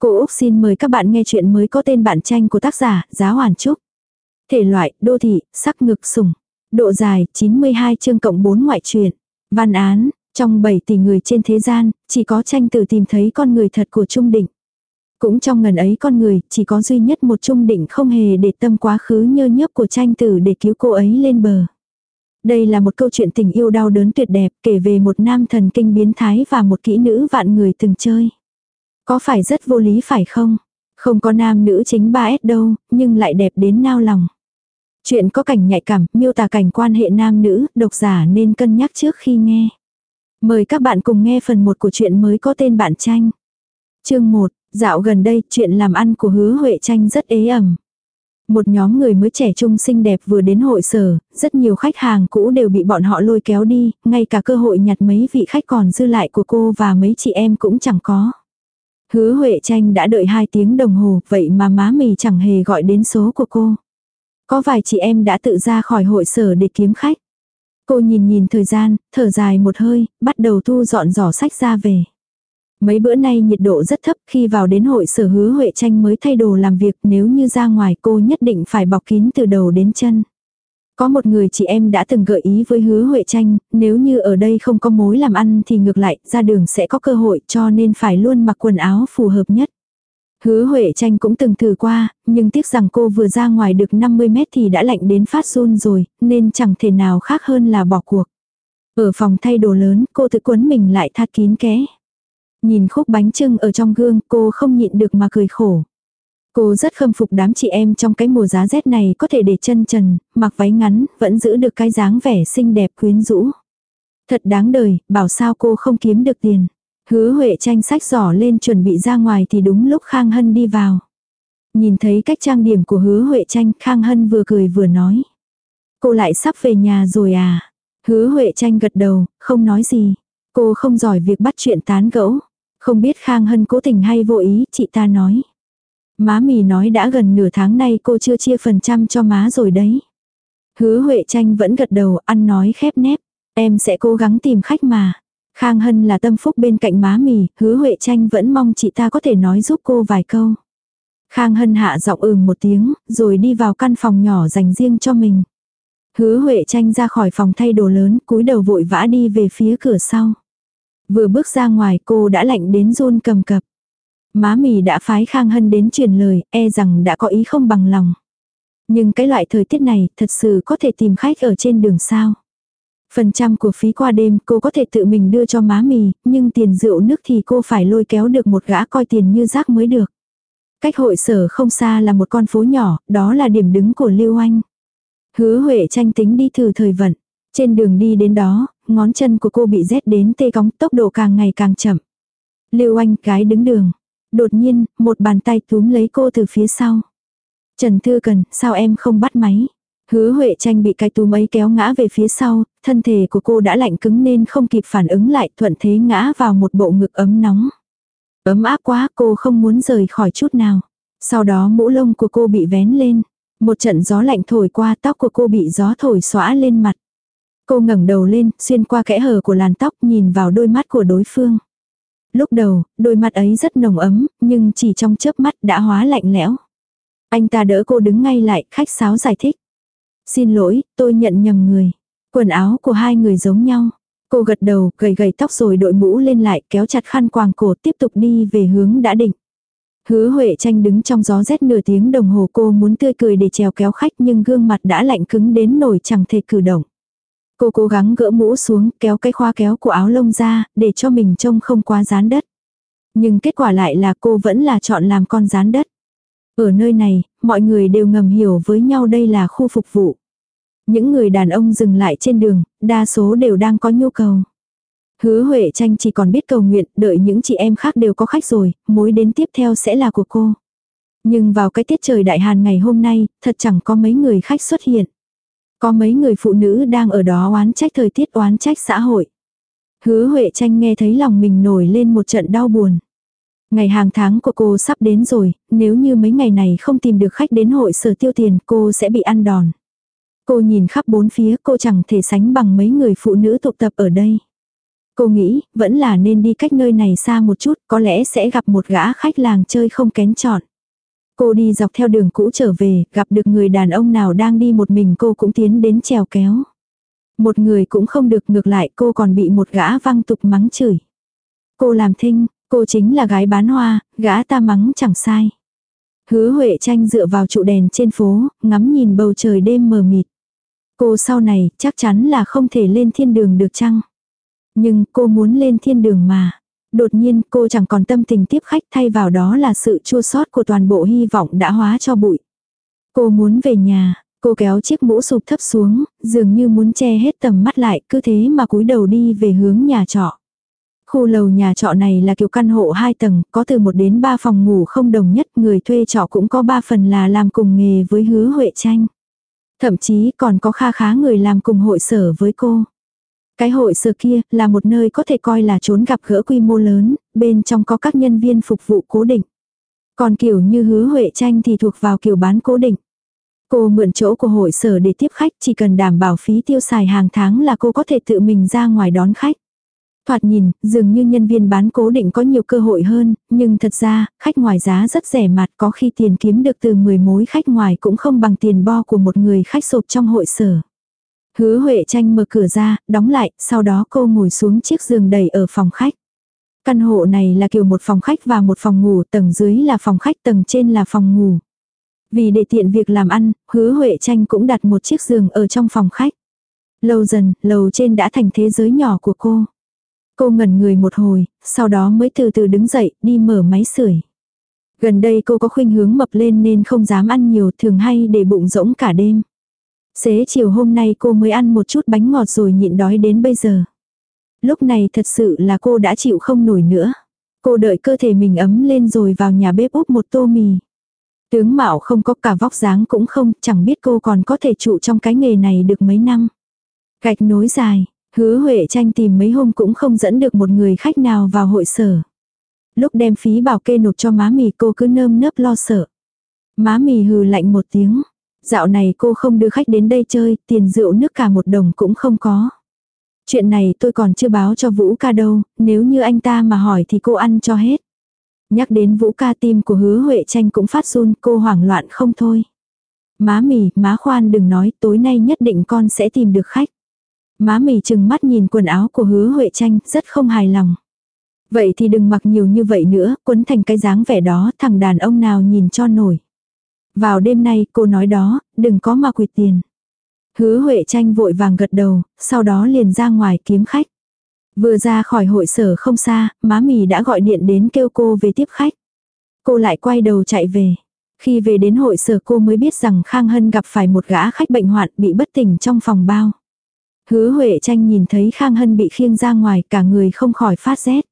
Cô Úc xin mời các bạn nghe chuyện mới có tên bản tranh của tác giả Giá Hoàn Trúc. Thể loại, đô thị, sắc ngực sủng. Độ dài, 92 chương cộng 4 ngoại truyện. Văn án, trong 7 tỷ người trên thế gian, chỉ có tranh tử tìm thấy con người thật của Trung Định. Cũng trong ngần ấy con người, chỉ có duy nhất một Trung Định không hề để tâm quá khứ nhơ nhớp của tranh tử để cứu cô ấy lên bờ. Đây là một câu chuyện tình yêu đau đớn tuyệt đẹp kể về một nam thần kinh biến thái và một kỹ nữ vạn người từng chơi. Có phải rất vô lý phải không? Không có nam nữ chính 3S đâu, nhưng lại đẹp đến nao lòng. Chuyện có cảnh nhạy cảm, miêu tả cảnh quan hệ nam nữ, độc giả nên cân nhắc trước khi nghe. Mời các bạn cùng nghe phần 1 của chuyện mới có tên Bạn Tranh. Chương 1, dạo gần đây chuyện làm ăn của hứa Huệ Tranh rất ế ẩm. Một nhóm người mới trẻ trung xinh đẹp vừa đến hội sở, rất nhiều khách hàng cũ đều bị bọn họ lôi kéo đi, ngay cả cơ hội nhặt mấy vị khách còn dư lại của cô và mấy chị em cũng chẳng có. Hứa Huệ Tranh đã đợi 2 tiếng đồng hồ, vậy mà má mì chẳng hề gọi đến số của cô. Có vài chị em đã tự ra khỏi hội sở để kiếm khách. Cô nhìn nhìn thời gian, thở dài một hơi, bắt đầu thu dọn giỏ sách ra về. Mấy bữa nay nhiệt độ rất thấp khi vào đến hội sở hứa Huệ Tranh mới thay đồ làm việc nếu như ra ngoài cô nhất định phải bọc kín từ đầu đến chân. Có một người chị em đã từng gợi ý với hứa Huệ Tranh, nếu như ở đây không có mối làm ăn thì ngược lại, ra đường sẽ có cơ hội cho nên phải luôn mặc quần áo phù hợp nhất. Hứa Huệ Tranh cũng từng thử qua, nhưng tiếc rằng cô vừa ra ngoài được 50 mét thì đã lạnh đến phát run rồi, nên chẳng thể nào khác hơn là bỏ cuộc. Ở phòng thay đồ lớn, cô tự quấn mình lại thắt kín ké. Nhìn khúc bánh trưng ở trong gương, cô không nhịn được mà cười khổ. Cô rất khâm phục đám chị em trong cái mùa giá rét này có thể để chân trần, mặc váy ngắn, vẫn giữ được cái dáng vẻ xinh đẹp quyến rũ. Thật đáng đời, bảo sao cô không kiếm được tiền. Hứa Huệ tranh sách giỏ lên chuẩn bị ra ngoài thì đúng lúc Khang Hân đi vào. Nhìn thấy cách trang điểm của hứa Huệ tranh, Khang Hân vừa cười vừa nói. Cô lại sắp về nhà rồi à? Hứa Huệ tranh gật đầu, không nói gì. Cô không giỏi việc bắt chuyện tán gẫu. Không biết Khang Hân cố tình hay vô ý, chị ta nói. Má mì nói đã gần nửa tháng nay cô chưa chia phần trăm cho má rồi đấy. Hứa Huệ tranh vẫn gật đầu, ăn nói khép nép. Em sẽ cố gắng tìm khách mà. Khang Hân là tâm phúc bên cạnh má mì, hứa Huệ tranh vẫn mong chị ta có thể nói giúp cô vài câu. Khang Hân hạ giọng ừm một tiếng, rồi đi vào căn phòng nhỏ dành riêng cho mình. Hứa Huệ tranh ra khỏi phòng thay đồ lớn, cúi đầu vội vã đi về phía cửa sau. Vừa bước ra ngoài cô đã lạnh đến run cầm cập. Má mì đã phái Khang Hân đến truyền lời, e rằng đã có ý không bằng lòng. Nhưng cái loại thời tiết này thật sự có thể tìm khách ở trên đường sao. Phần trăm của phí qua đêm cô có thể tự mình đưa cho má mì, nhưng tiền rượu nước thì cô phải lôi kéo được một gã coi tiền như rác mới được. Cách hội sở không xa là một con phố nhỏ, đó là điểm đứng của Lưu Anh. Hứa Huệ tranh tính đi thử thời vận. Trên đường đi đến đó, ngón chân của cô bị rét đến tê cóng tốc độ càng ngày càng chậm. Lưu Anh gái đứng đường. Đột nhiên, một bàn tay túm lấy cô từ phía sau. Trần Thư Cần, sao em không bắt máy? Hứa Huệ tranh bị cái túm ấy kéo ngã về phía sau, thân thể của cô đã lạnh cứng nên không kịp phản ứng lại thuận thế ngã vào một bộ ngực ấm nóng. Ấm áp quá cô không muốn rời khỏi chút nào. Sau đó mũ lông của cô bị vén lên. Một trận gió lạnh thổi qua tóc của cô bị gió thổi xóa lên mặt. Cô ngẩng đầu lên, xuyên qua kẽ hở của làn tóc nhìn vào đôi mắt của đối phương. Lúc đầu, đôi mắt ấy rất nồng ấm, nhưng chỉ trong chớp mắt đã hóa lạnh lẽo. Anh ta đỡ cô đứng ngay lại, khách sáo giải thích. Xin lỗi, tôi nhận nhầm người. Quần áo của hai người giống nhau. Cô gật đầu, gầy gầy tóc rồi đội mũ lên lại, kéo chặt khăn quàng cổ tiếp tục đi về hướng đã định. Hứa Huệ tranh đứng trong gió rét nửa tiếng đồng hồ cô muốn tươi cười để trèo kéo khách nhưng gương mặt đã lạnh cứng đến nổi chẳng thể cử động. Cô cố gắng gỡ mũ xuống, kéo cái khoa kéo của áo lông ra, để cho mình trông không quá rán đất. Nhưng kết quả lại là cô vẫn là chọn làm con rán đất. Ở nơi này, mọi người đều ngầm hiểu với nhau đây là khu phục vụ. Những người đàn ông dừng lại trên đường, đa số đều đang có nhu cầu. Hứa Huệ tranh chỉ còn biết cầu nguyện, đợi những chị em khác đều có khách rồi, mối đến tiếp theo sẽ là của cô. Nhưng vào cái tiết trời đại hàn ngày hôm nay, thật chẳng có mấy người khách xuất hiện. Có mấy người phụ nữ đang ở đó oán trách thời tiết oán trách xã hội. Hứa Huệ tranh nghe thấy lòng mình nổi lên một trận đau buồn. Ngày hàng tháng của cô sắp đến rồi, nếu như mấy ngày này không tìm được khách đến hội sở tiêu tiền cô sẽ bị ăn đòn. Cô nhìn khắp bốn phía cô chẳng thể sánh bằng mấy người phụ nữ tụ tập ở đây. Cô nghĩ, vẫn là nên đi cách nơi này xa một chút, có lẽ sẽ gặp một gã khách làng chơi không kén chọn. Cô đi dọc theo đường cũ trở về, gặp được người đàn ông nào đang đi một mình cô cũng tiến đến trèo kéo. Một người cũng không được ngược lại cô còn bị một gã văng tục mắng chửi. Cô làm thinh, cô chính là gái bán hoa, gã ta mắng chẳng sai. Hứa Huệ tranh dựa vào trụ đèn trên phố, ngắm nhìn bầu trời đêm mờ mịt. Cô sau này chắc chắn là không thể lên thiên đường được chăng? Nhưng cô muốn lên thiên đường mà. Đột nhiên cô chẳng còn tâm tình tiếp khách thay vào đó là sự chua sót của toàn bộ hy vọng đã hóa cho bụi. Cô muốn về nhà, cô kéo chiếc mũ sụp thấp xuống, dường như muốn che hết tầm mắt lại, cứ thế mà cúi đầu đi về hướng nhà trọ. Khu lầu nhà trọ này là kiểu căn hộ 2 tầng, có từ 1 đến 3 phòng ngủ không đồng nhất, người thuê trọ cũng có 3 phần là làm cùng nghề với hứa Huệ Tranh. Thậm chí còn có kha khá người làm cùng hội sở với cô. Cái hội sở kia là một nơi có thể coi là trốn gặp gỡ quy mô lớn, bên trong có các nhân viên phục vụ cố định. Còn kiểu như hứa Huệ Tranh thì thuộc vào kiểu bán cố định. Cô mượn chỗ của hội sở để tiếp khách chỉ cần đảm bảo phí tiêu xài hàng tháng là cô có thể tự mình ra ngoài đón khách. Thoạt nhìn, dường như nhân viên bán cố định có nhiều cơ hội hơn, nhưng thật ra, khách ngoài giá rất rẻ mạt có khi tiền kiếm được từ 10 mối khách ngoài cũng không bằng tiền bo của một người khách sộp trong hội sở. Hứa Huệ tranh mở cửa ra, đóng lại, sau đó cô ngồi xuống chiếc giường đầy ở phòng khách. Căn hộ này là kiểu một phòng khách và một phòng ngủ, tầng dưới là phòng khách, tầng trên là phòng ngủ. Vì để tiện việc làm ăn, hứa Huệ tranh cũng đặt một chiếc giường ở trong phòng khách. Lâu dần, lầu trên đã thành thế giới nhỏ của cô. Cô ngẩn người một hồi, sau đó mới từ từ đứng dậy, đi mở máy sưởi. Gần đây cô có khuynh hướng mập lên nên không dám ăn nhiều, thường hay để bụng rỗng cả đêm. Xế chiều hôm nay cô mới ăn một chút bánh ngọt rồi nhịn đói đến bây giờ. Lúc này thật sự là cô đã chịu không nổi nữa. Cô đợi cơ thể mình ấm lên rồi vào nhà bếp úp một tô mì. Tướng mạo không có cả vóc dáng cũng không, chẳng biết cô còn có thể trụ trong cái nghề này được mấy năm. Gạch nối dài, hứa Huệ tranh tìm mấy hôm cũng không dẫn được một người khách nào vào hội sở. Lúc đem phí bảo kê nộp cho má mì cô cứ nơm nớp lo sợ. Má mì hừ lạnh một tiếng. Dạo này cô không đưa khách đến đây chơi, tiền rượu nước cả một đồng cũng không có. Chuyện này tôi còn chưa báo cho Vũ ca đâu, nếu như anh ta mà hỏi thì cô ăn cho hết. Nhắc đến Vũ ca tim của hứa Huệ tranh cũng phát run, cô hoảng loạn không thôi. Má mì, má khoan đừng nói, tối nay nhất định con sẽ tìm được khách. Má mì chừng mắt nhìn quần áo của hứa Huệ tranh, rất không hài lòng. Vậy thì đừng mặc nhiều như vậy nữa, quấn thành cái dáng vẻ đó, thằng đàn ông nào nhìn cho nổi. Vào đêm nay cô nói đó, đừng có mà quyệt tiền. Hứa Huệ tranh vội vàng gật đầu, sau đó liền ra ngoài kiếm khách. Vừa ra khỏi hội sở không xa, má mì đã gọi điện đến kêu cô về tiếp khách. Cô lại quay đầu chạy về. Khi về đến hội sở cô mới biết rằng Khang Hân gặp phải một gã khách bệnh hoạn bị bất tỉnh trong phòng bao. Hứa Huệ tranh nhìn thấy Khang Hân bị khiêng ra ngoài cả người không khỏi phát rét.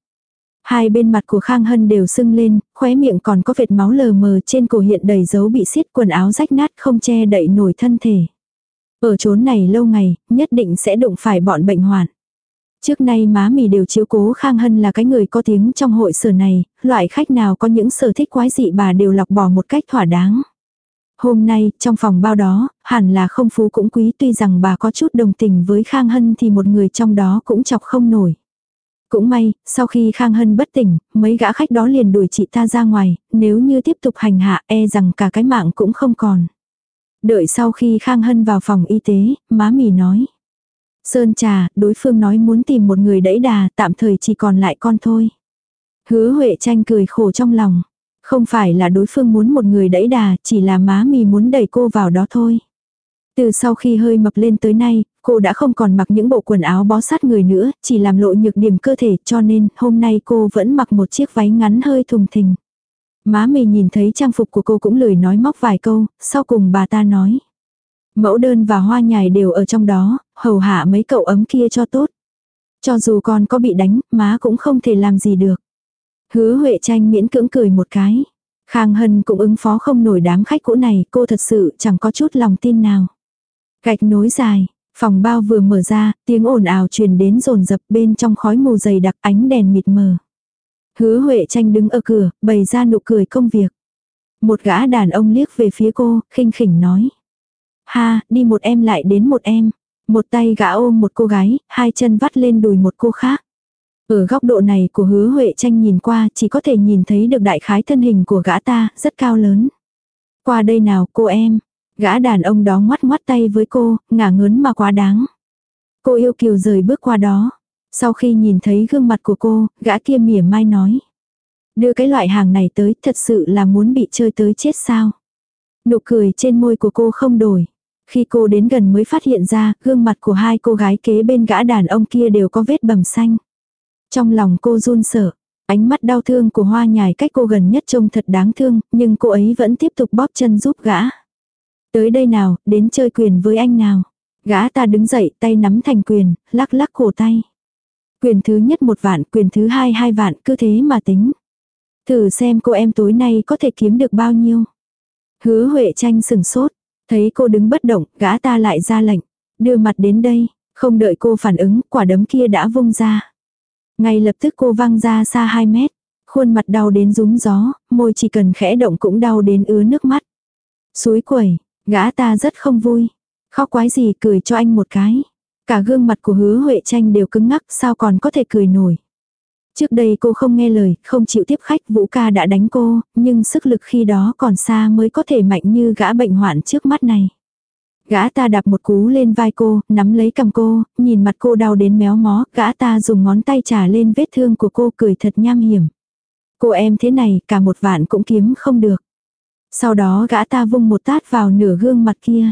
Hai bên mặt của Khang Hân đều sưng lên, khóe miệng còn có vệt máu lờ mờ trên cổ hiện đầy dấu bị xiết quần áo rách nát không che đậy nổi thân thể. Ở chốn này lâu ngày, nhất định sẽ đụng phải bọn bệnh hoạn. Trước nay má mì đều chiếu cố Khang Hân là cái người có tiếng trong hội sở này, loại khách nào có những sở thích quái dị bà đều lọc bỏ một cách thỏa đáng. Hôm nay, trong phòng bao đó, hẳn là không phú cũng quý tuy rằng bà có chút đồng tình với Khang Hân thì một người trong đó cũng chọc không nổi. Cũng may, sau khi Khang Hân bất tỉnh, mấy gã khách đó liền đuổi chị ta ra ngoài, nếu như tiếp tục hành hạ e rằng cả cái mạng cũng không còn. Đợi sau khi Khang Hân vào phòng y tế, má mì nói. Sơn trà, đối phương nói muốn tìm một người đẫy đà, tạm thời chỉ còn lại con thôi. Hứa Huệ tranh cười khổ trong lòng. Không phải là đối phương muốn một người đẫy đà, chỉ là má mì muốn đẩy cô vào đó thôi. Từ sau khi hơi mập lên tới nay, cô đã không còn mặc những bộ quần áo bó sát người nữa, chỉ làm lộ nhược điểm cơ thể cho nên hôm nay cô vẫn mặc một chiếc váy ngắn hơi thùng thình. Má mì nhìn thấy trang phục của cô cũng lười nói móc vài câu, sau cùng bà ta nói. Mẫu đơn và hoa nhài đều ở trong đó, hầu hạ mấy cậu ấm kia cho tốt. Cho dù con có bị đánh, má cũng không thể làm gì được. Hứa Huệ tranh miễn cưỡng cười một cái. Khang Hân cũng ứng phó không nổi đám khách cũ này, cô thật sự chẳng có chút lòng tin nào. Gạch nối dài, phòng bao vừa mở ra, tiếng ồn ào truyền đến rồn rập bên trong khói mù dày đặc ánh đèn mịt mờ. Hứa Huệ tranh đứng ở cửa, bày ra nụ cười công việc. Một gã đàn ông liếc về phía cô, khinh khỉnh nói. Ha, đi một em lại đến một em. Một tay gã ôm một cô gái, hai chân vắt lên đùi một cô khác. Ở góc độ này của hứa Huệ tranh nhìn qua chỉ có thể nhìn thấy được đại khái thân hình của gã ta, rất cao lớn. Qua đây nào cô em. Gã đàn ông đó ngoắt ngoắt tay với cô, ngả ngớn mà quá đáng. Cô yêu kiều rời bước qua đó. Sau khi nhìn thấy gương mặt của cô, gã kia mỉa mai nói. Đưa cái loại hàng này tới thật sự là muốn bị chơi tới chết sao. Nụ cười trên môi của cô không đổi. Khi cô đến gần mới phát hiện ra, gương mặt của hai cô gái kế bên gã đàn ông kia đều có vết bầm xanh. Trong lòng cô run sợ, ánh mắt đau thương của hoa nhài cách cô gần nhất trông thật đáng thương, nhưng cô ấy vẫn tiếp tục bóp chân giúp gã. Tới đây nào, đến chơi quyền với anh nào. Gã ta đứng dậy, tay nắm thành quyền, lắc lắc cổ tay. Quyền thứ nhất một vạn, quyền thứ hai hai vạn, cứ thế mà tính. Thử xem cô em tối nay có thể kiếm được bao nhiêu. Hứa Huệ tranh sừng sốt, thấy cô đứng bất động, gã ta lại ra lệnh. Đưa mặt đến đây, không đợi cô phản ứng, quả đấm kia đã vung ra. Ngay lập tức cô văng ra xa 2 mét. Khuôn mặt đau đến rúng gió, môi chỉ cần khẽ động cũng đau đến ứa nước mắt. Suối quẩy, gã ta rất không vui. Khóc quái gì cười cho anh một cái. Cả gương mặt của hứa Huệ tranh đều cứng ngắc sao còn có thể cười nổi. Trước đây cô không nghe lời, không chịu tiếp khách, Vũ ca đã đánh cô, nhưng sức lực khi đó còn xa mới có thể mạnh như gã bệnh hoạn trước mắt này. Gã ta đạp một cú lên vai cô, nắm lấy cầm cô, nhìn mặt cô đau đến méo mó, gã ta dùng ngón tay trả lên vết thương của cô cười thật nham hiểm. Cô em thế này, cả một vạn cũng kiếm không được. Sau đó gã ta vung một tát vào nửa gương mặt kia.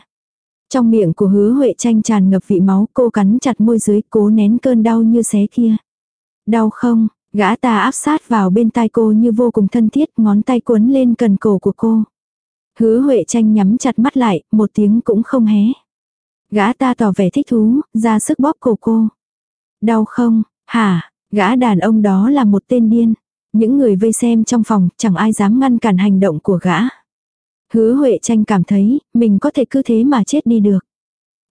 Trong miệng của hứa Huệ tranh tràn ngập vị máu, cô cắn chặt môi dưới, cố nén cơn đau như xé kia. Đau không, gã ta áp sát vào bên tai cô như vô cùng thân thiết, ngón tay cuốn lên cần cổ của cô. Hứa Huệ tranh nhắm chặt mắt lại, một tiếng cũng không hé. Gã ta tỏ vẻ thích thú, ra sức bóp cổ cô. Đau không, hả, gã đàn ông đó là một tên điên. Những người vây xem trong phòng chẳng ai dám ngăn cản hành động của gã. Hứa Huệ tranh cảm thấy mình có thể cứ thế mà chết đi được.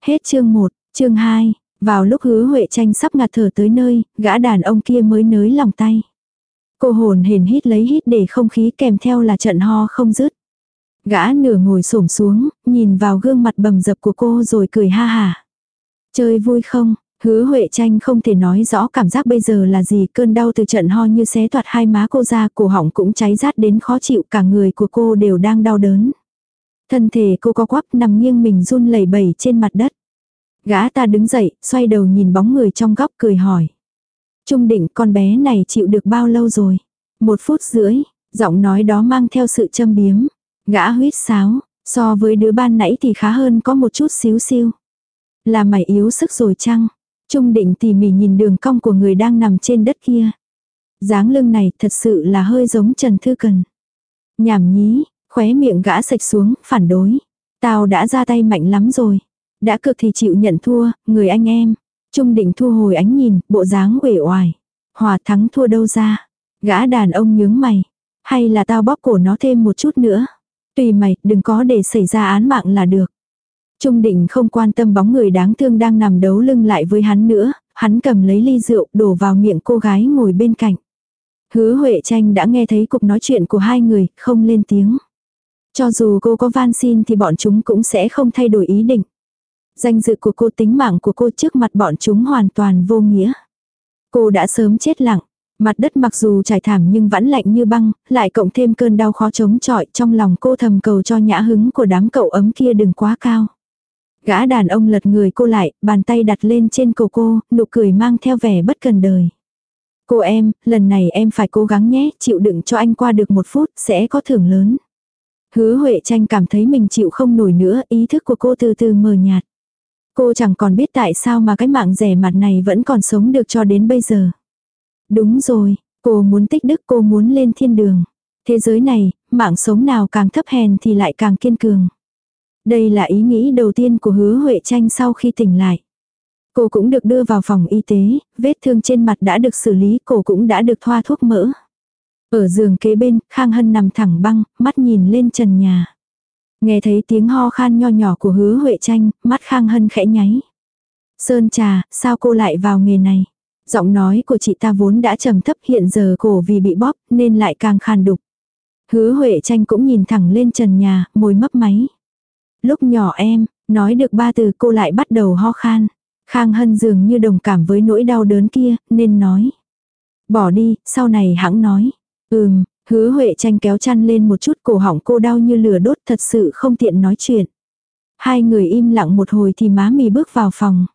Hết chương 1, chương 2, vào lúc hứa Huệ tranh sắp ngạt thở tới nơi, gã đàn ông kia mới nới lòng tay. Cô hồn hển hít lấy hít để không khí kèm theo là trận ho không dứt. Gã nửa ngồi xổm xuống, nhìn vào gương mặt bầm dập của cô rồi cười ha hà. Chơi vui không? Hứa Huệ tranh không thể nói rõ cảm giác bây giờ là gì, cơn đau từ trận ho như xé toạt hai má cô ra, cổ họng cũng cháy rát đến khó chịu, cả người của cô đều đang đau đớn. Thân thể cô co quắp nằm nghiêng mình run lẩy bẩy trên mặt đất. Gã ta đứng dậy, xoay đầu nhìn bóng người trong góc cười hỏi. Trung định con bé này chịu được bao lâu rồi? Một phút rưỡi, giọng nói đó mang theo sự châm biếm. Gã huyết sáo, so với đứa ban nãy thì khá hơn có một chút xíu xiu. Là mày yếu sức rồi chăng? Trung định tỉ mỉ nhìn đường cong của người đang nằm trên đất kia. dáng lưng này thật sự là hơi giống Trần Thư Cần. Nhảm nhí, khóe miệng gã sạch xuống, phản đối. Tao đã ra tay mạnh lắm rồi. Đã cực thì chịu nhận thua, người anh em. Trung định thu hồi ánh nhìn, bộ dáng uể oải. Hòa thắng thua đâu ra. Gã đàn ông nhướng mày. Hay là tao bóp cổ nó thêm một chút nữa. Tùy mày, đừng có để xảy ra án mạng là được. Trung định không quan tâm bóng người đáng thương đang nằm đấu lưng lại với hắn nữa, hắn cầm lấy ly rượu đổ vào miệng cô gái ngồi bên cạnh. Hứa Huệ Tranh đã nghe thấy cuộc nói chuyện của hai người, không lên tiếng. Cho dù cô có van xin thì bọn chúng cũng sẽ không thay đổi ý định. Danh dự của cô tính mạng của cô trước mặt bọn chúng hoàn toàn vô nghĩa. Cô đã sớm chết lặng. Mặt đất mặc dù trải thảm nhưng vẫn lạnh như băng, lại cộng thêm cơn đau khó chống chọi trong lòng cô thầm cầu cho nhã hứng của đám cậu ấm kia đừng quá cao. Gã đàn ông lật người cô lại, bàn tay đặt lên trên cổ cô, nụ cười mang theo vẻ bất cần đời. Cô em, lần này em phải cố gắng nhé, chịu đựng cho anh qua được một phút, sẽ có thưởng lớn. Hứa Huệ tranh cảm thấy mình chịu không nổi nữa, ý thức của cô từ từ mờ nhạt. Cô chẳng còn biết tại sao mà cái mạng rẻ mặt này vẫn còn sống được cho đến bây giờ. Đúng rồi, cô muốn tích đức cô muốn lên thiên đường. Thế giới này, mạng sống nào càng thấp hèn thì lại càng kiên cường. Đây là ý nghĩ đầu tiên của hứa Huệ tranh sau khi tỉnh lại. Cô cũng được đưa vào phòng y tế, vết thương trên mặt đã được xử lý, cổ cũng đã được thoa thuốc mỡ. Ở giường kế bên, Khang Hân nằm thẳng băng, mắt nhìn lên trần nhà. Nghe thấy tiếng ho khan nho nhỏ của hứa Huệ tranh, mắt Khang Hân khẽ nháy. Sơn trà, sao cô lại vào nghề này? Giọng nói của chị ta vốn đã trầm thấp hiện giờ cổ vì bị bóp nên lại càng khàn đục. Hứa Huệ tranh cũng nhìn thẳng lên trần nhà, môi mấp máy. Lúc nhỏ em, nói được ba từ cô lại bắt đầu ho khan. Khang Hân dường như đồng cảm với nỗi đau đớn kia, nên nói. Bỏ đi, sau này hãng nói. Ừm, hứa Huệ tranh kéo chăn lên một chút cổ họng cô đau như lửa đốt thật sự không tiện nói chuyện. Hai người im lặng một hồi thì má mì bước vào phòng.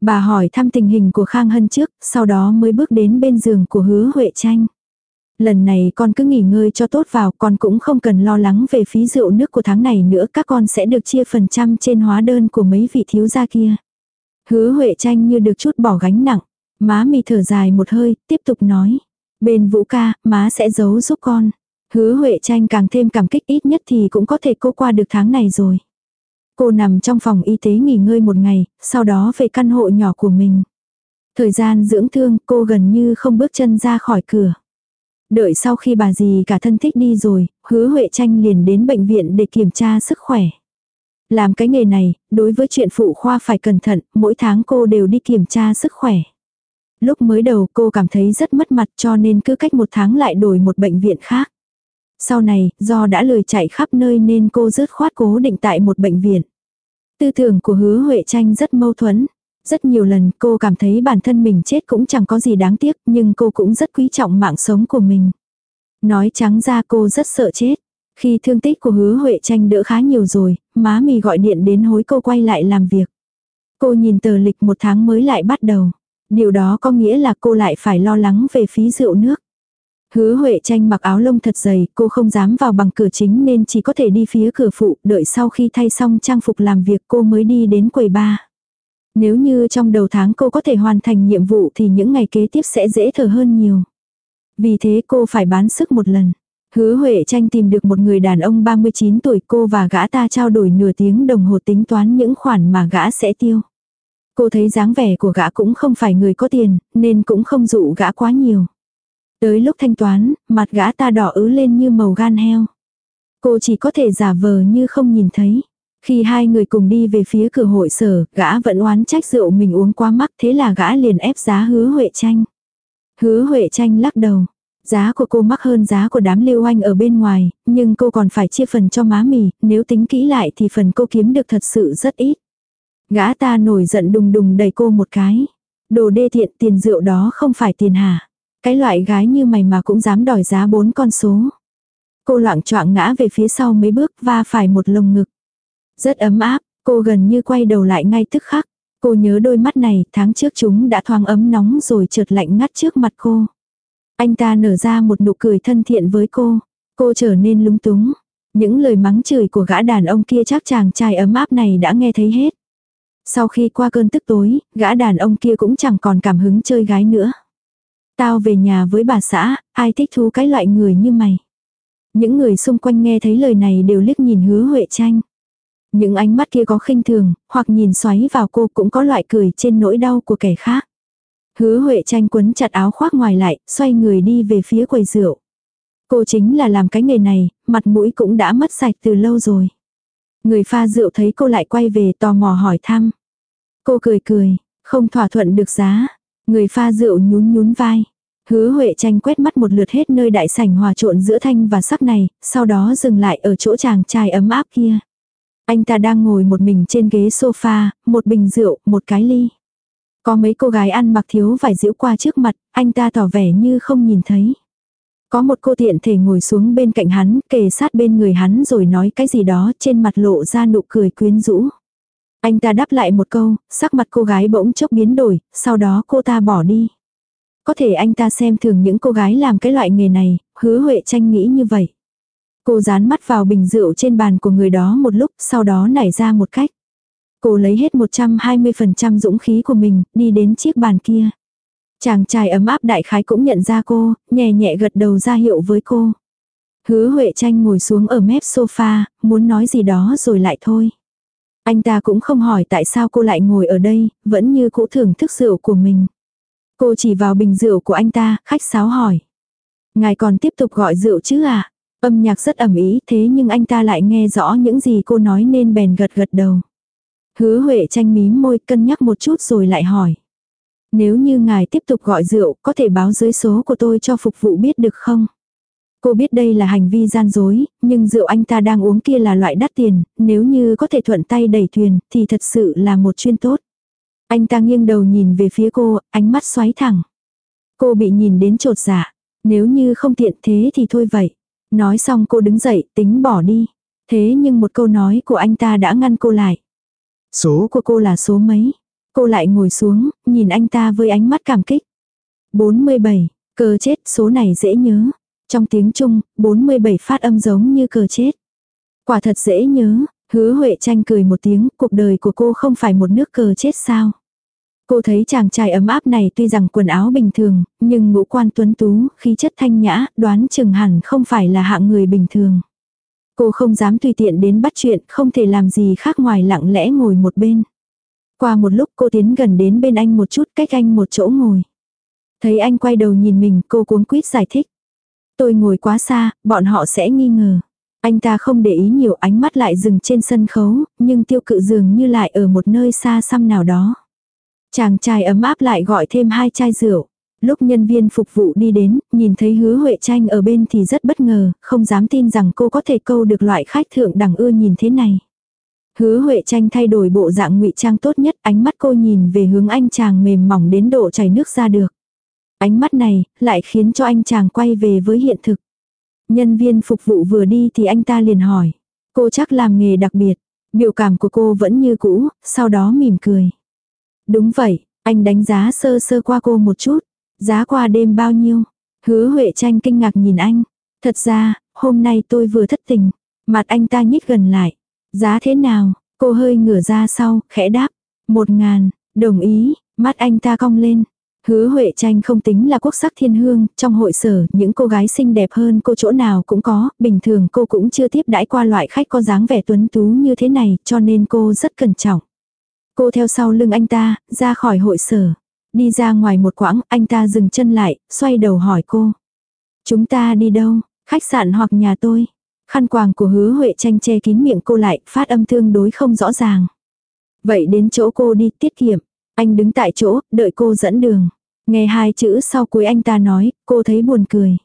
Bà hỏi thăm tình hình của Khang Hân trước, sau đó mới bước đến bên giường của hứa Huệ tranh. Lần này con cứ nghỉ ngơi cho tốt vào, con cũng không cần lo lắng về phí rượu nước của tháng này nữa, các con sẽ được chia phần trăm trên hóa đơn của mấy vị thiếu gia kia. Hứa Huệ tranh như được chút bỏ gánh nặng. Má mì thở dài một hơi, tiếp tục nói. Bên Vũ ca, má sẽ giấu giúp con. Hứa Huệ tranh càng thêm cảm kích ít nhất thì cũng có thể cô qua được tháng này rồi. Cô nằm trong phòng y tế nghỉ ngơi một ngày, sau đó về căn hộ nhỏ của mình. Thời gian dưỡng thương cô gần như không bước chân ra khỏi cửa. Đợi sau khi bà dì cả thân thích đi rồi, hứa Huệ tranh liền đến bệnh viện để kiểm tra sức khỏe. Làm cái nghề này, đối với chuyện phụ khoa phải cẩn thận, mỗi tháng cô đều đi kiểm tra sức khỏe. Lúc mới đầu cô cảm thấy rất mất mặt cho nên cứ cách một tháng lại đổi một bệnh viện khác. Sau này, do đã lười chạy khắp nơi nên cô rớt khoát cố định tại một bệnh viện. Tư tưởng của hứa Huệ tranh rất mâu thuẫn. Rất nhiều lần cô cảm thấy bản thân mình chết cũng chẳng có gì đáng tiếc nhưng cô cũng rất quý trọng mạng sống của mình. Nói trắng ra cô rất sợ chết. Khi thương tích của hứa Huệ tranh đỡ khá nhiều rồi, má mì gọi điện đến hối cô quay lại làm việc. Cô nhìn tờ lịch một tháng mới lại bắt đầu. Điều đó có nghĩa là cô lại phải lo lắng về phí rượu nước. Hứa Huệ tranh mặc áo lông thật dày, cô không dám vào bằng cửa chính nên chỉ có thể đi phía cửa phụ, đợi sau khi thay xong trang phục làm việc cô mới đi đến quầy ba. Nếu như trong đầu tháng cô có thể hoàn thành nhiệm vụ thì những ngày kế tiếp sẽ dễ thở hơn nhiều. Vì thế cô phải bán sức một lần. Hứa Huệ tranh tìm được một người đàn ông 39 tuổi cô và gã ta trao đổi nửa tiếng đồng hồ tính toán những khoản mà gã sẽ tiêu. Cô thấy dáng vẻ của gã cũng không phải người có tiền, nên cũng không dụ gã quá nhiều. Tới lúc thanh toán, mặt gã ta đỏ ứ lên như màu gan heo. Cô chỉ có thể giả vờ như không nhìn thấy. Khi hai người cùng đi về phía cửa hội sở, gã vẫn oán trách rượu mình uống quá mắc thế là gã liền ép giá hứa Huệ tranh. Hứa Huệ tranh lắc đầu. Giá của cô mắc hơn giá của đám lưu anh ở bên ngoài, nhưng cô còn phải chia phần cho má mì, nếu tính kỹ lại thì phần cô kiếm được thật sự rất ít. Gã ta nổi giận đùng đùng đẩy cô một cái. Đồ đê thiện tiền rượu đó không phải tiền hả? Cái loại gái như mày mà cũng dám đòi giá bốn con số. Cô loạn choạng ngã về phía sau mấy bước và phải một lồng ngực. Rất ấm áp, cô gần như quay đầu lại ngay tức khắc. Cô nhớ đôi mắt này, tháng trước chúng đã thoáng ấm nóng rồi trượt lạnh ngắt trước mặt cô. Anh ta nở ra một nụ cười thân thiện với cô. Cô trở nên lúng túng. Những lời mắng chửi của gã đàn ông kia chắc chàng trai ấm áp này đã nghe thấy hết. Sau khi qua cơn tức tối, gã đàn ông kia cũng chẳng còn cảm hứng chơi gái nữa. Tao về nhà với bà xã, ai thích thú cái loại người như mày. Những người xung quanh nghe thấy lời này đều liếc nhìn hứa Huệ tranh. Những ánh mắt kia có khinh thường, hoặc nhìn xoáy vào cô cũng có loại cười trên nỗi đau của kẻ khác. Hứa Huệ tranh quấn chặt áo khoác ngoài lại, xoay người đi về phía quầy rượu. Cô chính là làm cái nghề này, mặt mũi cũng đã mất sạch từ lâu rồi. Người pha rượu thấy cô lại quay về tò mò hỏi thăm. Cô cười cười, không thỏa thuận được giá. Người pha rượu nhún nhún vai. Hứa Huệ tranh quét mắt một lượt hết nơi đại sảnh hòa trộn giữa thanh và sắc này, sau đó dừng lại ở chỗ chàng trai ấm áp kia. Anh ta đang ngồi một mình trên ghế sofa, một bình rượu, một cái ly. Có mấy cô gái ăn mặc thiếu vải diễu qua trước mặt, anh ta tỏ vẻ như không nhìn thấy. Có một cô tiện thể ngồi xuống bên cạnh hắn, kề sát bên người hắn rồi nói cái gì đó trên mặt lộ ra nụ cười quyến rũ. Anh ta đáp lại một câu, sắc mặt cô gái bỗng chốc biến đổi, sau đó cô ta bỏ đi. Có thể anh ta xem thường những cô gái làm cái loại nghề này, hứa Huệ tranh nghĩ như vậy. Cô dán mắt vào bình rượu trên bàn của người đó một lúc, sau đó nảy ra một cách. Cô lấy hết 120% dũng khí của mình, đi đến chiếc bàn kia. Chàng trai ấm áp đại khái cũng nhận ra cô, nhẹ nhẹ gật đầu ra hiệu với cô. Hứa Huệ tranh ngồi xuống ở mép sofa, muốn nói gì đó rồi lại thôi. Anh ta cũng không hỏi tại sao cô lại ngồi ở đây, vẫn như cũ thưởng thức rượu của mình. Cô chỉ vào bình rượu của anh ta, khách sáo hỏi. Ngài còn tiếp tục gọi rượu chứ à? Âm nhạc rất ẩm ý thế nhưng anh ta lại nghe rõ những gì cô nói nên bèn gật gật đầu. Hứa Huệ tranh mím môi cân nhắc một chút rồi lại hỏi. Nếu như ngài tiếp tục gọi rượu, có thể báo dưới số của tôi cho phục vụ biết được không? Cô biết đây là hành vi gian dối, nhưng rượu anh ta đang uống kia là loại đắt tiền, nếu như có thể thuận tay đẩy thuyền, thì thật sự là một chuyên tốt. Anh ta nghiêng đầu nhìn về phía cô, ánh mắt xoáy thẳng. Cô bị nhìn đến trột dạ. Nếu như không tiện thế thì thôi vậy. Nói xong cô đứng dậy tính bỏ đi. Thế nhưng một câu nói của anh ta đã ngăn cô lại. Số của cô là số mấy? Cô lại ngồi xuống, nhìn anh ta với ánh mắt cảm kích. 47, cờ chết, số này dễ nhớ. Trong tiếng Trung, 47 phát âm giống như cờ chết. Quả thật dễ nhớ, hứa Huệ tranh cười một tiếng, cuộc đời của cô không phải một nước cờ chết sao. Cô thấy chàng trai ấm áp này tuy rằng quần áo bình thường, nhưng ngũ quan tuấn tú, khí chất thanh nhã, đoán chừng hẳn không phải là hạng người bình thường. Cô không dám tùy tiện đến bắt chuyện, không thể làm gì khác ngoài lặng lẽ ngồi một bên. Qua một lúc cô tiến gần đến bên anh một chút cách anh một chỗ ngồi. Thấy anh quay đầu nhìn mình cô cuống quýt giải thích. Tôi ngồi quá xa, bọn họ sẽ nghi ngờ. Anh ta không để ý nhiều ánh mắt lại dừng trên sân khấu, nhưng tiêu cự dường như lại ở một nơi xa xăm nào đó. Chàng trai ấm áp lại gọi thêm hai chai rượu. Lúc nhân viên phục vụ đi đến, nhìn thấy hứa Huệ Tranh ở bên thì rất bất ngờ, không dám tin rằng cô có thể câu được loại khách thượng đẳng ưa nhìn thế này. Hứa Huệ Tranh thay đổi bộ dạng ngụy trang tốt nhất, ánh mắt cô nhìn về hướng anh chàng mềm mỏng đến độ chảy nước ra được. Ánh mắt này, lại khiến cho anh chàng quay về với hiện thực. Nhân viên phục vụ vừa đi thì anh ta liền hỏi. Cô chắc làm nghề đặc biệt. Biểu cảm của cô vẫn như cũ, sau đó mỉm cười. Đúng vậy, anh đánh giá sơ sơ qua cô một chút. Giá qua đêm bao nhiêu? Hứa Huệ tranh kinh ngạc nhìn anh. Thật ra, hôm nay tôi vừa thất tình. Mặt anh ta nhích gần lại. Giá thế nào? Cô hơi ngửa ra sau, khẽ đáp. Một ngàn, đồng ý, mắt anh ta cong lên. Hứa Huệ Tranh không tính là quốc sắc thiên hương, trong hội sở, những cô gái xinh đẹp hơn cô chỗ nào cũng có, bình thường cô cũng chưa tiếp đãi qua loại khách có dáng vẻ tuấn tú như thế này, cho nên cô rất cẩn trọng. Cô theo sau lưng anh ta, ra khỏi hội sở. Đi ra ngoài một quãng, anh ta dừng chân lại, xoay đầu hỏi cô. Chúng ta đi đâu? Khách sạn hoặc nhà tôi? Khăn quàng của hứa Huệ tranh che kín miệng cô lại, phát âm tương đối không rõ ràng. Vậy đến chỗ cô đi tiết kiệm. Anh đứng tại chỗ, đợi cô dẫn đường. Nghe hai chữ sau cuối anh ta nói, cô thấy buồn cười.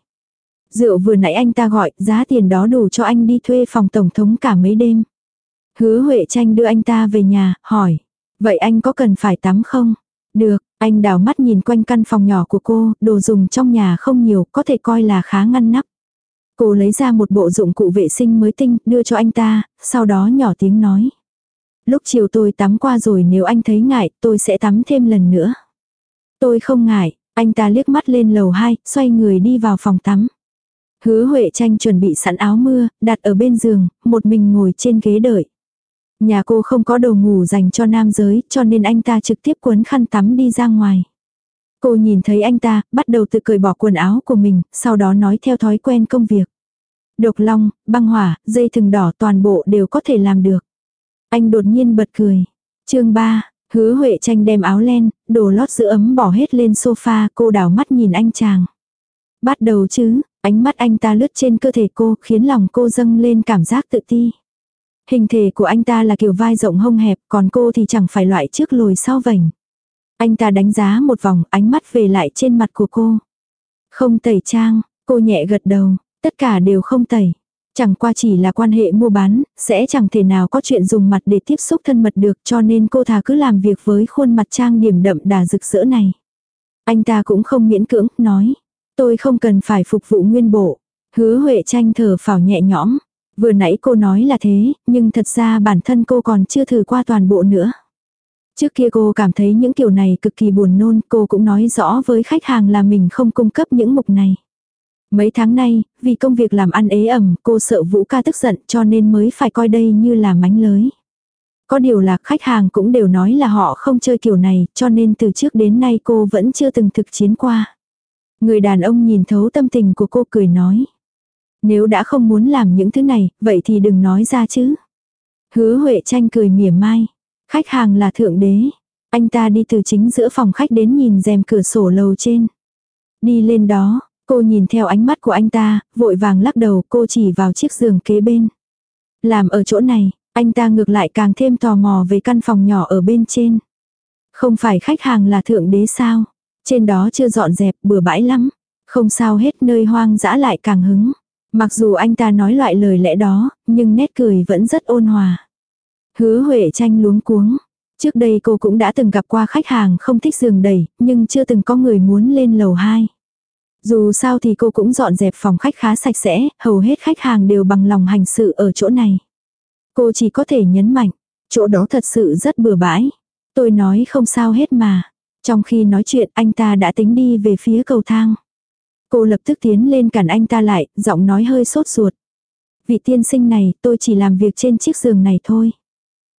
Rượu vừa nãy anh ta gọi, giá tiền đó đủ cho anh đi thuê phòng tổng thống cả mấy đêm. Hứa Huệ tranh đưa anh ta về nhà, hỏi. Vậy anh có cần phải tắm không? Được, anh đào mắt nhìn quanh căn phòng nhỏ của cô, đồ dùng trong nhà không nhiều, có thể coi là khá ngăn nắp. Cô lấy ra một bộ dụng cụ vệ sinh mới tinh, đưa cho anh ta, sau đó nhỏ tiếng nói. Lúc chiều tôi tắm qua rồi nếu anh thấy ngại, tôi sẽ tắm thêm lần nữa. Tôi không ngại, anh ta liếc mắt lên lầu 2, xoay người đi vào phòng tắm. Hứa Huệ tranh chuẩn bị sẵn áo mưa, đặt ở bên giường, một mình ngồi trên ghế đợi. Nhà cô không có đồ ngủ dành cho nam giới, cho nên anh ta trực tiếp cuốn khăn tắm đi ra ngoài. Cô nhìn thấy anh ta, bắt đầu tự cởi bỏ quần áo của mình, sau đó nói theo thói quen công việc. Độc long, băng hỏa, dây thừng đỏ toàn bộ đều có thể làm được. Anh đột nhiên bật cười. chương 3, hứa Huệ tranh đem áo len, đồ lót giữ ấm bỏ hết lên sofa, cô đảo mắt nhìn anh chàng. Bắt đầu chứ, ánh mắt anh ta lướt trên cơ thể cô, khiến lòng cô dâng lên cảm giác tự ti. Hình thể của anh ta là kiểu vai rộng hông hẹp, còn cô thì chẳng phải loại trước lồi sau vành. Anh ta đánh giá một vòng, ánh mắt về lại trên mặt của cô. Không tẩy trang, cô nhẹ gật đầu, tất cả đều không tẩy. Chẳng qua chỉ là quan hệ mua bán, sẽ chẳng thể nào có chuyện dùng mặt để tiếp xúc thân mật được cho nên cô thà cứ làm việc với khuôn mặt trang điểm đậm đà rực rỡ này. Anh ta cũng không miễn cưỡng, nói. Tôi không cần phải phục vụ nguyên bộ. Hứa Huệ tranh thở phào nhẹ nhõm. Vừa nãy cô nói là thế, nhưng thật ra bản thân cô còn chưa thử qua toàn bộ nữa. Trước kia cô cảm thấy những kiểu này cực kỳ buồn nôn, cô cũng nói rõ với khách hàng là mình không cung cấp những mục này. Mấy tháng nay, vì công việc làm ăn ế ẩm, cô sợ Vũ ca tức giận cho nên mới phải coi đây như là mánh lới. Có điều là khách hàng cũng đều nói là họ không chơi kiểu này, cho nên từ trước đến nay cô vẫn chưa từng thực chiến qua. Người đàn ông nhìn thấu tâm tình của cô cười nói. Nếu đã không muốn làm những thứ này, vậy thì đừng nói ra chứ. Hứa Huệ tranh cười mỉa mai. Khách hàng là thượng đế. Anh ta đi từ chính giữa phòng khách đến nhìn rèm cửa sổ lầu trên. Đi lên đó, cô nhìn theo ánh mắt của anh ta, vội vàng lắc đầu cô chỉ vào chiếc giường kế bên. Làm ở chỗ này, anh ta ngược lại càng thêm tò mò về căn phòng nhỏ ở bên trên. Không phải khách hàng là thượng đế sao? Trên đó chưa dọn dẹp bừa bãi lắm. Không sao hết nơi hoang dã lại càng hứng. Mặc dù anh ta nói loại lời lẽ đó, nhưng nét cười vẫn rất ôn hòa. Hứa Huệ tranh luống cuống. Trước đây cô cũng đã từng gặp qua khách hàng không thích giường đầy, nhưng chưa từng có người muốn lên lầu 2. Dù sao thì cô cũng dọn dẹp phòng khách khá sạch sẽ, hầu hết khách hàng đều bằng lòng hành sự ở chỗ này. Cô chỉ có thể nhấn mạnh, chỗ đó thật sự rất bừa bãi. Tôi nói không sao hết mà. Trong khi nói chuyện anh ta đã tính đi về phía cầu thang. Cô lập tức tiến lên cản anh ta lại, giọng nói hơi sốt ruột. Vị tiên sinh này, tôi chỉ làm việc trên chiếc giường này thôi.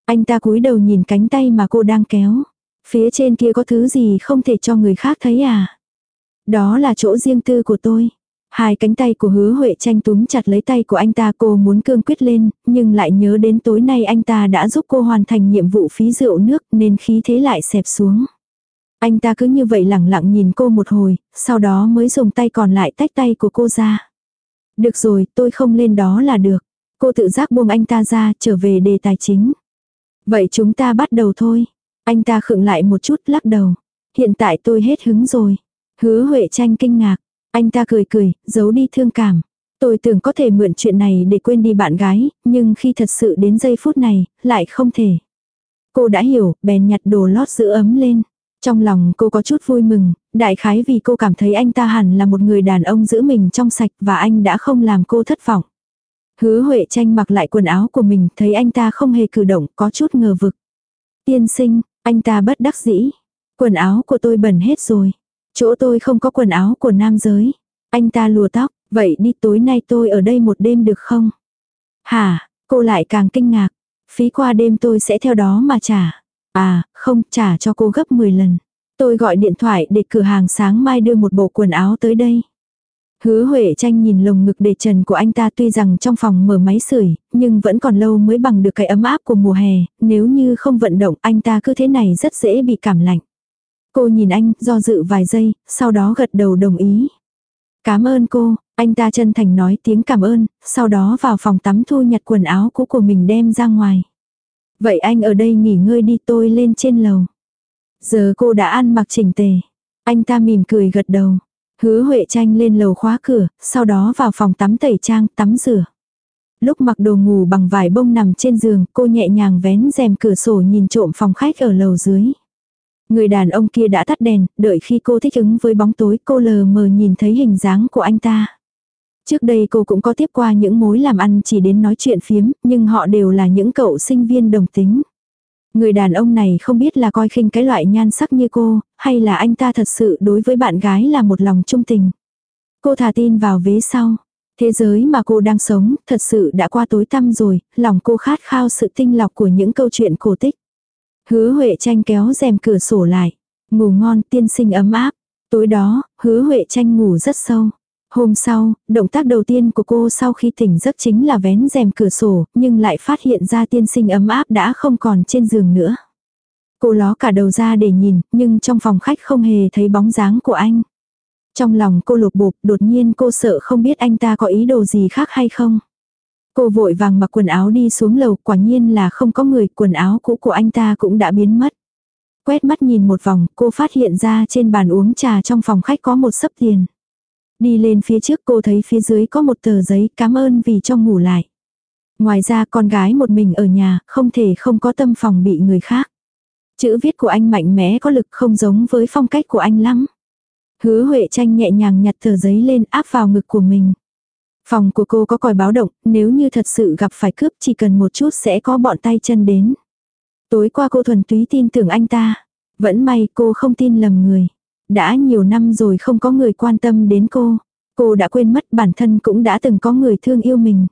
Anh ta cúi đầu nhìn cánh tay mà cô đang kéo. Phía trên kia có thứ gì không thể cho người khác thấy à? Đó là chỗ riêng tư của tôi. Hai cánh tay của hứa Huệ tranh túm chặt lấy tay của anh ta cô muốn cương quyết lên, nhưng lại nhớ đến tối nay anh ta đã giúp cô hoàn thành nhiệm vụ phí rượu nước nên khí thế lại xẹp xuống. Anh ta cứ như vậy lẳng lặng nhìn cô một hồi, sau đó mới dùng tay còn lại tách tay của cô ra. Được rồi, tôi không lên đó là được. Cô tự giác buông anh ta ra, trở về đề tài chính. Vậy chúng ta bắt đầu thôi. Anh ta khựng lại một chút lắc đầu. Hiện tại tôi hết hứng rồi. Hứa Huệ tranh kinh ngạc. Anh ta cười cười, giấu đi thương cảm. Tôi tưởng có thể mượn chuyện này để quên đi bạn gái, nhưng khi thật sự đến giây phút này, lại không thể. Cô đã hiểu, bèn nhặt đồ lót giữ ấm lên. Trong lòng cô có chút vui mừng, đại khái vì cô cảm thấy anh ta hẳn là một người đàn ông giữ mình trong sạch và anh đã không làm cô thất vọng. Hứa Huệ tranh mặc lại quần áo của mình, thấy anh ta không hề cử động, có chút ngờ vực. Tiên sinh, anh ta bất đắc dĩ. Quần áo của tôi bẩn hết rồi. Chỗ tôi không có quần áo của nam giới. Anh ta lùa tóc, vậy đi tối nay tôi ở đây một đêm được không? Hả, cô lại càng kinh ngạc. Phí qua đêm tôi sẽ theo đó mà trả. À, không, trả cho cô gấp 10 lần. Tôi gọi điện thoại để cửa hàng sáng mai đưa một bộ quần áo tới đây. Hứa Huệ tranh nhìn lồng ngực để trần của anh ta tuy rằng trong phòng mở máy sưởi, nhưng vẫn còn lâu mới bằng được cái ấm áp của mùa hè, nếu như không vận động anh ta cứ thế này rất dễ bị cảm lạnh. Cô nhìn anh, do dự vài giây, sau đó gật đầu đồng ý. Cảm ơn cô, anh ta chân thành nói tiếng cảm ơn, sau đó vào phòng tắm thu nhặt quần áo cũ của mình đem ra ngoài. Vậy anh ở đây nghỉ ngơi đi tôi lên trên lầu. Giờ cô đã ăn mặc chỉnh tề. Anh ta mỉm cười gật đầu. Hứa Huệ tranh lên lầu khóa cửa, sau đó vào phòng tắm tẩy trang, tắm rửa. Lúc mặc đồ ngủ bằng vải bông nằm trên giường, cô nhẹ nhàng vén rèm cửa sổ nhìn trộm phòng khách ở lầu dưới. Người đàn ông kia đã tắt đèn, đợi khi cô thích ứng với bóng tối cô lờ mờ nhìn thấy hình dáng của anh ta. Trước đây cô cũng có tiếp qua những mối làm ăn chỉ đến nói chuyện phiếm, nhưng họ đều là những cậu sinh viên đồng tính. Người đàn ông này không biết là coi khinh cái loại nhan sắc như cô, hay là anh ta thật sự đối với bạn gái là một lòng trung tình. Cô thả tin vào vế sau. Thế giới mà cô đang sống thật sự đã qua tối tăm rồi, lòng cô khát khao sự tinh lọc của những câu chuyện cổ tích. Hứa Huệ tranh kéo rèm cửa sổ lại. Ngủ ngon tiên sinh ấm áp. Tối đó, hứa Huệ tranh ngủ rất sâu. Hôm sau, động tác đầu tiên của cô sau khi tỉnh giấc chính là vén rèm cửa sổ, nhưng lại phát hiện ra tiên sinh ấm áp đã không còn trên giường nữa. Cô ló cả đầu ra để nhìn, nhưng trong phòng khách không hề thấy bóng dáng của anh. Trong lòng cô lột bột, đột nhiên cô sợ không biết anh ta có ý đồ gì khác hay không. Cô vội vàng mặc quần áo đi xuống lầu, quả nhiên là không có người, quần áo cũ của anh ta cũng đã biến mất. Quét mắt nhìn một vòng, cô phát hiện ra trên bàn uống trà trong phòng khách có một sấp tiền. Đi lên phía trước cô thấy phía dưới có một tờ giấy cảm ơn vì cho ngủ lại. Ngoài ra con gái một mình ở nhà, không thể không có tâm phòng bị người khác. Chữ viết của anh mạnh mẽ có lực không giống với phong cách của anh lắm. Hứa Huệ tranh nhẹ nhàng nhặt tờ giấy lên áp vào ngực của mình. Phòng của cô có còi báo động, nếu như thật sự gặp phải cướp chỉ cần một chút sẽ có bọn tay chân đến. Tối qua cô thuần túy tin tưởng anh ta. Vẫn may cô không tin lầm người. Đã nhiều năm rồi không có người quan tâm đến cô. Cô đã quên mất bản thân cũng đã từng có người thương yêu mình.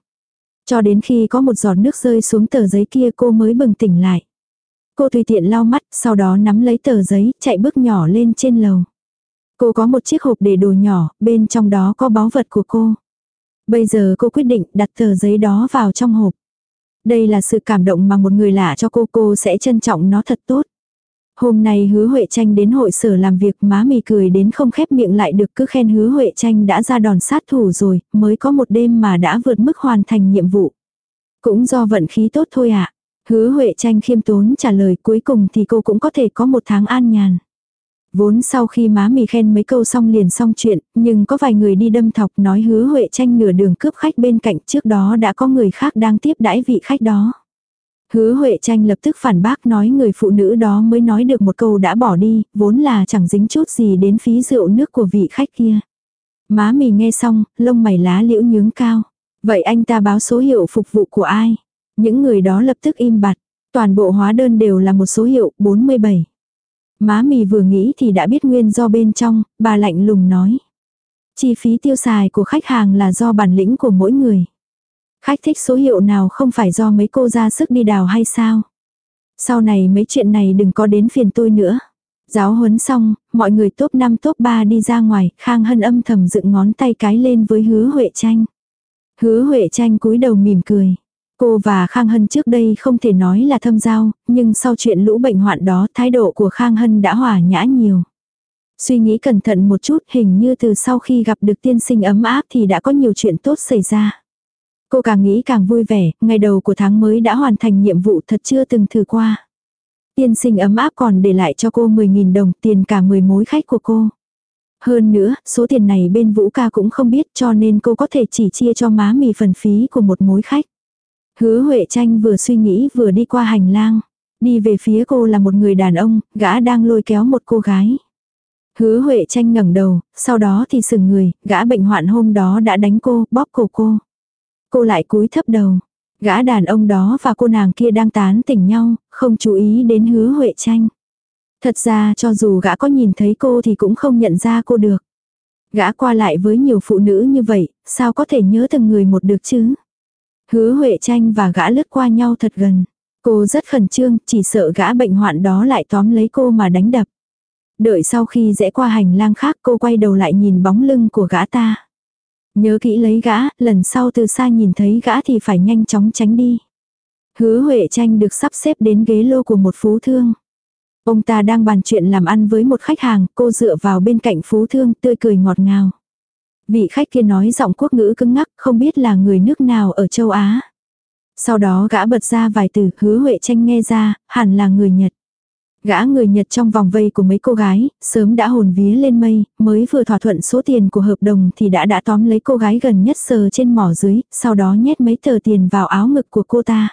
Cho đến khi có một giọt nước rơi xuống tờ giấy kia cô mới bừng tỉnh lại. Cô tùy tiện lau mắt, sau đó nắm lấy tờ giấy, chạy bước nhỏ lên trên lầu. Cô có một chiếc hộp để đồ nhỏ, bên trong đó có báu vật của cô. Bây giờ cô quyết định đặt tờ giấy đó vào trong hộp. Đây là sự cảm động mà một người lạ cho cô, cô sẽ trân trọng nó thật tốt. Hôm nay hứa Huệ Tranh đến hội sở làm việc má mì cười đến không khép miệng lại được cứ khen hứa Huệ Tranh đã ra đòn sát thủ rồi, mới có một đêm mà đã vượt mức hoàn thành nhiệm vụ. Cũng do vận khí tốt thôi ạ. À. Hứa Huệ Tranh khiêm tốn trả lời cuối cùng thì cô cũng có thể có một tháng an nhàn. Vốn sau khi má mì khen mấy câu xong liền xong chuyện, nhưng có vài người đi đâm thọc nói hứa Huệ tranh nửa đường cướp khách bên cạnh trước đó đã có người khác đang tiếp đãi vị khách đó. Hứa Huệ tranh lập tức phản bác nói người phụ nữ đó mới nói được một câu đã bỏ đi, vốn là chẳng dính chút gì đến phí rượu nước của vị khách kia. Má mì nghe xong, lông mày lá liễu nhướng cao. Vậy anh ta báo số hiệu phục vụ của ai? Những người đó lập tức im bặt. Toàn bộ hóa đơn đều là một số hiệu 47. Má mì vừa nghĩ thì đã biết nguyên do bên trong, bà lạnh lùng nói. Chi phí tiêu xài của khách hàng là do bản lĩnh của mỗi người. Khách thích số hiệu nào không phải do mấy cô ra sức đi đào hay sao? Sau này mấy chuyện này đừng có đến phiền tôi nữa. Giáo huấn xong, mọi người top 5 top 3 đi ra ngoài, Khang Hân âm thầm dựng ngón tay cái lên với hứa Huệ Tranh. Hứa Huệ Tranh cúi đầu mỉm cười. Cô và Khang Hân trước đây không thể nói là thâm giao, nhưng sau chuyện lũ bệnh hoạn đó thái độ của Khang Hân đã hòa nhã nhiều. Suy nghĩ cẩn thận một chút hình như từ sau khi gặp được tiên sinh ấm áp thì đã có nhiều chuyện tốt xảy ra. Cô càng nghĩ càng vui vẻ, ngày đầu của tháng mới đã hoàn thành nhiệm vụ thật chưa từng thử qua. Tiên sinh ấm áp còn để lại cho cô 10.000 đồng tiền cả 10 mối khách của cô. Hơn nữa, số tiền này bên Vũ ca cũng không biết cho nên cô có thể chỉ chia cho má mì phần phí của một mối khách. Hứa Huệ Tranh vừa suy nghĩ vừa đi qua hành lang. Đi về phía cô là một người đàn ông, gã đang lôi kéo một cô gái. Hứa Huệ Tranh ngẩng đầu, sau đó thì sừng người, gã bệnh hoạn hôm đó đã đánh cô, bóp cổ cô. Cô lại cúi thấp đầu. Gã đàn ông đó và cô nàng kia đang tán tỉnh nhau, không chú ý đến hứa Huệ Tranh. Thật ra cho dù gã có nhìn thấy cô thì cũng không nhận ra cô được. Gã qua lại với nhiều phụ nữ như vậy, sao có thể nhớ từng người một được chứ? Hứa Huệ Tranh và gã lướt qua nhau thật gần. Cô rất khẩn trương, chỉ sợ gã bệnh hoạn đó lại tóm lấy cô mà đánh đập. Đợi sau khi rẽ qua hành lang khác cô quay đầu lại nhìn bóng lưng của gã ta. Nhớ kỹ lấy gã, lần sau từ xa nhìn thấy gã thì phải nhanh chóng tránh đi. Hứa Huệ Tranh được sắp xếp đến ghế lô của một phú thương. Ông ta đang bàn chuyện làm ăn với một khách hàng, cô dựa vào bên cạnh phú thương tươi cười ngọt ngào. Vị khách kia nói giọng quốc ngữ cứng ngắc, không biết là người nước nào ở châu Á. Sau đó gã bật ra vài từ, hứa Huệ tranh nghe ra, hẳn là người Nhật. Gã người Nhật trong vòng vây của mấy cô gái, sớm đã hồn vía lên mây, mới vừa thỏa thuận số tiền của hợp đồng thì đã đã tóm lấy cô gái gần nhất sờ trên mỏ dưới, sau đó nhét mấy tờ tiền vào áo ngực của cô ta.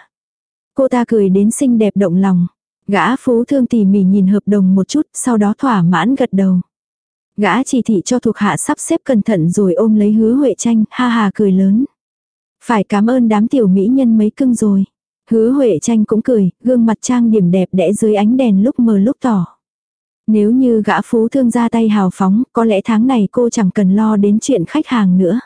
Cô ta cười đến xinh đẹp động lòng. Gã phú thương tỉ mỉ nhìn hợp đồng một chút, sau đó thỏa mãn gật đầu. Gã chỉ thị cho thuộc hạ sắp xếp cẩn thận rồi ôm lấy hứa Huệ tranh, ha ha cười lớn. Phải cảm ơn đám tiểu mỹ nhân mấy cưng rồi. Hứa Huệ tranh cũng cười, gương mặt trang điểm đẹp đẽ dưới ánh đèn lúc mờ lúc tỏ. Nếu như gã phú thương ra tay hào phóng, có lẽ tháng này cô chẳng cần lo đến chuyện khách hàng nữa.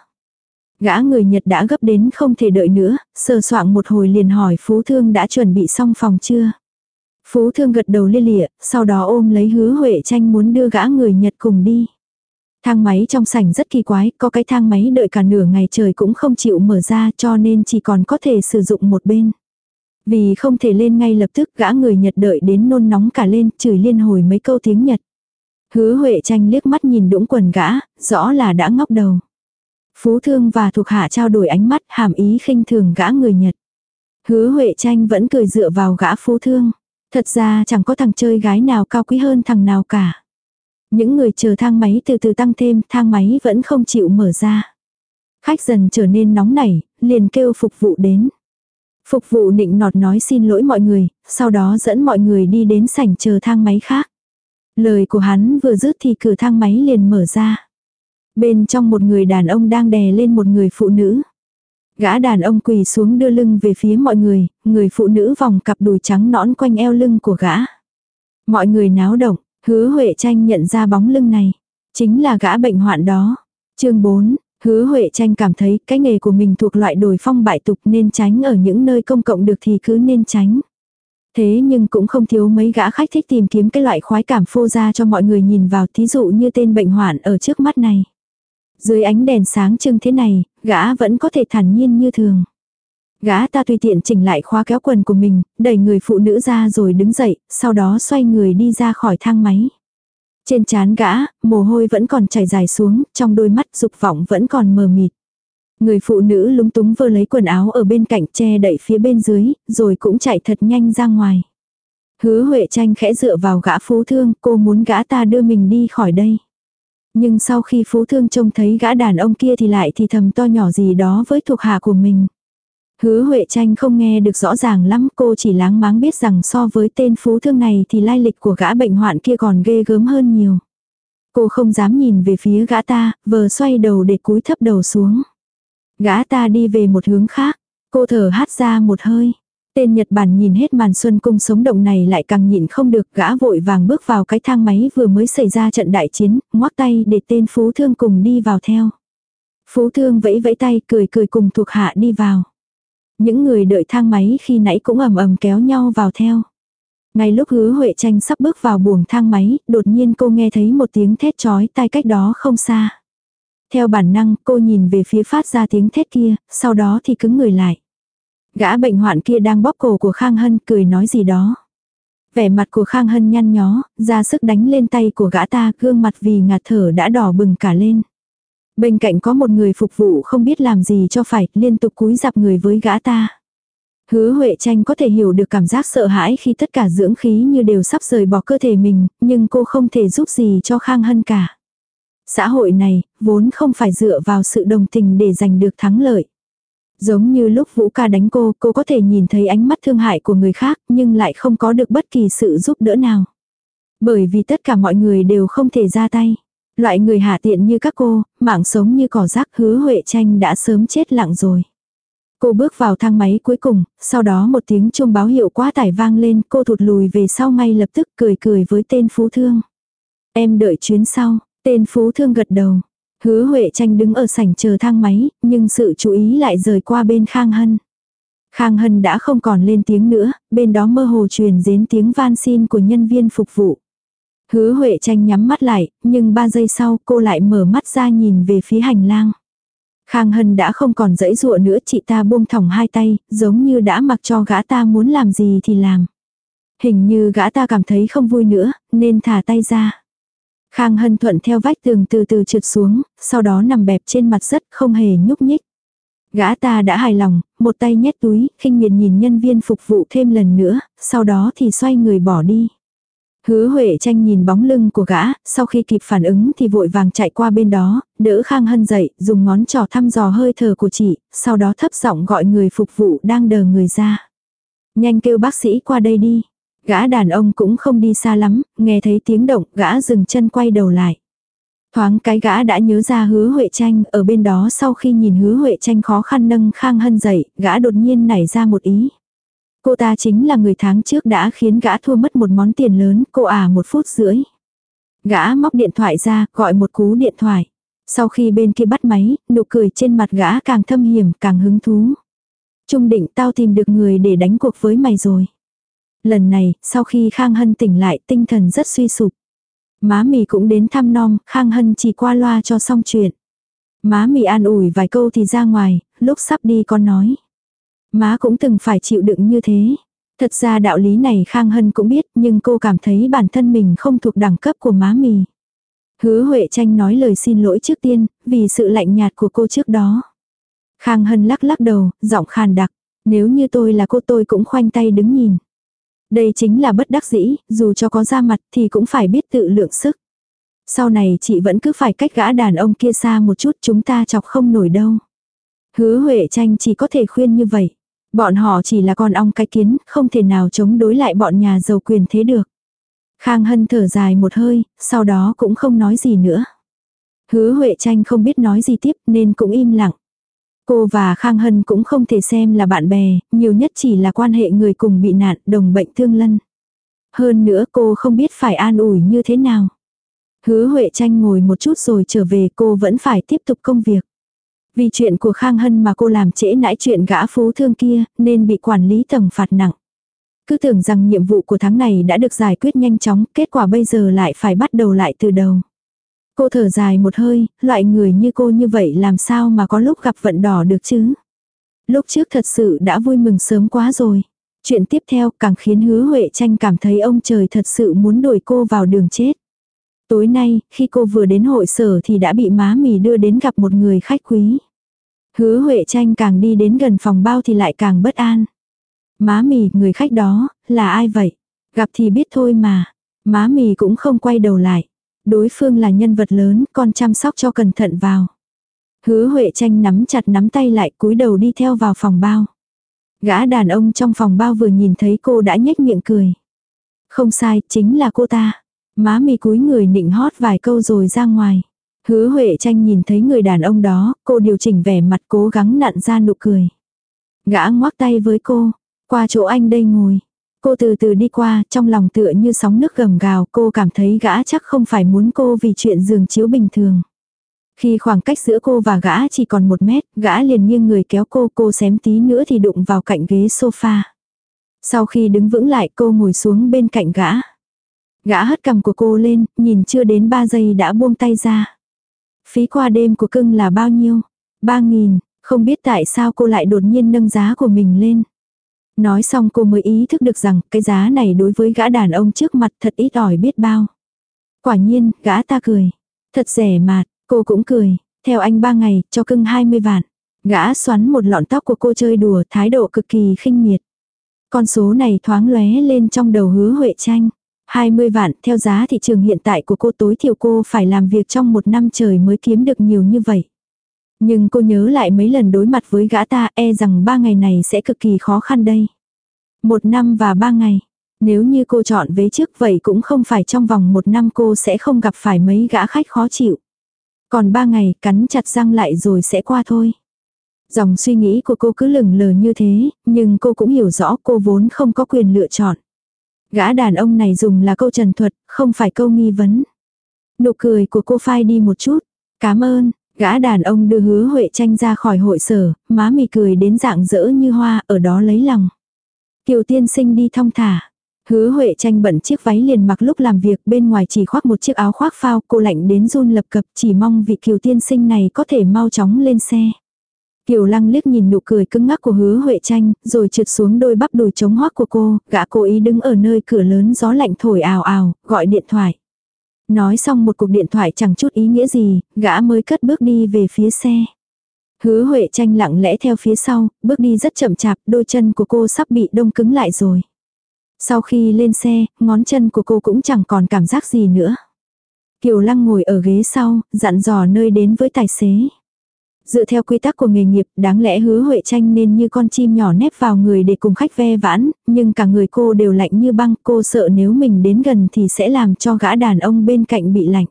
Gã người Nhật đã gấp đến không thể đợi nữa, sờ soạng một hồi liền hỏi phú thương đã chuẩn bị xong phòng chưa. Phú thương gật đầu lia lịa, sau đó ôm lấy hứa Huệ tranh muốn đưa gã người Nhật cùng đi. Thang máy trong sảnh rất kỳ quái, có cái thang máy đợi cả nửa ngày trời cũng không chịu mở ra cho nên chỉ còn có thể sử dụng một bên. Vì không thể lên ngay lập tức gã người Nhật đợi đến nôn nóng cả lên, chửi liên hồi mấy câu tiếng Nhật. Hứa Huệ tranh liếc mắt nhìn đũng quần gã, rõ là đã ngóc đầu. Phú thương và thuộc hạ trao đổi ánh mắt hàm ý khinh thường gã người Nhật. Hứa Huệ tranh vẫn cười dựa vào gã phú thương. Thật ra chẳng có thằng chơi gái nào cao quý hơn thằng nào cả. Những người chờ thang máy từ từ tăng thêm, thang máy vẫn không chịu mở ra. Khách dần trở nên nóng nảy, liền kêu phục vụ đến. Phục vụ nịnh nọt nói xin lỗi mọi người, sau đó dẫn mọi người đi đến sảnh chờ thang máy khác. Lời của hắn vừa dứt thì cửa thang máy liền mở ra. Bên trong một người đàn ông đang đè lên một người phụ nữ. Gã đàn ông quỳ xuống đưa lưng về phía mọi người, người phụ nữ vòng cặp đùi trắng nõn quanh eo lưng của gã. Mọi người náo động, hứa Huệ tranh nhận ra bóng lưng này. Chính là gã bệnh hoạn đó. chương 4, hứa Huệ tranh cảm thấy cái nghề của mình thuộc loại đổi phong bại tục nên tránh ở những nơi công cộng được thì cứ nên tránh. Thế nhưng cũng không thiếu mấy gã khách thích tìm kiếm cái loại khoái cảm phô ra cho mọi người nhìn vào thí dụ như tên bệnh hoạn ở trước mắt này. Dưới ánh đèn sáng trưng thế này, gã vẫn có thể thản nhiên như thường. Gã ta tùy tiện chỉnh lại khóa kéo quần của mình, đẩy người phụ nữ ra rồi đứng dậy, sau đó xoay người đi ra khỏi thang máy. Trên trán gã, mồ hôi vẫn còn chảy dài xuống, trong đôi mắt dục vọng vẫn còn mờ mịt. Người phụ nữ lúng túng vơ lấy quần áo ở bên cạnh che đậy phía bên dưới, rồi cũng chạy thật nhanh ra ngoài. Hứa Huệ tranh khẽ dựa vào gã phú thương, cô muốn gã ta đưa mình đi khỏi đây. Nhưng sau khi phú thương trông thấy gã đàn ông kia thì lại thì thầm to nhỏ gì đó với thuộc hạ của mình. Hứa Huệ Tranh không nghe được rõ ràng lắm, cô chỉ láng máng biết rằng so với tên phú thương này thì lai lịch của gã bệnh hoạn kia còn ghê gớm hơn nhiều. Cô không dám nhìn về phía gã ta, vờ xoay đầu để cúi thấp đầu xuống. Gã ta đi về một hướng khác, cô thở hát ra một hơi. Tên Nhật Bản nhìn hết màn xuân cung sống động này lại càng nhịn không được gã vội vàng bước vào cái thang máy vừa mới xảy ra trận đại chiến, ngoắc tay để tên phú thương cùng đi vào theo. Phú thương vẫy vẫy tay cười cười cùng thuộc hạ đi vào. Những người đợi thang máy khi nãy cũng ầm ầm kéo nhau vào theo. Ngay lúc hứa Huệ tranh sắp bước vào buồng thang máy, đột nhiên cô nghe thấy một tiếng thét chói tai cách đó không xa. Theo bản năng, cô nhìn về phía phát ra tiếng thét kia, sau đó thì cứng người lại. Gã bệnh hoạn kia đang bóp cổ của Khang Hân cười nói gì đó. Vẻ mặt của Khang Hân nhăn nhó, ra sức đánh lên tay của gã ta, gương mặt vì ngạt thở đã đỏ bừng cả lên. Bên cạnh có một người phục vụ không biết làm gì cho phải, liên tục cúi dạp người với gã ta. Hứa Huệ Tranh có thể hiểu được cảm giác sợ hãi khi tất cả dưỡng khí như đều sắp rời bỏ cơ thể mình, nhưng cô không thể giúp gì cho Khang Hân cả. Xã hội này, vốn không phải dựa vào sự đồng tình để giành được thắng lợi. Giống như lúc Vũ ca đánh cô, cô có thể nhìn thấy ánh mắt thương hại của người khác, nhưng lại không có được bất kỳ sự giúp đỡ nào. Bởi vì tất cả mọi người đều không thể ra tay. Loại người hạ tiện như các cô, mạng sống như cỏ rác hứa Huệ tranh đã sớm chết lặng rồi. Cô bước vào thang máy cuối cùng, sau đó một tiếng chuông báo hiệu quá tải vang lên, cô thụt lùi về sau ngay lập tức cười cười với tên phú thương. Em đợi chuyến sau, tên phú thương gật đầu. Hứa Huệ tranh đứng ở sảnh chờ thang máy, nhưng sự chú ý lại rời qua bên Khang Hân. Khang Hân đã không còn lên tiếng nữa, bên đó mơ hồ truyền đến tiếng van xin của nhân viên phục vụ. Hứa Huệ tranh nhắm mắt lại, nhưng ba giây sau cô lại mở mắt ra nhìn về phía hành lang. Khang Hân đã không còn dãy dụa nữa chị ta buông thòng hai tay, giống như đã mặc cho gã ta muốn làm gì thì làm. Hình như gã ta cảm thấy không vui nữa, nên thả tay ra. Khang Hân thuận theo vách tường từ từ trượt xuống, sau đó nằm bẹp trên mặt rất không hề nhúc nhích. Gã ta đã hài lòng, một tay nhét túi, khinh miệt nhìn nhân viên phục vụ thêm lần nữa, sau đó thì xoay người bỏ đi. Hứa Huệ tranh nhìn bóng lưng của gã, sau khi kịp phản ứng thì vội vàng chạy qua bên đó, đỡ Khang Hân dậy, dùng ngón trỏ thăm dò hơi thở của chị, sau đó thấp giọng gọi người phục vụ đang đờ người ra. Nhanh kêu bác sĩ qua đây đi. Gã đàn ông cũng không đi xa lắm, nghe thấy tiếng động, gã dừng chân quay đầu lại. Thoáng cái gã đã nhớ ra hứa Huệ tranh, ở bên đó sau khi nhìn hứa Huệ tranh khó khăn nâng Khang Hân dậy, gã đột nhiên nảy ra một ý. Cô ta chính là người tháng trước đã khiến gã thua mất một món tiền lớn, cô à một phút rưỡi. Gã móc điện thoại ra, gọi một cú điện thoại. Sau khi bên kia bắt máy, nụ cười trên mặt gã càng thâm hiểm, càng hứng thú. Trung định tao tìm được người để đánh cuộc với mày rồi. Lần này, sau khi Khang Hân tỉnh lại, tinh thần rất suy sụp. Má mì cũng đến thăm non, Khang Hân chỉ qua loa cho xong chuyện. Má mì an ủi vài câu thì ra ngoài, lúc sắp đi con nói. Má cũng từng phải chịu đựng như thế. Thật ra đạo lý này Khang Hân cũng biết nhưng cô cảm thấy bản thân mình không thuộc đẳng cấp của má mì. Hứa Huệ tranh nói lời xin lỗi trước tiên, vì sự lạnh nhạt của cô trước đó. Khang Hân lắc lắc đầu, giọng khàn đặc. Nếu như tôi là cô tôi cũng khoanh tay đứng nhìn. Đây chính là bất đắc dĩ, dù cho có ra mặt thì cũng phải biết tự lượng sức. Sau này chị vẫn cứ phải cách gã đàn ông kia xa một chút chúng ta chọc không nổi đâu. Hứa Huệ tranh chỉ có thể khuyên như vậy. Bọn họ chỉ là con ong cái kiến, không thể nào chống đối lại bọn nhà giàu quyền thế được. Khang Hân thở dài một hơi, sau đó cũng không nói gì nữa. Hứa Huệ tranh không biết nói gì tiếp nên cũng im lặng. Cô và Khang Hân cũng không thể xem là bạn bè, nhiều nhất chỉ là quan hệ người cùng bị nạn, đồng bệnh thương lân. Hơn nữa cô không biết phải an ủi như thế nào. Hứa Huệ tranh ngồi một chút rồi trở về cô vẫn phải tiếp tục công việc. Vì chuyện của Khang Hân mà cô làm trễ nãi chuyện gã phú thương kia, nên bị quản lý tổng phạt nặng. Cứ tưởng rằng nhiệm vụ của tháng này đã được giải quyết nhanh chóng, kết quả bây giờ lại phải bắt đầu lại từ đầu. Cô thở dài một hơi, loại người như cô như vậy làm sao mà có lúc gặp vận đỏ được chứ. Lúc trước thật sự đã vui mừng sớm quá rồi. Chuyện tiếp theo càng khiến hứa Huệ tranh cảm thấy ông trời thật sự muốn đuổi cô vào đường chết. Tối nay, khi cô vừa đến hội sở thì đã bị má mì đưa đến gặp một người khách quý. Hứa Huệ tranh càng đi đến gần phòng bao thì lại càng bất an. Má mì, người khách đó, là ai vậy? Gặp thì biết thôi mà. Má mì cũng không quay đầu lại. Đối phương là nhân vật lớn, con chăm sóc cho cẩn thận vào. Hứa Huệ tranh nắm chặt nắm tay lại cúi đầu đi theo vào phòng bao. Gã đàn ông trong phòng bao vừa nhìn thấy cô đã nhếch miệng cười. Không sai, chính là cô ta. Má mì cúi người nịnh hót vài câu rồi ra ngoài. Hứa Huệ tranh nhìn thấy người đàn ông đó, cô điều chỉnh vẻ mặt cố gắng nặn ra nụ cười. Gã ngoắc tay với cô, qua chỗ anh đây ngồi. Cô từ từ đi qua, trong lòng tựa như sóng nước gầm gào, cô cảm thấy gã chắc không phải muốn cô vì chuyện giường chiếu bình thường. Khi khoảng cách giữa cô và gã chỉ còn một mét, gã liền nghiêng người kéo cô, cô xém tí nữa thì đụng vào cạnh ghế sofa. Sau khi đứng vững lại cô ngồi xuống bên cạnh gã. Gã hất cầm của cô lên, nhìn chưa đến 3 giây đã buông tay ra. Phí qua đêm của cưng là bao nhiêu? ba nghìn không biết tại sao cô lại đột nhiên nâng giá của mình lên. Nói xong cô mới ý thức được rằng cái giá này đối với gã đàn ông trước mặt thật ít ỏi biết bao. Quả nhiên, gã ta cười. Thật rẻ mạt, cô cũng cười. Theo anh ba ngày, cho cưng 20 vạn. Gã xoắn một lọn tóc của cô chơi đùa, thái độ cực kỳ khinh miệt. Con số này thoáng lóe lên trong đầu hứa Huệ tranh. 20 vạn, theo giá thị trường hiện tại của cô tối thiểu cô phải làm việc trong một năm trời mới kiếm được nhiều như vậy. Nhưng cô nhớ lại mấy lần đối mặt với gã ta e rằng ba ngày này sẽ cực kỳ khó khăn đây. Một năm và ba ngày. Nếu như cô chọn vế trước vậy cũng không phải trong vòng một năm cô sẽ không gặp phải mấy gã khách khó chịu. Còn ba ngày cắn chặt răng lại rồi sẽ qua thôi. Dòng suy nghĩ của cô cứ lửng lờ như thế, nhưng cô cũng hiểu rõ cô vốn không có quyền lựa chọn. Gã đàn ông này dùng là câu trần thuật, không phải câu nghi vấn. Nụ cười của cô phai đi một chút. Cảm ơn, gã đàn ông đưa hứa Huệ tranh ra khỏi hội sở, má mì cười đến dạng dỡ như hoa, ở đó lấy lòng. Kiều tiên sinh đi thong thả. Hứa Huệ tranh bận chiếc váy liền mặc lúc làm việc bên ngoài chỉ khoác một chiếc áo khoác phao cô lạnh đến run lập cập chỉ mong vị kiều tiên sinh này có thể mau chóng lên xe. Kiều lăng liếc nhìn nụ cười cứng ngắc của hứa Huệ tranh, rồi trượt xuống đôi bắp đùi chống hoác của cô, gã cố ý đứng ở nơi cửa lớn gió lạnh thổi ào ào, gọi điện thoại. Nói xong một cuộc điện thoại chẳng chút ý nghĩa gì, gã mới cất bước đi về phía xe. Hứa Huệ tranh lặng lẽ theo phía sau, bước đi rất chậm chạp, đôi chân của cô sắp bị đông cứng lại rồi. Sau khi lên xe, ngón chân của cô cũng chẳng còn cảm giác gì nữa. Kiều Lăng ngồi ở ghế sau, dặn dò nơi đến với tài xế. Dựa theo quy tắc của nghề nghiệp, đáng lẽ hứa Huệ tranh nên như con chim nhỏ nép vào người để cùng khách ve vãn, nhưng cả người cô đều lạnh như băng, cô sợ nếu mình đến gần thì sẽ làm cho gã đàn ông bên cạnh bị lạnh.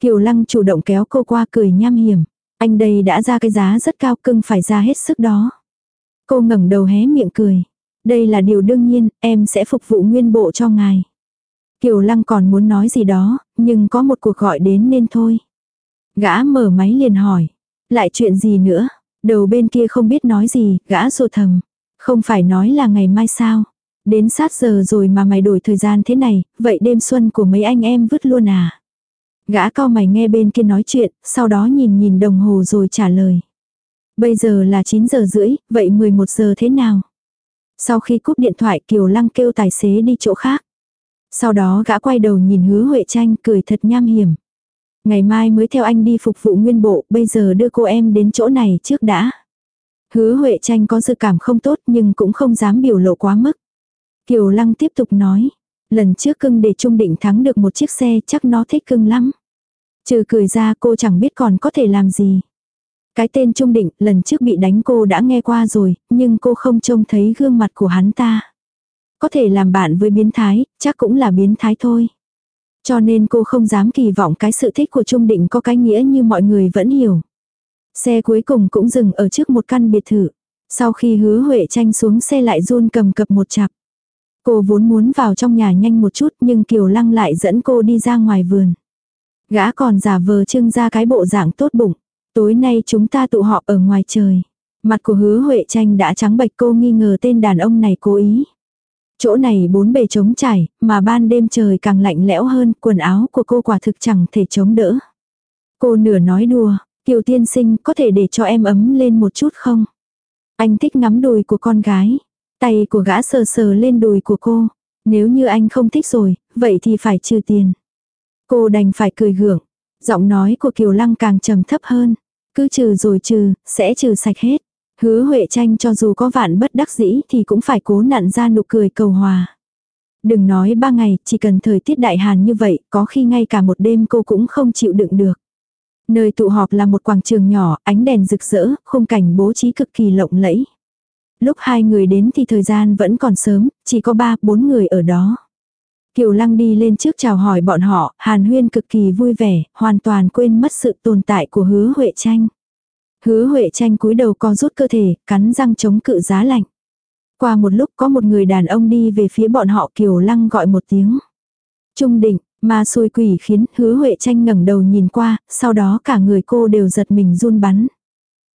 Kiều Lăng chủ động kéo cô qua cười nham hiểm. Anh đây đã ra cái giá rất cao cưng phải ra hết sức đó. Cô ngẩng đầu hé miệng cười. Đây là điều đương nhiên, em sẽ phục vụ nguyên bộ cho ngài. Kiều Lăng còn muốn nói gì đó, nhưng có một cuộc gọi đến nên thôi. Gã mở máy liền hỏi. Lại chuyện gì nữa? Đầu bên kia không biết nói gì, gã rồ thầm. Không phải nói là ngày mai sao? Đến sát giờ rồi mà mày đổi thời gian thế này, vậy đêm xuân của mấy anh em vứt luôn à? Gã cao mày nghe bên kia nói chuyện, sau đó nhìn nhìn đồng hồ rồi trả lời. Bây giờ là 9 giờ rưỡi, vậy 11 giờ thế nào? Sau khi cúp điện thoại Kiều Lăng kêu tài xế đi chỗ khác. Sau đó gã quay đầu nhìn hứa Huệ tranh cười thật nham hiểm. Ngày mai mới theo anh đi phục vụ nguyên bộ, bây giờ đưa cô em đến chỗ này trước đã. Hứa Huệ tranh có dự cảm không tốt nhưng cũng không dám biểu lộ quá mức. Kiều Lăng tiếp tục nói. Lần trước cưng để Trung Định thắng được một chiếc xe chắc nó thích cưng lắm. Trừ cười ra cô chẳng biết còn có thể làm gì. Cái tên Trung Định lần trước bị đánh cô đã nghe qua rồi, nhưng cô không trông thấy gương mặt của hắn ta. Có thể làm bạn với biến thái, chắc cũng là biến thái thôi. Cho nên cô không dám kỳ vọng cái sự thích của Trung Định có cái nghĩa như mọi người vẫn hiểu. Xe cuối cùng cũng dừng ở trước một căn biệt thự. Sau khi hứa Huệ tranh xuống xe lại run cầm cập một chặp. Cô vốn muốn vào trong nhà nhanh một chút nhưng Kiều Lăng lại dẫn cô đi ra ngoài vườn. Gã còn giả vờ trưng ra cái bộ dạng tốt bụng. Tối nay chúng ta tụ họp ở ngoài trời. Mặt của hứa Huệ tranh đã trắng bệch, cô nghi ngờ tên đàn ông này cố ý. Chỗ này bốn bề trống trải, mà ban đêm trời càng lạnh lẽo hơn, quần áo của cô quả thực chẳng thể chống đỡ. Cô nửa nói đùa, Kiều tiên sinh có thể để cho em ấm lên một chút không? Anh thích ngắm đùi của con gái. Tay của gã sờ sờ lên đùi của cô. Nếu như anh không thích rồi, vậy thì phải trừ tiền. Cô đành phải cười gượng. Giọng nói của Kiều Lăng càng trầm thấp hơn. Cứ trừ rồi trừ, sẽ trừ sạch hết. Hứa Huệ tranh cho dù có vạn bất đắc dĩ thì cũng phải cố nặn ra nụ cười cầu hòa. Đừng nói ba ngày, chỉ cần thời tiết đại hàn như vậy, có khi ngay cả một đêm cô cũng không chịu đựng được. Nơi tụ họp là một quảng trường nhỏ, ánh đèn rực rỡ, khung cảnh bố trí cực kỳ lộng lẫy. Lúc hai người đến thì thời gian vẫn còn sớm, chỉ có ba, bốn người ở đó. Kiều Lăng đi lên trước chào hỏi bọn họ, Hàn Huyên cực kỳ vui vẻ, hoàn toàn quên mất sự tồn tại của hứa Huệ Tranh. Hứa Huệ Tranh cúi đầu co rút cơ thể, cắn răng chống cự giá lạnh. Qua một lúc có một người đàn ông đi về phía bọn họ Kiều Lăng gọi một tiếng. Trung định, ma xôi quỷ khiến hứa Huệ Tranh ngẩng đầu nhìn qua, sau đó cả người cô đều giật mình run bắn.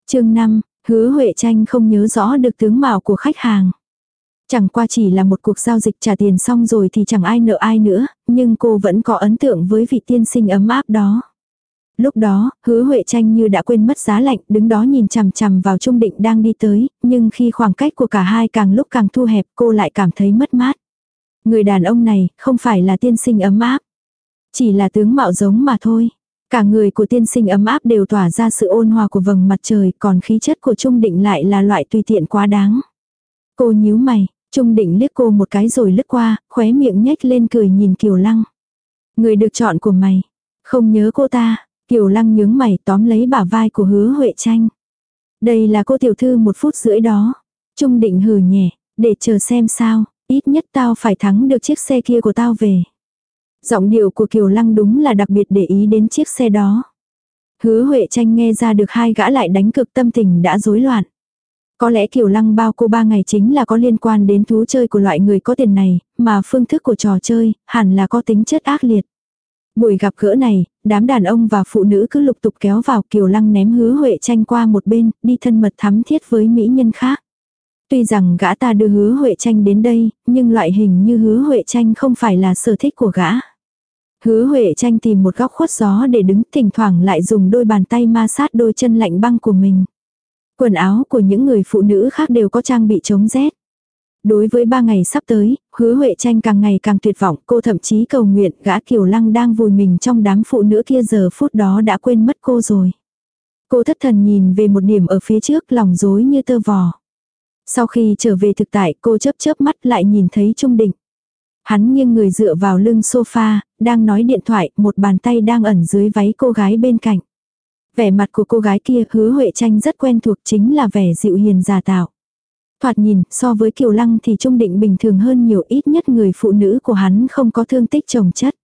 chương 5, hứa Huệ Tranh không nhớ rõ được tướng mạo của khách hàng. Chẳng qua chỉ là một cuộc giao dịch trả tiền xong rồi thì chẳng ai nợ ai nữa, nhưng cô vẫn có ấn tượng với vị tiên sinh ấm áp đó. Lúc đó, hứa Huệ Tranh như đã quên mất giá lạnh, đứng đó nhìn chằm chằm vào Trung Định đang đi tới, nhưng khi khoảng cách của cả hai càng lúc càng thu hẹp cô lại cảm thấy mất mát. Người đàn ông này không phải là tiên sinh ấm áp, chỉ là tướng mạo giống mà thôi. Cả người của tiên sinh ấm áp đều tỏa ra sự ôn hòa của vầng mặt trời, còn khí chất của Trung Định lại là loại tùy tiện quá đáng. Cô nhíu mày, Trung định liếc cô một cái rồi lướt qua, khóe miệng nhếch lên cười nhìn Kiều Lăng. Người được chọn của mày. Không nhớ cô ta. Kiều Lăng nhướng mày tóm lấy bả vai của hứa Huệ Tranh. Đây là cô tiểu thư một phút rưỡi đó. Trung định hừ nhẹ, để chờ xem sao, ít nhất tao phải thắng được chiếc xe kia của tao về. Giọng điệu của Kiều Lăng đúng là đặc biệt để ý đến chiếc xe đó. Hứa Huệ Tranh nghe ra được hai gã lại đánh cực tâm tình đã rối loạn. Có lẽ Kiều lăng bao cô ba ngày chính là có liên quan đến thú chơi của loại người có tiền này, mà phương thức của trò chơi, hẳn là có tính chất ác liệt. Buổi gặp gỡ này, đám đàn ông và phụ nữ cứ lục tục kéo vào kiều lăng ném hứa huệ tranh qua một bên, đi thân mật thắm thiết với mỹ nhân khác. Tuy rằng gã ta đưa hứa huệ tranh đến đây, nhưng loại hình như hứa huệ tranh không phải là sở thích của gã. Hứa huệ tranh tìm một góc khuất gió để đứng thỉnh thoảng lại dùng đôi bàn tay ma sát đôi chân lạnh băng của mình. Quần áo của những người phụ nữ khác đều có trang bị chống rét. Đối với ba ngày sắp tới, hứa Huệ Tranh càng ngày càng tuyệt vọng, cô thậm chí cầu nguyện gã Kiều Lăng đang vùi mình trong đám phụ nữ kia giờ phút đó đã quên mất cô rồi. Cô thất thần nhìn về một điểm ở phía trước lòng rối như tơ vò. Sau khi trở về thực tại cô chớp chớp mắt lại nhìn thấy Trung Định. Hắn nghiêng người dựa vào lưng sofa, đang nói điện thoại, một bàn tay đang ẩn dưới váy cô gái bên cạnh. Vẻ mặt của cô gái kia hứa Huệ Tranh rất quen thuộc chính là vẻ dịu hiền già tạo. Thoạt nhìn, so với Kiều Lăng thì Trung Định bình thường hơn nhiều ít nhất người phụ nữ của hắn không có thương tích chồng chất.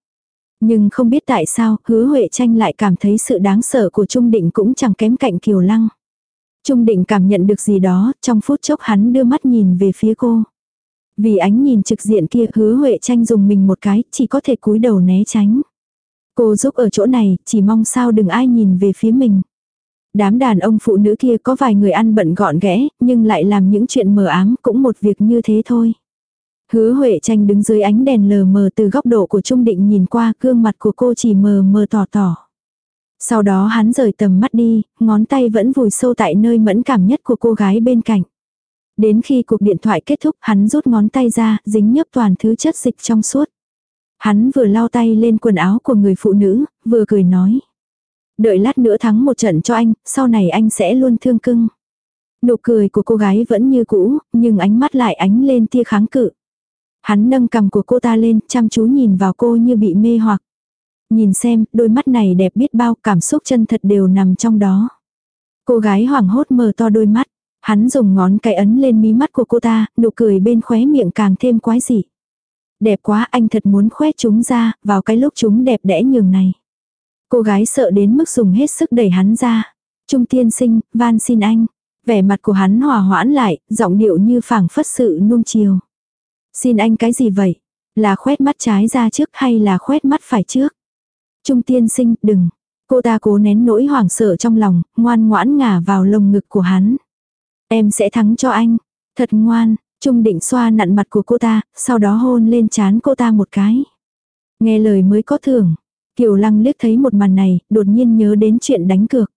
Nhưng không biết tại sao, hứa Huệ Tranh lại cảm thấy sự đáng sợ của Trung Định cũng chẳng kém cạnh Kiều Lăng. Trung Định cảm nhận được gì đó, trong phút chốc hắn đưa mắt nhìn về phía cô. Vì ánh nhìn trực diện kia hứa Huệ Tranh dùng mình một cái, chỉ có thể cúi đầu né tránh. Cô giúp ở chỗ này, chỉ mong sao đừng ai nhìn về phía mình. Đám đàn ông phụ nữ kia có vài người ăn bận gọn ghẽ, nhưng lại làm những chuyện mờ ám cũng một việc như thế thôi. Hứa Huệ tranh đứng dưới ánh đèn lờ mờ từ góc độ của Trung Định nhìn qua gương mặt của cô chỉ mờ mờ tỏ tỏ. Sau đó hắn rời tầm mắt đi, ngón tay vẫn vùi sâu tại nơi mẫn cảm nhất của cô gái bên cạnh. Đến khi cuộc điện thoại kết thúc hắn rút ngón tay ra, dính nhấp toàn thứ chất dịch trong suốt. Hắn vừa lau tay lên quần áo của người phụ nữ, vừa cười nói. Đợi lát nữa thắng một trận cho anh, sau này anh sẽ luôn thương cưng. Nụ cười của cô gái vẫn như cũ, nhưng ánh mắt lại ánh lên tia kháng cự. Hắn nâng cầm của cô ta lên, chăm chú nhìn vào cô như bị mê hoặc. Nhìn xem, đôi mắt này đẹp biết bao, cảm xúc chân thật đều nằm trong đó. Cô gái hoảng hốt mở to đôi mắt. Hắn dùng ngón cái ấn lên mí mắt của cô ta, nụ cười bên khóe miệng càng thêm quái dị. Đẹp quá anh thật muốn khoe chúng ra, vào cái lúc chúng đẹp đẽ nhường này. Cô gái sợ đến mức dùng hết sức đẩy hắn ra. Trung tiên sinh, van xin anh. Vẻ mặt của hắn hòa hoãn lại, giọng điệu như phảng phất sự nuông chiều. Xin anh cái gì vậy? Là khoét mắt trái ra trước hay là khoét mắt phải trước? Trung tiên sinh, đừng. Cô ta cố nén nỗi hoảng sợ trong lòng, ngoan ngoãn ngả vào lồng ngực của hắn. Em sẽ thắng cho anh. Thật ngoan, Trung định xoa nặn mặt của cô ta, sau đó hôn lên chán cô ta một cái. Nghe lời mới có thưởng. Kiều lăng liếc thấy một màn này, đột nhiên nhớ đến chuyện đánh cược.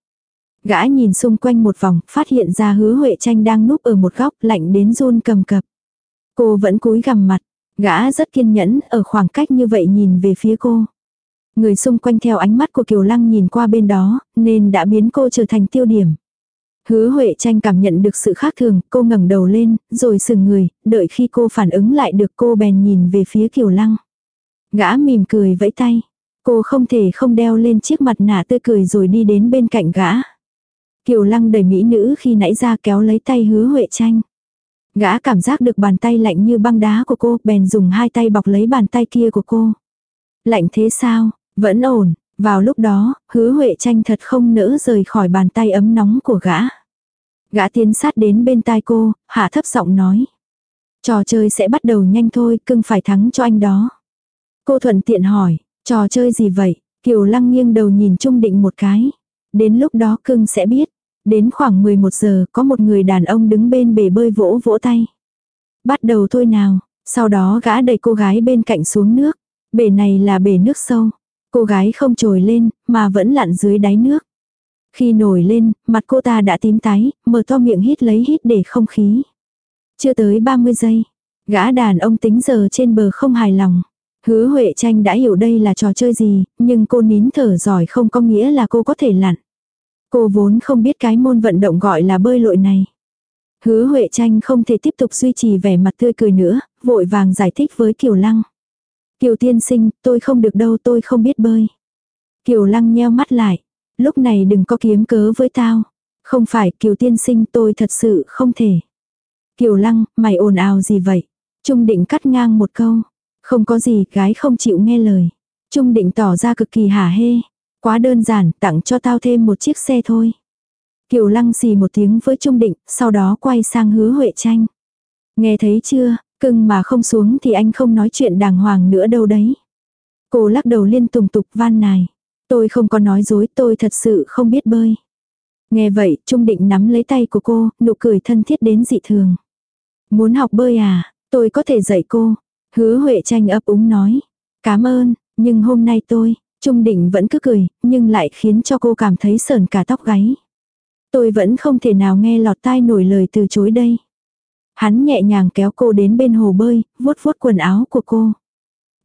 Gã nhìn xung quanh một vòng, phát hiện ra hứa Huệ tranh đang núp ở một góc, lạnh đến run cầm cập. Cô vẫn cúi gằm mặt, gã rất kiên nhẫn, ở khoảng cách như vậy nhìn về phía cô. Người xung quanh theo ánh mắt của Kiều Lăng nhìn qua bên đó, nên đã biến cô trở thành tiêu điểm. Hứa Huệ tranh cảm nhận được sự khác thường, cô ngẩng đầu lên, rồi sừng người, đợi khi cô phản ứng lại được cô bèn nhìn về phía Kiều Lăng. Gã mỉm cười vẫy tay. Cô không thể không đeo lên chiếc mặt nạ tươi cười rồi đi đến bên cạnh gã. Kiều Lăng đầy mỹ nữ khi nãy ra kéo lấy tay hứa Huệ tranh. Gã cảm giác được bàn tay lạnh như băng đá của cô, bèn dùng hai tay bọc lấy bàn tay kia của cô. Lạnh thế sao? Vẫn ổn. Vào lúc đó, hứa Huệ tranh thật không nỡ rời khỏi bàn tay ấm nóng của gã. Gã tiến sát đến bên tai cô, hạ thấp giọng nói. Trò chơi sẽ bắt đầu nhanh thôi, cưng phải thắng cho anh đó. Cô thuận tiện hỏi, trò chơi gì vậy? Kiều lăng nghiêng đầu nhìn Trung Định một cái. Đến lúc đó cưng sẽ biết. Đến khoảng 11 giờ có một người đàn ông đứng bên bể bơi vỗ vỗ tay. Bắt đầu thôi nào. Sau đó gã đẩy cô gái bên cạnh xuống nước. Bể này là bể nước sâu. Cô gái không trồi lên, mà vẫn lặn dưới đáy nước. Khi nổi lên, mặt cô ta đã tím tái, mở to miệng hít lấy hít để không khí. Chưa tới 30 giây, gã đàn ông tính giờ trên bờ không hài lòng. Hứa Huệ Tranh đã hiểu đây là trò chơi gì, nhưng cô nín thở giỏi không có nghĩa là cô có thể lặn. Cô vốn không biết cái môn vận động gọi là bơi lội này. Hứa Huệ Tranh không thể tiếp tục duy trì vẻ mặt tươi cười nữa, vội vàng giải thích với Kiều Lăng. Kiều tiên sinh, tôi không được đâu tôi không biết bơi. Kiều Lăng nheo mắt lại. Lúc này đừng có kiếm cớ với tao. Không phải Kiều tiên sinh tôi thật sự không thể. Kiều Lăng, mày ồn ào gì vậy? Trung định cắt ngang một câu. Không có gì, gái không chịu nghe lời. Trung định tỏ ra cực kỳ hả hê. Quá đơn giản, tặng cho tao thêm một chiếc xe thôi. Kiều Lăng xì một tiếng với Trung định, sau đó quay sang hứa Huệ tranh. Nghe thấy chưa, cưng mà không xuống thì anh không nói chuyện đàng hoàng nữa đâu đấy. Cô lắc đầu liên tục tục van nài. Tôi không có nói dối, tôi thật sự không biết bơi. Nghe vậy, Trung Định nắm lấy tay của cô, nụ cười thân thiết đến dị thường. Muốn học bơi à, tôi có thể dạy cô. Hứa Huệ tranh ấp úng nói. Cảm ơn, nhưng hôm nay tôi, Trung Định vẫn cứ cười, nhưng lại khiến cho cô cảm thấy sờn cả tóc gáy. Tôi vẫn không thể nào nghe lọt tai nổi lời từ chối đây. Hắn nhẹ nhàng kéo cô đến bên hồ bơi, vuốt vuốt quần áo của cô.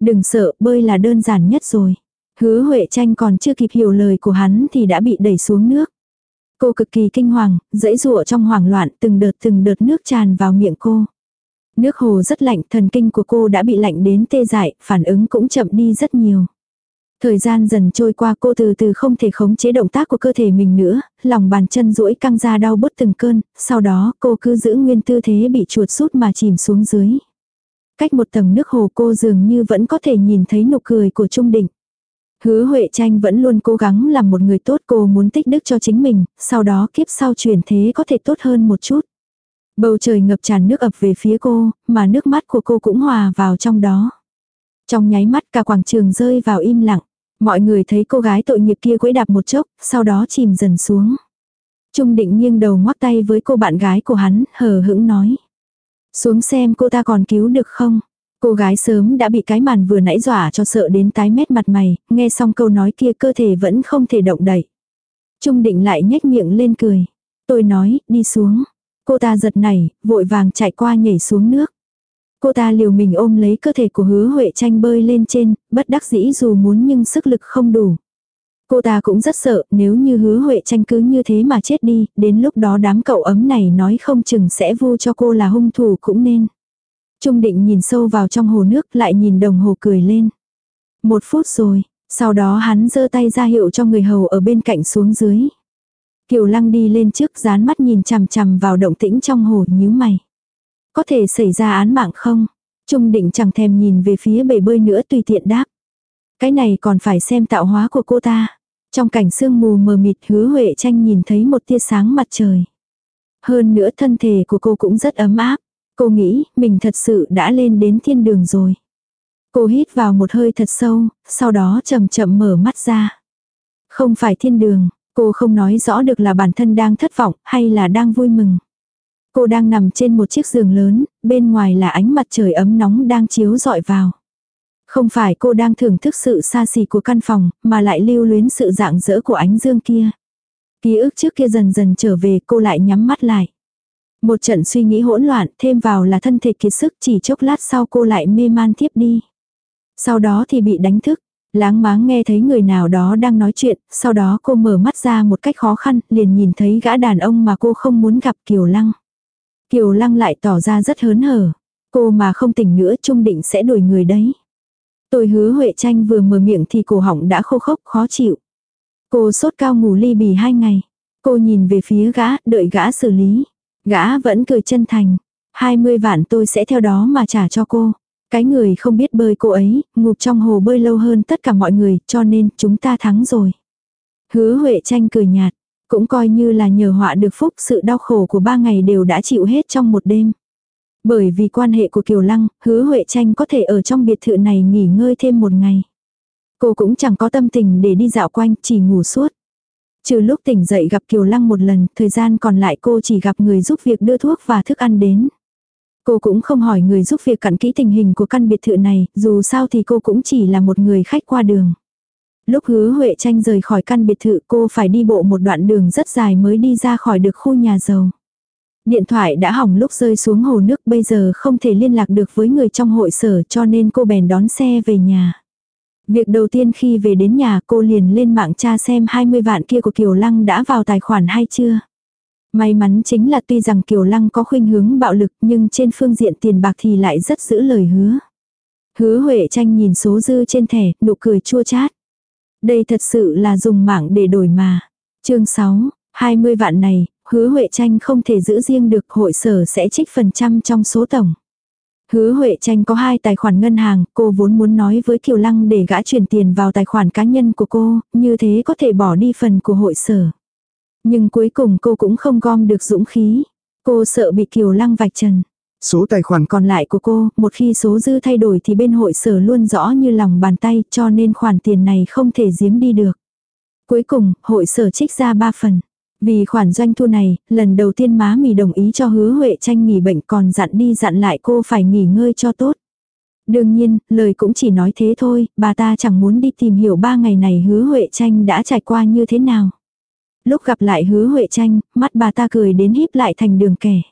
Đừng sợ, bơi là đơn giản nhất rồi. Hứa Huệ tranh còn chưa kịp hiểu lời của hắn thì đã bị đẩy xuống nước. Cô cực kỳ kinh hoàng, dãy rụa trong hoảng loạn từng đợt từng đợt nước tràn vào miệng cô. Nước hồ rất lạnh, thần kinh của cô đã bị lạnh đến tê dại, phản ứng cũng chậm đi rất nhiều. Thời gian dần trôi qua cô từ từ không thể khống chế động tác của cơ thể mình nữa, lòng bàn chân duỗi căng ra đau bứt từng cơn, sau đó cô cứ giữ nguyên tư thế bị chuột rút mà chìm xuống dưới. Cách một tầng nước hồ cô dường như vẫn có thể nhìn thấy nụ cười của Trung Định. Hứa Huệ Tranh vẫn luôn cố gắng làm một người tốt cô muốn tích đức cho chính mình, sau đó kiếp sau chuyển thế có thể tốt hơn một chút. Bầu trời ngập tràn nước ập về phía cô, mà nước mắt của cô cũng hòa vào trong đó. Trong nháy mắt cả quảng trường rơi vào im lặng. Mọi người thấy cô gái tội nghiệp kia quấy đạp một chốc, sau đó chìm dần xuống. Trung định nghiêng đầu ngoắc tay với cô bạn gái của hắn, hờ hững nói. Xuống xem cô ta còn cứu được không? Cô gái sớm đã bị cái màn vừa nãy dọa cho sợ đến tái mét mặt mày, nghe xong câu nói kia cơ thể vẫn không thể động đậy. Trung định lại nhếch miệng lên cười. Tôi nói, đi xuống. Cô ta giật nảy, vội vàng chạy qua nhảy xuống nước. Cô ta liều mình ôm lấy cơ thể của hứa Huệ tranh bơi lên trên, bất đắc dĩ dù muốn nhưng sức lực không đủ. Cô ta cũng rất sợ, nếu như hứa Huệ tranh cứ như thế mà chết đi, đến lúc đó đám cậu ấm này nói không chừng sẽ vu cho cô là hung thủ cũng nên. Trung định nhìn sâu vào trong hồ nước lại nhìn đồng hồ cười lên. Một phút rồi, sau đó hắn giơ tay ra hiệu cho người hầu ở bên cạnh xuống dưới. Kiều lăng đi lên trước dán mắt nhìn chằm chằm vào động tĩnh trong hồ nhíu mày. Có thể xảy ra án mạng không? Trung định chẳng thèm nhìn về phía bể bơi nữa tùy tiện đáp. Cái này còn phải xem tạo hóa của cô ta. Trong cảnh sương mù mờ mịt hứa Huệ tranh nhìn thấy một tia sáng mặt trời. Hơn nữa thân thể của cô cũng rất ấm áp. Cô nghĩ mình thật sự đã lên đến thiên đường rồi. Cô hít vào một hơi thật sâu, sau đó chậm chậm mở mắt ra. Không phải thiên đường, cô không nói rõ được là bản thân đang thất vọng hay là đang vui mừng. Cô đang nằm trên một chiếc giường lớn, bên ngoài là ánh mặt trời ấm nóng đang chiếu dọi vào. Không phải cô đang thưởng thức sự xa xỉ của căn phòng, mà lại lưu luyến sự dạng dỡ của ánh dương kia. Ký ức trước kia dần dần trở về cô lại nhắm mắt lại. Một trận suy nghĩ hỗn loạn thêm vào là thân thể kiệt sức chỉ chốc lát sau cô lại mê man tiếp đi. Sau đó thì bị đánh thức. Láng máng nghe thấy người nào đó đang nói chuyện, sau đó cô mở mắt ra một cách khó khăn, liền nhìn thấy gã đàn ông mà cô không muốn gặp Kiều Lăng. Kiều Lăng lại tỏ ra rất hớn hở. Cô mà không tỉnh nữa trung định sẽ đuổi người đấy. Tôi hứa Huệ Tranh vừa mở miệng thì cổ họng đã khô khốc khó chịu. Cô sốt cao ngủ ly bì hai ngày. Cô nhìn về phía gã, đợi gã xử lý. Gã vẫn cười chân thành. 20 vạn tôi sẽ theo đó mà trả cho cô. Cái người không biết bơi cô ấy, ngụp trong hồ bơi lâu hơn tất cả mọi người, cho nên chúng ta thắng rồi. Hứa Huệ tranh cười nhạt, cũng coi như là nhờ họa được phúc sự đau khổ của ba ngày đều đã chịu hết trong một đêm. Bởi vì quan hệ của Kiều Lăng, hứa Huệ tranh có thể ở trong biệt thự này nghỉ ngơi thêm một ngày. Cô cũng chẳng có tâm tình để đi dạo quanh, chỉ ngủ suốt. Trừ lúc tỉnh dậy gặp Kiều Lăng một lần, thời gian còn lại cô chỉ gặp người giúp việc đưa thuốc và thức ăn đến. Cô cũng không hỏi người giúp việc cặn kỹ tình hình của căn biệt thự này, dù sao thì cô cũng chỉ là một người khách qua đường. Lúc hứa Huệ tranh rời khỏi căn biệt thự cô phải đi bộ một đoạn đường rất dài mới đi ra khỏi được khu nhà giàu. Điện thoại đã hỏng lúc rơi xuống hồ nước bây giờ không thể liên lạc được với người trong hội sở cho nên cô bèn đón xe về nhà. Việc đầu tiên khi về đến nhà cô liền lên mạng tra xem 20 vạn kia của Kiều Lăng đã vào tài khoản hay chưa. May mắn chính là tuy rằng Kiều Lăng có khuynh hướng bạo lực nhưng trên phương diện tiền bạc thì lại rất giữ lời hứa. Hứa Huệ tranh nhìn số dư trên thẻ, nụ cười chua chát. Đây thật sự là dùng mạng để đổi mà. chương 6, 20 vạn này, hứa Huệ tranh không thể giữ riêng được hội sở sẽ trích phần trăm trong số tổng. Hứa Huệ tranh có hai tài khoản ngân hàng, cô vốn muốn nói với Kiều Lăng để gã chuyển tiền vào tài khoản cá nhân của cô, như thế có thể bỏ đi phần của hội sở. Nhưng cuối cùng cô cũng không gom được dũng khí. Cô sợ bị Kiều Lăng vạch trần. Số tài khoản còn lại của cô, một khi số dư thay đổi thì bên hội sở luôn rõ như lòng bàn tay cho nên khoản tiền này không thể giếm đi được. Cuối cùng, hội sở trích ra 3 phần. Vì khoản doanh thu này, lần đầu tiên má mì đồng ý cho hứa Huệ tranh nghỉ bệnh còn dặn đi dặn lại cô phải nghỉ ngơi cho tốt. Đương nhiên, lời cũng chỉ nói thế thôi, bà ta chẳng muốn đi tìm hiểu ba ngày này hứa Huệ tranh đã trải qua như thế nào. Lúc gặp lại hứa Huệ tranh, mắt bà ta cười đến híp lại thành đường kẻ.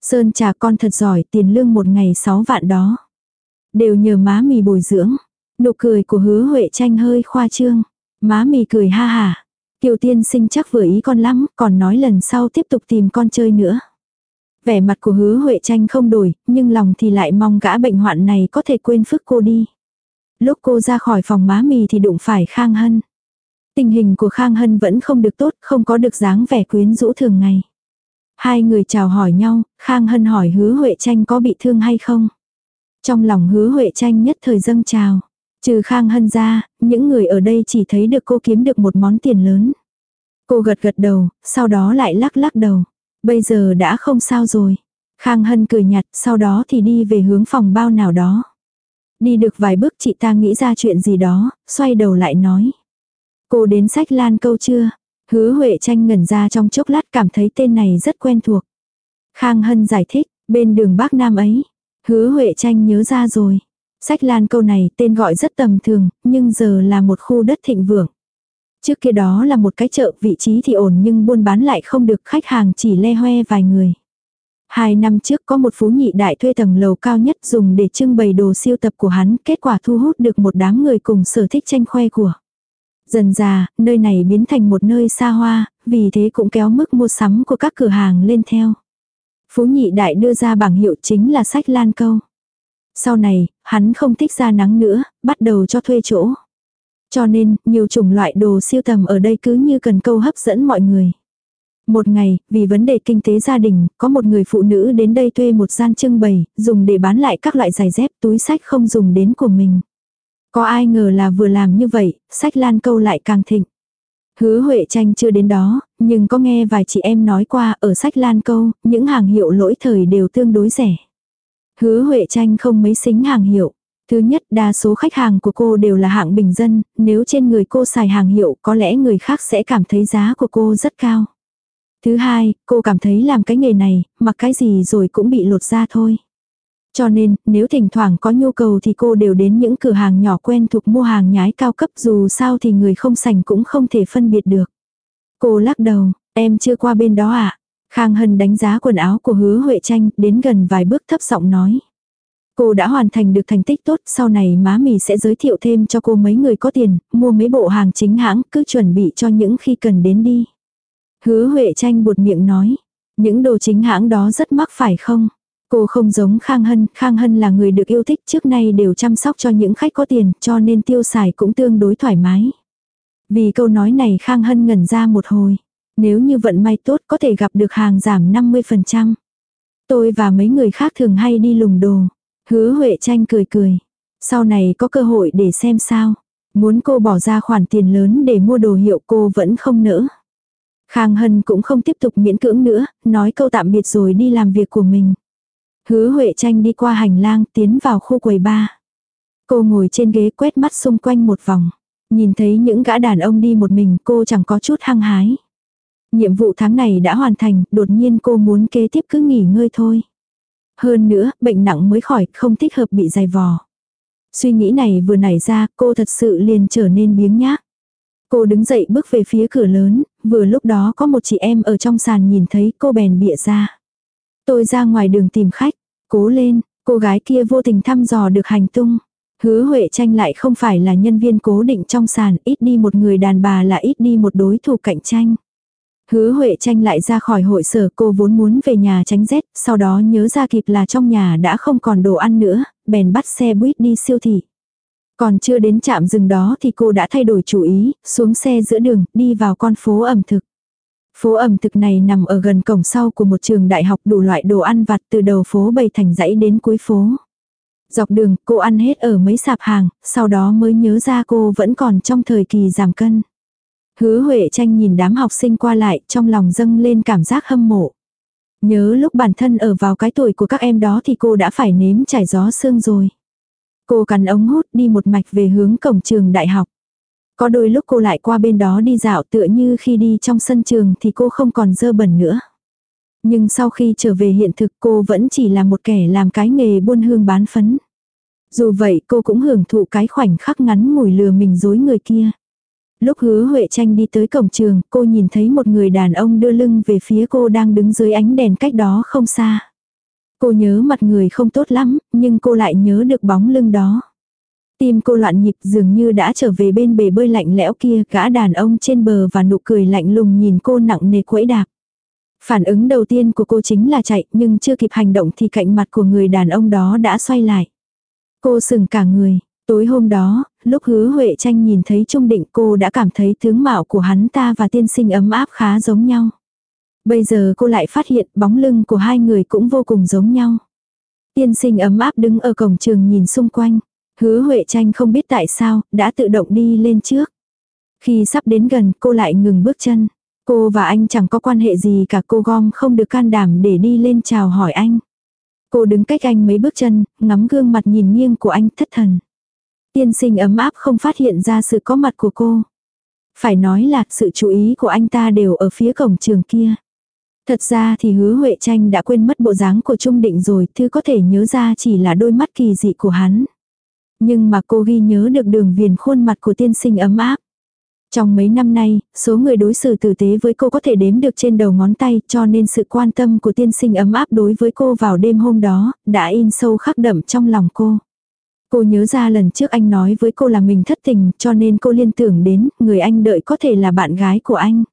Sơn trà con thật giỏi, tiền lương một ngày 6 vạn đó. Đều nhờ má mì bồi dưỡng. Nụ cười của hứa Huệ tranh hơi khoa trương. Má mì cười ha hà. Kiều tiên sinh chắc vừa ý con lắm, còn nói lần sau tiếp tục tìm con chơi nữa. Vẻ mặt của hứa Huệ tranh không đổi, nhưng lòng thì lại mong gã bệnh hoạn này có thể quên phức cô đi. Lúc cô ra khỏi phòng má mì thì đụng phải Khang Hân. Tình hình của Khang Hân vẫn không được tốt, không có được dáng vẻ quyến rũ thường ngày. Hai người chào hỏi nhau, Khang Hân hỏi hứa Huệ tranh có bị thương hay không. Trong lòng hứa Huệ tranh nhất thời dâng chào. Trừ Khang Hân ra, những người ở đây chỉ thấy được cô kiếm được một món tiền lớn. Cô gật gật đầu, sau đó lại lắc lắc đầu. Bây giờ đã không sao rồi. Khang Hân cười nhạt, sau đó thì đi về hướng phòng bao nào đó. Đi được vài bước chị ta nghĩ ra chuyện gì đó, xoay đầu lại nói. Cô đến sách lan câu chưa? Hứa Huệ tranh ngẩn ra trong chốc lát cảm thấy tên này rất quen thuộc. Khang Hân giải thích, bên đường Bắc Nam ấy. Hứa Huệ tranh nhớ ra rồi. Sách lan câu này tên gọi rất tầm thường, nhưng giờ là một khu đất thịnh vượng. Trước kia đó là một cái chợ, vị trí thì ổn nhưng buôn bán lại không được khách hàng chỉ le hoe vài người. Hai năm trước có một phú nhị đại thuê tầng lầu cao nhất dùng để trưng bày đồ siêu tập của hắn, kết quả thu hút được một đám người cùng sở thích tranh khoe của. Dần già, nơi này biến thành một nơi xa hoa, vì thế cũng kéo mức mua sắm của các cửa hàng lên theo. Phú nhị đại đưa ra bảng hiệu chính là sách lan câu. Sau này, hắn không thích ra nắng nữa, bắt đầu cho thuê chỗ. Cho nên, nhiều chủng loại đồ siêu tầm ở đây cứ như cần câu hấp dẫn mọi người. Một ngày, vì vấn đề kinh tế gia đình, có một người phụ nữ đến đây thuê một gian trưng bày, dùng để bán lại các loại giày dép túi sách không dùng đến của mình. Có ai ngờ là vừa làm như vậy, sách lan câu lại càng thịnh. Hứa Huệ tranh chưa đến đó, nhưng có nghe vài chị em nói qua ở sách lan câu, những hàng hiệu lỗi thời đều tương đối rẻ. Hứa Huệ tranh không mấy xính hàng hiệu. Thứ nhất đa số khách hàng của cô đều là hạng bình dân, nếu trên người cô xài hàng hiệu có lẽ người khác sẽ cảm thấy giá của cô rất cao. Thứ hai, cô cảm thấy làm cái nghề này, mặc cái gì rồi cũng bị lột ra thôi. Cho nên, nếu thỉnh thoảng có nhu cầu thì cô đều đến những cửa hàng nhỏ quen thuộc mua hàng nhái cao cấp dù sao thì người không sành cũng không thể phân biệt được. Cô lắc đầu, em chưa qua bên đó ạ. À? Khang Hân đánh giá quần áo của hứa Huệ Tranh, đến gần vài bước thấp giọng nói. Cô đã hoàn thành được thành tích tốt, sau này má mì sẽ giới thiệu thêm cho cô mấy người có tiền, mua mấy bộ hàng chính hãng, cứ chuẩn bị cho những khi cần đến đi. Hứa Huệ Tranh buột miệng nói, những đồ chính hãng đó rất mắc phải không? Cô không giống Khang Hân, Khang Hân là người được yêu thích trước nay đều chăm sóc cho những khách có tiền, cho nên tiêu xài cũng tương đối thoải mái. Vì câu nói này Khang Hân ngẩn ra một hồi. Nếu như vận may tốt có thể gặp được hàng giảm 50%. Tôi và mấy người khác thường hay đi lùng đồ. Hứa Huệ tranh cười cười. Sau này có cơ hội để xem sao. Muốn cô bỏ ra khoản tiền lớn để mua đồ hiệu cô vẫn không nỡ. Khang Hân cũng không tiếp tục miễn cưỡng nữa, nói câu tạm biệt rồi đi làm việc của mình. Hứa Huệ tranh đi qua hành lang tiến vào khu quầy ba. Cô ngồi trên ghế quét mắt xung quanh một vòng. Nhìn thấy những gã đàn ông đi một mình cô chẳng có chút hăng hái. Nhiệm vụ tháng này đã hoàn thành, đột nhiên cô muốn kế tiếp cứ nghỉ ngơi thôi. Hơn nữa, bệnh nặng mới khỏi, không thích hợp bị dày vò. Suy nghĩ này vừa nảy ra, cô thật sự liền trở nên biếng nhác. Cô đứng dậy bước về phía cửa lớn, vừa lúc đó có một chị em ở trong sàn nhìn thấy cô bèn bịa ra. Tôi ra ngoài đường tìm khách, cố lên, cô gái kia vô tình thăm dò được hành tung. Hứa Huệ tranh lại không phải là nhân viên cố định trong sàn, ít đi một người đàn bà là ít đi một đối thủ cạnh tranh. Hứa Huệ tranh lại ra khỏi hội sở cô vốn muốn về nhà tránh rét, sau đó nhớ ra kịp là trong nhà đã không còn đồ ăn nữa, bèn bắt xe buýt đi siêu thị. Còn chưa đến trạm dừng đó thì cô đã thay đổi chủ ý, xuống xe giữa đường, đi vào con phố ẩm thực. Phố ẩm thực này nằm ở gần cổng sau của một trường đại học đủ loại đồ ăn vặt từ đầu phố bày thành dãy đến cuối phố. Dọc đường, cô ăn hết ở mấy sạp hàng, sau đó mới nhớ ra cô vẫn còn trong thời kỳ giảm cân. Hứa Huệ tranh nhìn đám học sinh qua lại, trong lòng dâng lên cảm giác hâm mộ. Nhớ lúc bản thân ở vào cái tuổi của các em đó thì cô đã phải nếm trải gió sương rồi. Cô cắn ống hút đi một mạch về hướng cổng trường đại học. Có đôi lúc cô lại qua bên đó đi dạo tựa như khi đi trong sân trường thì cô không còn dơ bẩn nữa. Nhưng sau khi trở về hiện thực cô vẫn chỉ là một kẻ làm cái nghề buôn hương bán phấn. Dù vậy cô cũng hưởng thụ cái khoảnh khắc ngắn ngủi lừa mình dối người kia. Lúc hứa Huệ tranh đi tới cổng trường, cô nhìn thấy một người đàn ông đưa lưng về phía cô đang đứng dưới ánh đèn cách đó không xa. Cô nhớ mặt người không tốt lắm, nhưng cô lại nhớ được bóng lưng đó. Tim cô loạn nhịp dường như đã trở về bên bể bơi lạnh lẽo kia, gã đàn ông trên bờ và nụ cười lạnh lùng nhìn cô nặng nề quẫy đạp. Phản ứng đầu tiên của cô chính là chạy, nhưng chưa kịp hành động thì cạnh mặt của người đàn ông đó đã xoay lại. Cô sừng cả người. Tối hôm đó, lúc hứa Huệ tranh nhìn thấy Trung Định cô đã cảm thấy tướng mạo của hắn ta và tiên sinh ấm áp khá giống nhau. Bây giờ cô lại phát hiện bóng lưng của hai người cũng vô cùng giống nhau. Tiên sinh ấm áp đứng ở cổng trường nhìn xung quanh. Hứa Huệ tranh không biết tại sao, đã tự động đi lên trước. Khi sắp đến gần cô lại ngừng bước chân. Cô và anh chẳng có quan hệ gì cả cô gom không được can đảm để đi lên chào hỏi anh. Cô đứng cách anh mấy bước chân, ngắm gương mặt nhìn nghiêng của anh thất thần. Tiên sinh ấm áp không phát hiện ra sự có mặt của cô. Phải nói là sự chú ý của anh ta đều ở phía cổng trường kia. Thật ra thì hứa Huệ tranh đã quên mất bộ dáng của Trung Định rồi, thứ có thể nhớ ra chỉ là đôi mắt kỳ dị của hắn. Nhưng mà cô ghi nhớ được đường viền khuôn mặt của tiên sinh ấm áp. Trong mấy năm nay, số người đối xử tử tế với cô có thể đếm được trên đầu ngón tay cho nên sự quan tâm của tiên sinh ấm áp đối với cô vào đêm hôm đó, đã in sâu khắc đậm trong lòng cô. Cô nhớ ra lần trước anh nói với cô là mình thất tình cho nên cô liên tưởng đến người anh đợi có thể là bạn gái của anh.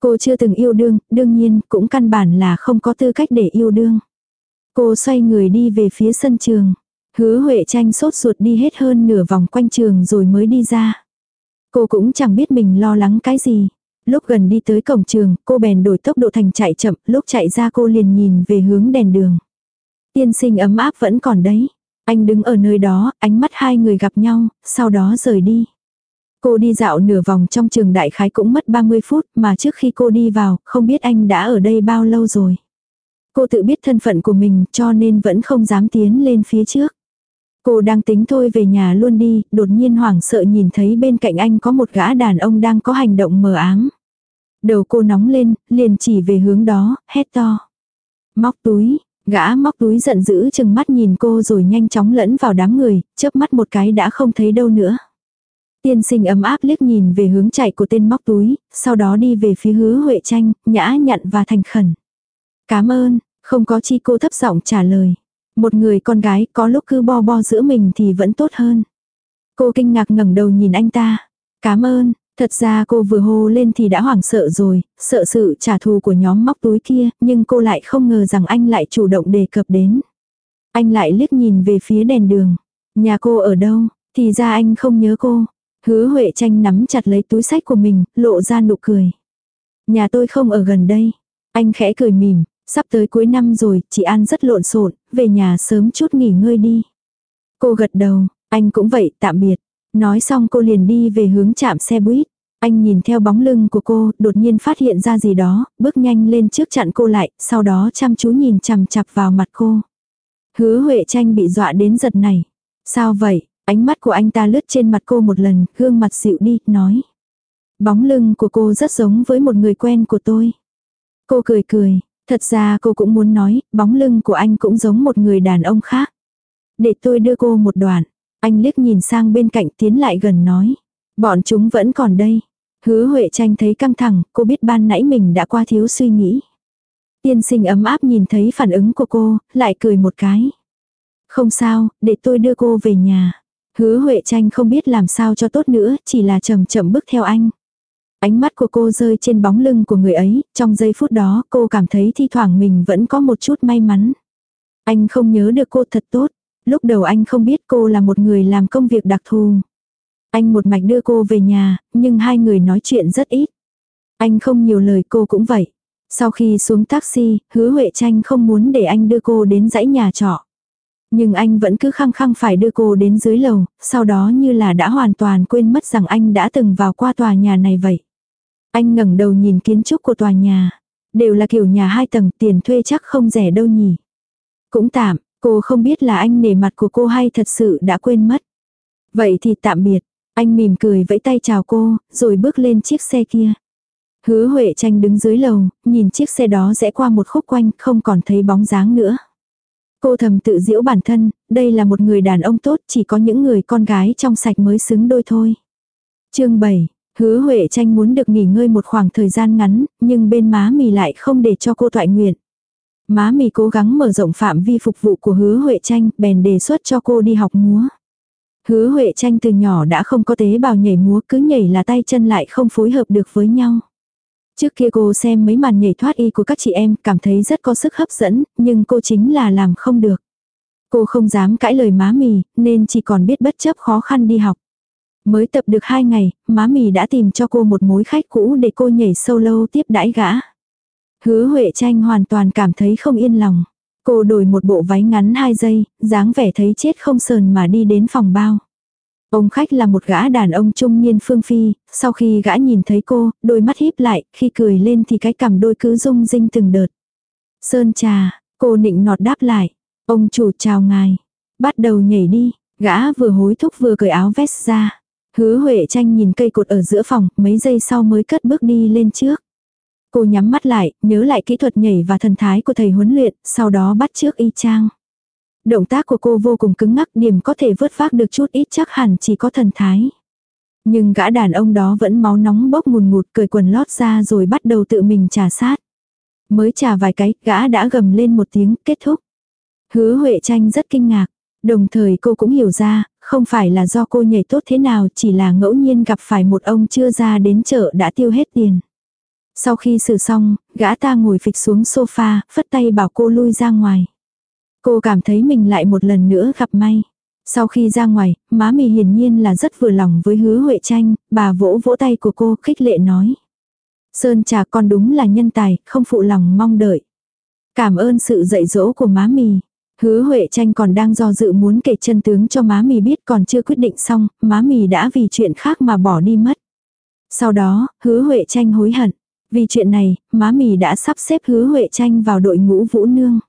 Cô chưa từng yêu đương, đương nhiên cũng căn bản là không có tư cách để yêu đương. Cô xoay người đi về phía sân trường. Hứa Huệ tranh sốt ruột đi hết hơn nửa vòng quanh trường rồi mới đi ra. Cô cũng chẳng biết mình lo lắng cái gì. Lúc gần đi tới cổng trường, cô bèn đổi tốc độ thành chạy chậm, lúc chạy ra cô liền nhìn về hướng đèn đường. Tiên sinh ấm áp vẫn còn đấy. Anh đứng ở nơi đó, ánh mắt hai người gặp nhau, sau đó rời đi. Cô đi dạo nửa vòng trong trường đại khái cũng mất 30 phút mà trước khi cô đi vào, không biết anh đã ở đây bao lâu rồi. Cô tự biết thân phận của mình cho nên vẫn không dám tiến lên phía trước. Cô đang tính thôi về nhà luôn đi, đột nhiên hoảng sợ nhìn thấy bên cạnh anh có một gã đàn ông đang có hành động mờ ám. Đầu cô nóng lên, liền chỉ về hướng đó, hét to. Móc túi, gã móc túi giận dữ chừng mắt nhìn cô rồi nhanh chóng lẫn vào đám người, chớp mắt một cái đã không thấy đâu nữa. Tiên sinh ấm áp liếc nhìn về hướng chạy của tên móc túi, sau đó đi về phía hứa Huệ tranh, nhã nhặn và thành khẩn. Cảm ơn, không có chi cô thấp giọng trả lời. Một người con gái có lúc cứ bo bo giữa mình thì vẫn tốt hơn. Cô kinh ngạc ngẩng đầu nhìn anh ta. Cảm ơn, thật ra cô vừa hô lên thì đã hoảng sợ rồi, sợ sự trả thù của nhóm móc túi kia, nhưng cô lại không ngờ rằng anh lại chủ động đề cập đến. Anh lại liếc nhìn về phía đèn đường. Nhà cô ở đâu, thì ra anh không nhớ cô. Hứa Huệ tranh nắm chặt lấy túi sách của mình, lộ ra nụ cười. Nhà tôi không ở gần đây. Anh khẽ cười mỉm, Sắp tới cuối năm rồi, chị An rất lộn xộn, về nhà sớm chút nghỉ ngơi đi. Cô gật đầu, anh cũng vậy, tạm biệt. Nói xong cô liền đi về hướng chạm xe buýt. Anh nhìn theo bóng lưng của cô, đột nhiên phát hiện ra gì đó, bước nhanh lên trước chặn cô lại, sau đó chăm chú nhìn chằm chặp vào mặt cô. Hứa Huệ tranh bị dọa đến giật này. Sao vậy? Ánh mắt của anh ta lướt trên mặt cô một lần, gương mặt dịu đi, nói. Bóng lưng của cô rất giống với một người quen của tôi. Cô cười cười, thật ra cô cũng muốn nói, bóng lưng của anh cũng giống một người đàn ông khác. Để tôi đưa cô một đoạn. Anh liếc nhìn sang bên cạnh tiến lại gần nói. Bọn chúng vẫn còn đây. Hứa Huệ tranh thấy căng thẳng, cô biết ban nãy mình đã qua thiếu suy nghĩ. Tiên sinh ấm áp nhìn thấy phản ứng của cô, lại cười một cái. Không sao, để tôi đưa cô về nhà. Hứa Huệ tranh không biết làm sao cho tốt nữa, chỉ là chậm chậm bước theo anh. Ánh mắt của cô rơi trên bóng lưng của người ấy, trong giây phút đó cô cảm thấy thi thoảng mình vẫn có một chút may mắn. Anh không nhớ được cô thật tốt, lúc đầu anh không biết cô là một người làm công việc đặc thù. Anh một mạch đưa cô về nhà, nhưng hai người nói chuyện rất ít. Anh không nhiều lời cô cũng vậy. Sau khi xuống taxi, hứa Huệ Tranh không muốn để anh đưa cô đến dãy nhà trọ. Nhưng anh vẫn cứ khăng khăng phải đưa cô đến dưới lầu, sau đó như là đã hoàn toàn quên mất rằng anh đã từng vào qua tòa nhà này vậy. Anh ngẩng đầu nhìn kiến trúc của tòa nhà. Đều là kiểu nhà hai tầng tiền thuê chắc không rẻ đâu nhỉ. Cũng tạm, cô không biết là anh nể mặt của cô hay thật sự đã quên mất. Vậy thì tạm biệt. Anh mỉm cười vẫy tay chào cô, rồi bước lên chiếc xe kia. Hứa Huệ tranh đứng dưới lầu, nhìn chiếc xe đó rẽ qua một khúc quanh, không còn thấy bóng dáng nữa. Cô thầm tự giễu bản thân, đây là một người đàn ông tốt, chỉ có những người con gái trong sạch mới xứng đôi thôi. chương 7, hứa Huệ tranh muốn được nghỉ ngơi một khoảng thời gian ngắn, nhưng bên má mì lại không để cho cô thoại nguyện. Má mì cố gắng mở rộng phạm vi phục vụ của hứa Huệ tranh, bèn đề xuất cho cô đi học múa. Hứa Huệ tranh từ nhỏ đã không có tế bào nhảy múa cứ nhảy là tay chân lại không phối hợp được với nhau. Trước kia cô xem mấy màn nhảy thoát y của các chị em cảm thấy rất có sức hấp dẫn, nhưng cô chính là làm không được. Cô không dám cãi lời má mì, nên chỉ còn biết bất chấp khó khăn đi học. Mới tập được hai ngày, má mì đã tìm cho cô một mối khách cũ để cô nhảy solo tiếp đãi gã. Hứa Huệ tranh hoàn toàn cảm thấy không yên lòng. Cô đổi một bộ váy ngắn 2 giây, dáng vẻ thấy chết không sờn mà đi đến phòng bao. Ông khách là một gã đàn ông trung niên phương phi, sau khi gã nhìn thấy cô, đôi mắt híp lại, khi cười lên thì cái cằm đôi cứ rung rinh từng đợt. Sơn trà, cô nịnh nọt đáp lại. Ông chủ chào ngài. Bắt đầu nhảy đi, gã vừa hối thúc vừa cởi áo vest ra. Hứa Huệ tranh nhìn cây cột ở giữa phòng, mấy giây sau mới cất bước đi lên trước. Cô nhắm mắt lại, nhớ lại kỹ thuật nhảy và thần thái của thầy huấn luyện, sau đó bắt trước y chang. Động tác của cô vô cùng cứng ngắc điểm có thể vớt vác được chút ít chắc hẳn chỉ có thần thái. Nhưng gã đàn ông đó vẫn máu nóng bốc ngùn ngụt cười quần lót ra rồi bắt đầu tự mình trà sát. Mới trà vài cái, gã đã gầm lên một tiếng, kết thúc. Hứa Huệ tranh rất kinh ngạc. Đồng thời cô cũng hiểu ra, không phải là do cô nhảy tốt thế nào, chỉ là ngẫu nhiên gặp phải một ông chưa ra đến chợ đã tiêu hết tiền. Sau khi xử xong, gã ta ngồi phịch xuống sofa, phất tay bảo cô lui ra ngoài. Cô cảm thấy mình lại một lần nữa gặp may. Sau khi ra ngoài, má mì hiển nhiên là rất vừa lòng với hứa Huệ tranh, bà vỗ vỗ tay của cô khích lệ nói. Sơn trà con đúng là nhân tài, không phụ lòng mong đợi. Cảm ơn sự dạy dỗ của má mì. Hứa Huệ tranh còn đang do dự muốn kể chân tướng cho má mì biết còn chưa quyết định xong, má mì đã vì chuyện khác mà bỏ đi mất. Sau đó, hứa Huệ tranh hối hận. Vì chuyện này, má mì đã sắp xếp hứa Huệ tranh vào đội ngũ vũ nương.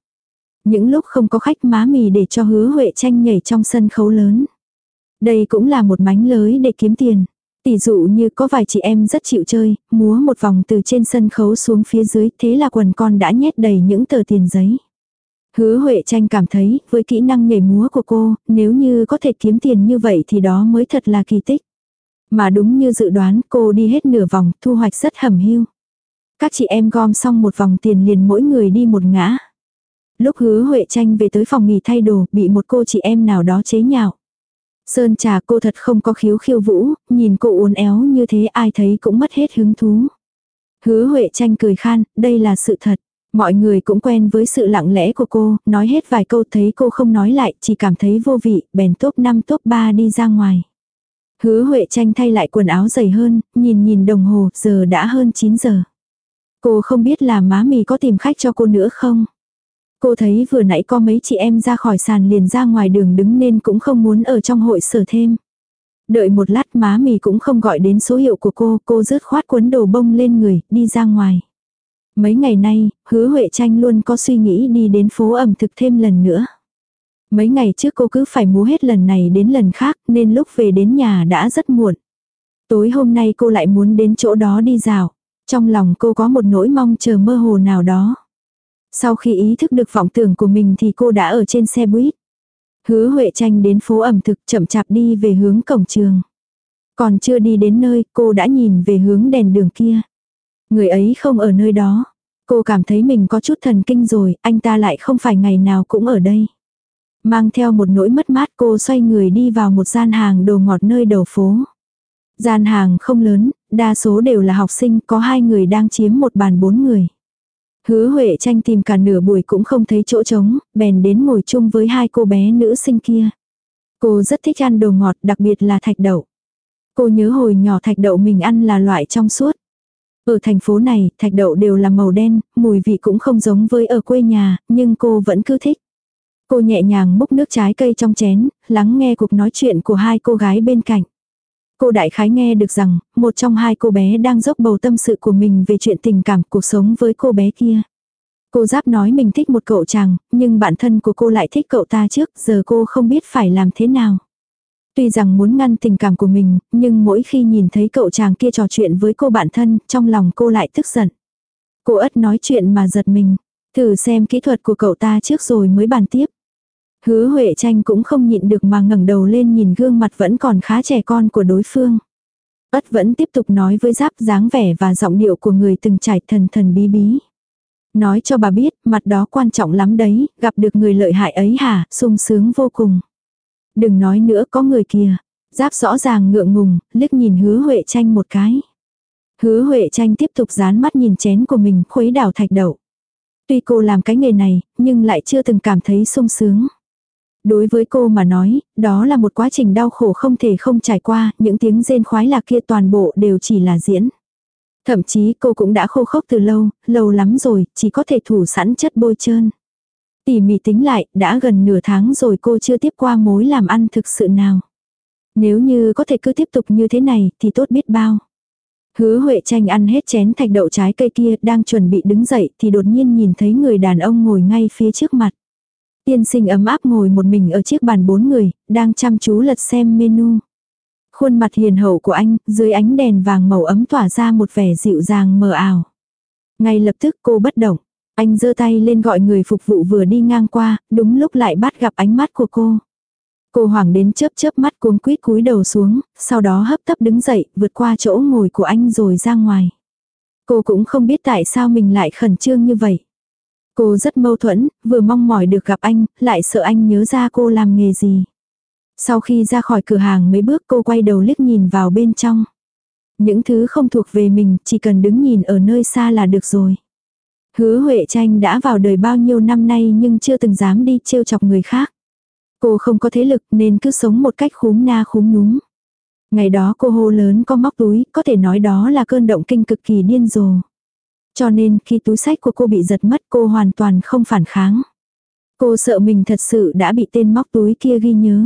Những lúc không có khách má mì để cho hứa Huệ tranh nhảy trong sân khấu lớn. Đây cũng là một mánh lới để kiếm tiền. Tỷ dụ như có vài chị em rất chịu chơi, múa một vòng từ trên sân khấu xuống phía dưới, thế là quần con đã nhét đầy những tờ tiền giấy. Hứa Huệ tranh cảm thấy, với kỹ năng nhảy múa của cô, nếu như có thể kiếm tiền như vậy thì đó mới thật là kỳ tích. Mà đúng như dự đoán, cô đi hết nửa vòng, thu hoạch rất hầm hưu. Các chị em gom xong một vòng tiền liền mỗi người đi một ngã. Lúc hứa Huệ tranh về tới phòng nghỉ thay đồ, bị một cô chị em nào đó chế nhạo. Sơn trà cô thật không có khiếu khiêu vũ, nhìn cô uốn éo như thế ai thấy cũng mất hết hứng thú. Hứa Huệ tranh cười khan, đây là sự thật. Mọi người cũng quen với sự lặng lẽ của cô, nói hết vài câu thấy cô không nói lại, chỉ cảm thấy vô vị, bèn top 5 top 3 đi ra ngoài. Hứa Huệ tranh thay lại quần áo dày hơn, nhìn nhìn đồng hồ, giờ đã hơn 9 giờ. Cô không biết là má mì có tìm khách cho cô nữa không? Cô thấy vừa nãy có mấy chị em ra khỏi sàn liền ra ngoài đường đứng nên cũng không muốn ở trong hội sở thêm. Đợi một lát má mì cũng không gọi đến số hiệu của cô, cô rớt khoát cuốn đồ bông lên người, đi ra ngoài. Mấy ngày nay, hứa Huệ Tranh luôn có suy nghĩ đi đến phố ẩm thực thêm lần nữa. Mấy ngày trước cô cứ phải múa hết lần này đến lần khác nên lúc về đến nhà đã rất muộn. Tối hôm nay cô lại muốn đến chỗ đó đi dạo. Trong lòng cô có một nỗi mong chờ mơ hồ nào đó. Sau khi ý thức được vọng tưởng của mình thì cô đã ở trên xe buýt. Hứa Huệ Tranh đến phố ẩm thực chậm chạp đi về hướng cổng trường. Còn chưa đi đến nơi cô đã nhìn về hướng đèn đường kia. Người ấy không ở nơi đó. Cô cảm thấy mình có chút thần kinh rồi, anh ta lại không phải ngày nào cũng ở đây. Mang theo một nỗi mất mát cô xoay người đi vào một gian hàng đồ ngọt nơi đầu phố. Gian hàng không lớn, đa số đều là học sinh, có hai người đang chiếm một bàn bốn người. Hứa Huệ tranh tìm cả nửa buổi cũng không thấy chỗ trống, bèn đến ngồi chung với hai cô bé nữ sinh kia. Cô rất thích ăn đồ ngọt, đặc biệt là thạch đậu. Cô nhớ hồi nhỏ thạch đậu mình ăn là loại trong suốt. Ở thành phố này, thạch đậu đều là màu đen, mùi vị cũng không giống với ở quê nhà, nhưng cô vẫn cứ thích. Cô nhẹ nhàng múc nước trái cây trong chén, lắng nghe cuộc nói chuyện của hai cô gái bên cạnh. Cô đại khái nghe được rằng, một trong hai cô bé đang dốc bầu tâm sự của mình về chuyện tình cảm cuộc sống với cô bé kia. Cô giáp nói mình thích một cậu chàng, nhưng bản thân của cô lại thích cậu ta trước, giờ cô không biết phải làm thế nào. Tuy rằng muốn ngăn tình cảm của mình, nhưng mỗi khi nhìn thấy cậu chàng kia trò chuyện với cô bạn thân, trong lòng cô lại tức giận. Cô ất nói chuyện mà giật mình. Thử xem kỹ thuật của cậu ta trước rồi mới bàn tiếp. Hứa Huệ tranh cũng không nhịn được mà ngẩng đầu lên nhìn gương mặt vẫn còn khá trẻ con của đối phương. Ất vẫn tiếp tục nói với giáp dáng vẻ và giọng điệu của người từng trải thần thần bí bí. Nói cho bà biết, mặt đó quan trọng lắm đấy, gặp được người lợi hại ấy hả, sung sướng vô cùng. Đừng nói nữa có người kia. Giáp rõ ràng ngượng ngùng, liếc nhìn hứa Huệ tranh một cái. Hứa Huệ tranh tiếp tục dán mắt nhìn chén của mình khuấy đảo thạch đậu. Tuy cô làm cái nghề này, nhưng lại chưa từng cảm thấy sung sướng. Đối với cô mà nói, đó là một quá trình đau khổ không thể không trải qua, những tiếng rên khoái lạc kia toàn bộ đều chỉ là diễn. Thậm chí cô cũng đã khô khốc từ lâu, lâu lắm rồi, chỉ có thể thủ sẵn chất bôi trơn. Tỉ mỉ tính lại, đã gần nửa tháng rồi cô chưa tiếp qua mối làm ăn thực sự nào. Nếu như có thể cứ tiếp tục như thế này thì tốt biết bao. Hứa Huệ tranh ăn hết chén thạch đậu trái cây kia đang chuẩn bị đứng dậy thì đột nhiên nhìn thấy người đàn ông ngồi ngay phía trước mặt. Tiên sinh ấm áp ngồi một mình ở chiếc bàn bốn người, đang chăm chú lật xem menu. Khuôn mặt hiền hậu của anh, dưới ánh đèn vàng màu ấm tỏa ra một vẻ dịu dàng mờ ảo. Ngay lập tức cô bất động. Anh giơ tay lên gọi người phục vụ vừa đi ngang qua, đúng lúc lại bắt gặp ánh mắt của cô. Cô hoảng đến chớp chớp mắt cuống quýt cúi đầu xuống, sau đó hấp tấp đứng dậy, vượt qua chỗ ngồi của anh rồi ra ngoài. Cô cũng không biết tại sao mình lại khẩn trương như vậy. Cô rất mâu thuẫn, vừa mong mỏi được gặp anh, lại sợ anh nhớ ra cô làm nghề gì. Sau khi ra khỏi cửa hàng mấy bước cô quay đầu liếc nhìn vào bên trong. Những thứ không thuộc về mình, chỉ cần đứng nhìn ở nơi xa là được rồi. Hứa Huệ Tranh đã vào đời bao nhiêu năm nay nhưng chưa từng dám đi trêu chọc người khác. Cô không có thế lực nên cứ sống một cách khúm na khúm núm. Ngày đó cô hô lớn có móc túi, có thể nói đó là cơn động kinh cực kỳ điên rồ. Cho nên khi túi sách của cô bị giật mất cô hoàn toàn không phản kháng. Cô sợ mình thật sự đã bị tên móc túi kia ghi nhớ.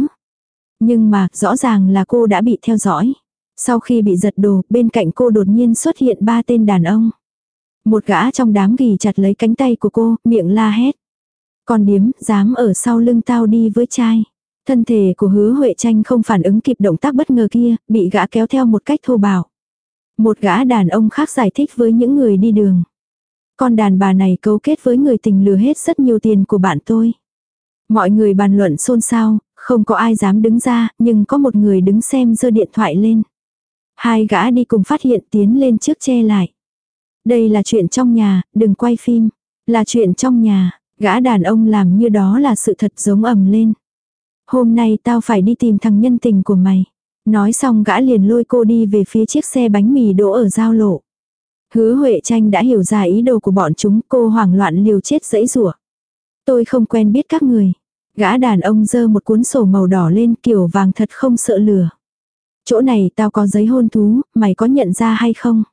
Nhưng mà rõ ràng là cô đã bị theo dõi. Sau khi bị giật đồ, bên cạnh cô đột nhiên xuất hiện ba tên đàn ông. Một gã trong đám ghi chặt lấy cánh tay của cô, miệng la hét. Còn điếm, dám ở sau lưng tao đi với trai. Thân thể của hứa Huệ tranh không phản ứng kịp động tác bất ngờ kia, bị gã kéo theo một cách thô bạo. Một gã đàn ông khác giải thích với những người đi đường. Con đàn bà này cấu kết với người tình lừa hết rất nhiều tiền của bạn tôi. Mọi người bàn luận xôn xao, không có ai dám đứng ra, nhưng có một người đứng xem giơ điện thoại lên. Hai gã đi cùng phát hiện tiến lên trước che lại. Đây là chuyện trong nhà, đừng quay phim. Là chuyện trong nhà, gã đàn ông làm như đó là sự thật giống ầm lên. Hôm nay tao phải đi tìm thằng nhân tình của mày. Nói xong gã liền lôi cô đi về phía chiếc xe bánh mì đỗ ở giao lộ. Hứa Huệ Tranh đã hiểu ra ý đồ của bọn chúng cô hoảng loạn liều chết dẫy rủa Tôi không quen biết các người. Gã đàn ông dơ một cuốn sổ màu đỏ lên kiểu vàng thật không sợ lửa. Chỗ này tao có giấy hôn thú, mày có nhận ra hay không?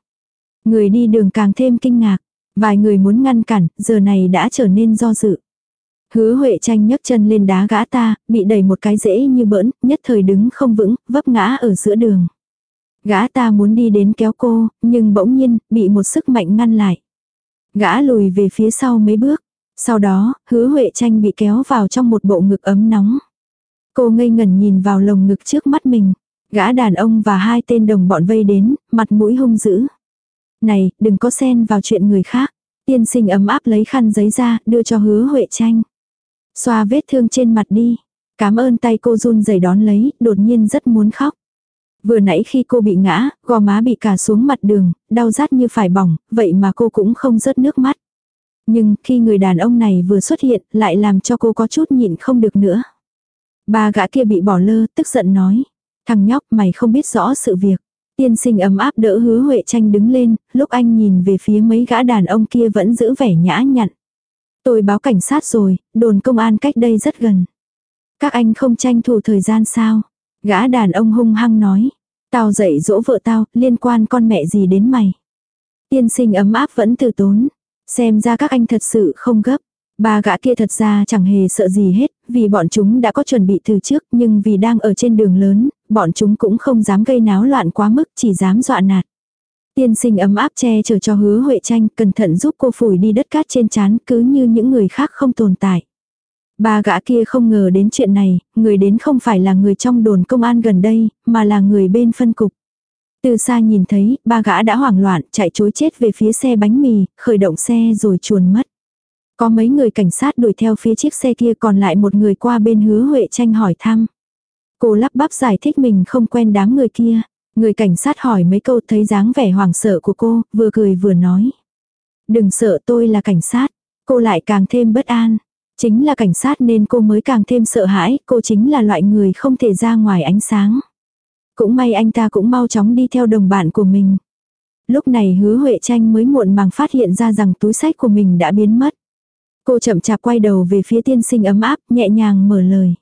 Người đi đường càng thêm kinh ngạc. Vài người muốn ngăn cản, giờ này đã trở nên do dự. Hứa Huệ tranh nhấc chân lên đá gã ta, bị đẩy một cái dễ như bỡn, nhất thời đứng không vững, vấp ngã ở giữa đường. Gã ta muốn đi đến kéo cô, nhưng bỗng nhiên, bị một sức mạnh ngăn lại. Gã lùi về phía sau mấy bước. Sau đó, hứa Huệ tranh bị kéo vào trong một bộ ngực ấm nóng. Cô ngây ngẩn nhìn vào lồng ngực trước mắt mình. Gã đàn ông và hai tên đồng bọn vây đến, mặt mũi hung dữ. Này, đừng có xen vào chuyện người khác. Tiên sinh ấm áp lấy khăn giấy ra, đưa cho hứa Huệ tranh. Xoa vết thương trên mặt đi. Cảm ơn tay cô run rẩy đón lấy, đột nhiên rất muốn khóc. Vừa nãy khi cô bị ngã, gò má bị cả xuống mặt đường, đau rát như phải bỏng, vậy mà cô cũng không rớt nước mắt. Nhưng khi người đàn ông này vừa xuất hiện, lại làm cho cô có chút nhịn không được nữa. Ba gã kia bị bỏ lơ, tức giận nói. Thằng nhóc mày không biết rõ sự việc. Tiên sinh ấm áp đỡ hứa Huệ tranh đứng lên, lúc anh nhìn về phía mấy gã đàn ông kia vẫn giữ vẻ nhã nhặn. Tôi báo cảnh sát rồi, đồn công an cách đây rất gần. Các anh không tranh thủ thời gian sao? Gã đàn ông hung hăng nói. Tao dạy dỗ vợ tao, liên quan con mẹ gì đến mày. Tiên sinh ấm áp vẫn từ tốn. Xem ra các anh thật sự không gấp. Ba gã kia thật ra chẳng hề sợ gì hết, vì bọn chúng đã có chuẩn bị từ trước, nhưng vì đang ở trên đường lớn, bọn chúng cũng không dám gây náo loạn quá mức, chỉ dám dọa nạt. Tiên sinh ấm áp che chở cho hứa Huệ tranh, cẩn thận giúp cô phủi đi đất cát trên chán cứ như những người khác không tồn tại. Ba gã kia không ngờ đến chuyện này, người đến không phải là người trong đồn công an gần đây, mà là người bên phân cục. Từ xa nhìn thấy, ba gã đã hoảng loạn, chạy chối chết về phía xe bánh mì, khởi động xe rồi chuồn mất. Có mấy người cảnh sát đuổi theo phía chiếc xe kia còn lại một người qua bên hứa Huệ tranh hỏi thăm. Cô lắp bắp giải thích mình không quen đám người kia. Người cảnh sát hỏi mấy câu thấy dáng vẻ hoảng sợ của cô, vừa cười vừa nói. Đừng sợ tôi là cảnh sát. Cô lại càng thêm bất an. Chính là cảnh sát nên cô mới càng thêm sợ hãi, cô chính là loại người không thể ra ngoài ánh sáng. Cũng may anh ta cũng mau chóng đi theo đồng bạn của mình. Lúc này hứa Huệ tranh mới muộn màng phát hiện ra rằng túi sách của mình đã biến mất. Cô chậm chạp quay đầu về phía tiên sinh ấm áp, nhẹ nhàng mở lời.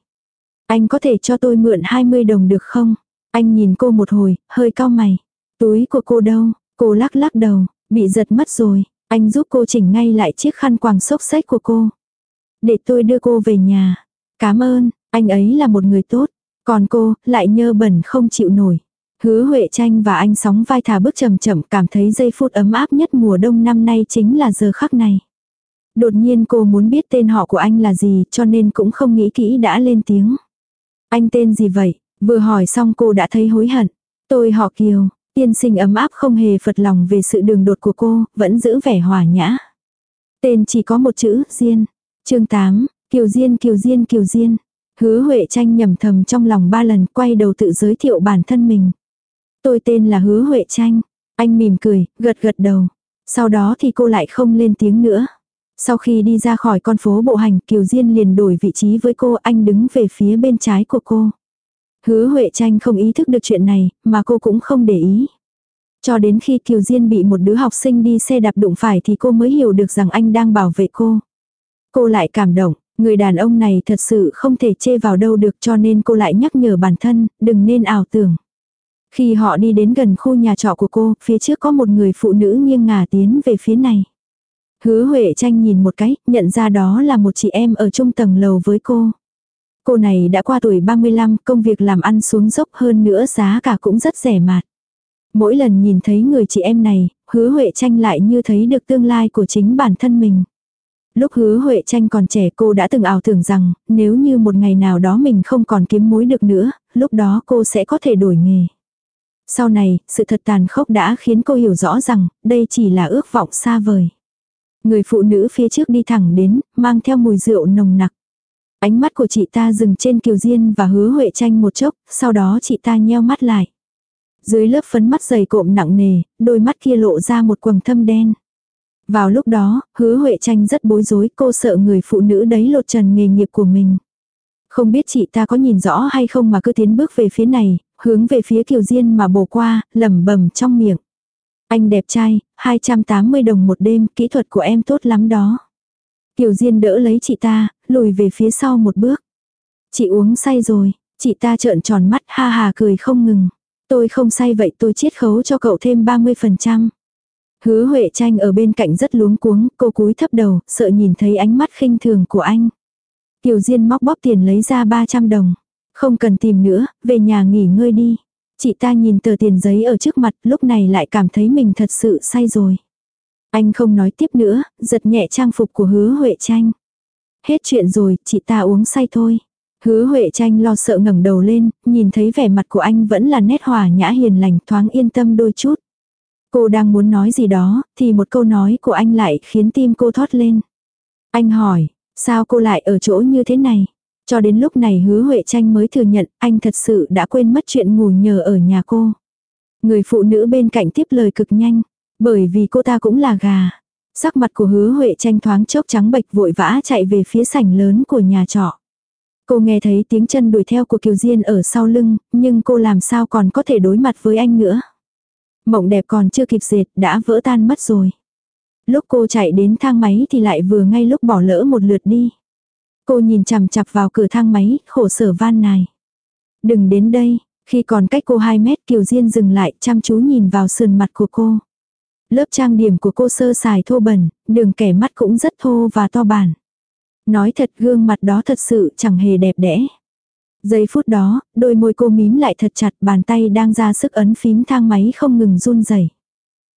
Anh có thể cho tôi mượn 20 đồng được không? Anh nhìn cô một hồi, hơi cao mày. Túi của cô đâu? Cô lắc lắc đầu, bị giật mất rồi. Anh giúp cô chỉnh ngay lại chiếc khăn quàng xốc xách của cô. Để tôi đưa cô về nhà. Cảm ơn, anh ấy là một người tốt. Còn cô, lại nhơ bẩn không chịu nổi. Hứa Huệ Tranh và anh sóng vai thả bước chậm chậm cảm thấy giây phút ấm áp nhất mùa đông năm nay chính là giờ khắc này. Đột nhiên cô muốn biết tên họ của anh là gì cho nên cũng không nghĩ kỹ đã lên tiếng. Anh tên gì vậy? Vừa hỏi xong cô đã thấy hối hận. Tôi họ Kiều, tiên sinh ấm áp không hề phật lòng về sự đường đột của cô, vẫn giữ vẻ hòa nhã. Tên chỉ có một chữ, Diên. chương 8, Kiều Diên Kiều Diên Kiều Diên. Hứa Huệ tranh nhầm thầm trong lòng ba lần quay đầu tự giới thiệu bản thân mình. Tôi tên là Hứa Huệ tranh. Anh mỉm cười, gật gật đầu. Sau đó thì cô lại không lên tiếng nữa. Sau khi đi ra khỏi con phố bộ hành Kiều Diên liền đổi vị trí với cô anh đứng về phía bên trái của cô. Hứa Huệ tranh không ý thức được chuyện này mà cô cũng không để ý. Cho đến khi Kiều Diên bị một đứa học sinh đi xe đạp đụng phải thì cô mới hiểu được rằng anh đang bảo vệ cô. Cô lại cảm động, người đàn ông này thật sự không thể chê vào đâu được cho nên cô lại nhắc nhở bản thân, đừng nên ảo tưởng. Khi họ đi đến gần khu nhà trọ của cô, phía trước có một người phụ nữ nghiêng ngả tiến về phía này. Hứa Huệ tranh nhìn một cái, nhận ra đó là một chị em ở trung tầng lầu với cô. Cô này đã qua tuổi 35, công việc làm ăn xuống dốc hơn nữa giá cả cũng rất rẻ mạt. Mỗi lần nhìn thấy người chị em này, hứa Huệ tranh lại như thấy được tương lai của chính bản thân mình. Lúc hứa Huệ tranh còn trẻ cô đã từng ảo tưởng rằng, nếu như một ngày nào đó mình không còn kiếm mối được nữa, lúc đó cô sẽ có thể đổi nghề. Sau này, sự thật tàn khốc đã khiến cô hiểu rõ rằng, đây chỉ là ước vọng xa vời. Người phụ nữ phía trước đi thẳng đến, mang theo mùi rượu nồng nặc. Ánh mắt của chị ta dừng trên Kiều Diên và hứa Huệ tranh một chốc, sau đó chị ta nheo mắt lại. Dưới lớp phấn mắt dày cộm nặng nề, đôi mắt kia lộ ra một quầng thâm đen. Vào lúc đó, hứa Huệ tranh rất bối rối, cô sợ người phụ nữ đấy lột trần nghề nghiệp của mình. Không biết chị ta có nhìn rõ hay không mà cứ tiến bước về phía này, hướng về phía Kiều Diên mà bổ qua, lẩm bẩm trong miệng. Anh đẹp trai, 280 đồng một đêm, kỹ thuật của em tốt lắm đó. Kiều Diên đỡ lấy chị ta, lùi về phía sau một bước. Chị uống say rồi, chị ta trợn tròn mắt ha hà cười không ngừng. Tôi không say vậy tôi chiết khấu cho cậu thêm 30%. Hứa Huệ tranh ở bên cạnh rất luống cuống, cô cúi thấp đầu, sợ nhìn thấy ánh mắt khinh thường của anh. Kiều Diên móc bóp tiền lấy ra 300 đồng. Không cần tìm nữa, về nhà nghỉ ngơi đi. Chị ta nhìn tờ tiền giấy ở trước mặt, lúc này lại cảm thấy mình thật sự say rồi. Anh không nói tiếp nữa, giật nhẹ trang phục của hứa Huệ tranh. Hết chuyện rồi, chị ta uống say thôi. Hứa Huệ tranh lo sợ ngẩng đầu lên, nhìn thấy vẻ mặt của anh vẫn là nét hòa nhã hiền lành thoáng yên tâm đôi chút. Cô đang muốn nói gì đó, thì một câu nói của anh lại khiến tim cô thoát lên. Anh hỏi, sao cô lại ở chỗ như thế này? Cho đến lúc này hứa Huệ tranh mới thừa nhận anh thật sự đã quên mất chuyện ngủ nhờ ở nhà cô. Người phụ nữ bên cạnh tiếp lời cực nhanh, bởi vì cô ta cũng là gà. Sắc mặt của hứa Huệ tranh thoáng chốc trắng bệch vội vã chạy về phía sảnh lớn của nhà trọ. Cô nghe thấy tiếng chân đuổi theo của Kiều Diên ở sau lưng, nhưng cô làm sao còn có thể đối mặt với anh nữa. Mộng đẹp còn chưa kịp dệt đã vỡ tan mất rồi. Lúc cô chạy đến thang máy thì lại vừa ngay lúc bỏ lỡ một lượt đi. Cô nhìn chằm chặp vào cửa thang máy, khổ sở van này. Đừng đến đây, khi còn cách cô 2 mét Kiều Diên dừng lại chăm chú nhìn vào sườn mặt của cô. Lớp trang điểm của cô sơ sài thô bẩn, đường kẻ mắt cũng rất thô và to bản. Nói thật gương mặt đó thật sự chẳng hề đẹp đẽ. Giây phút đó, đôi môi cô mím lại thật chặt bàn tay đang ra sức ấn phím thang máy không ngừng run rẩy.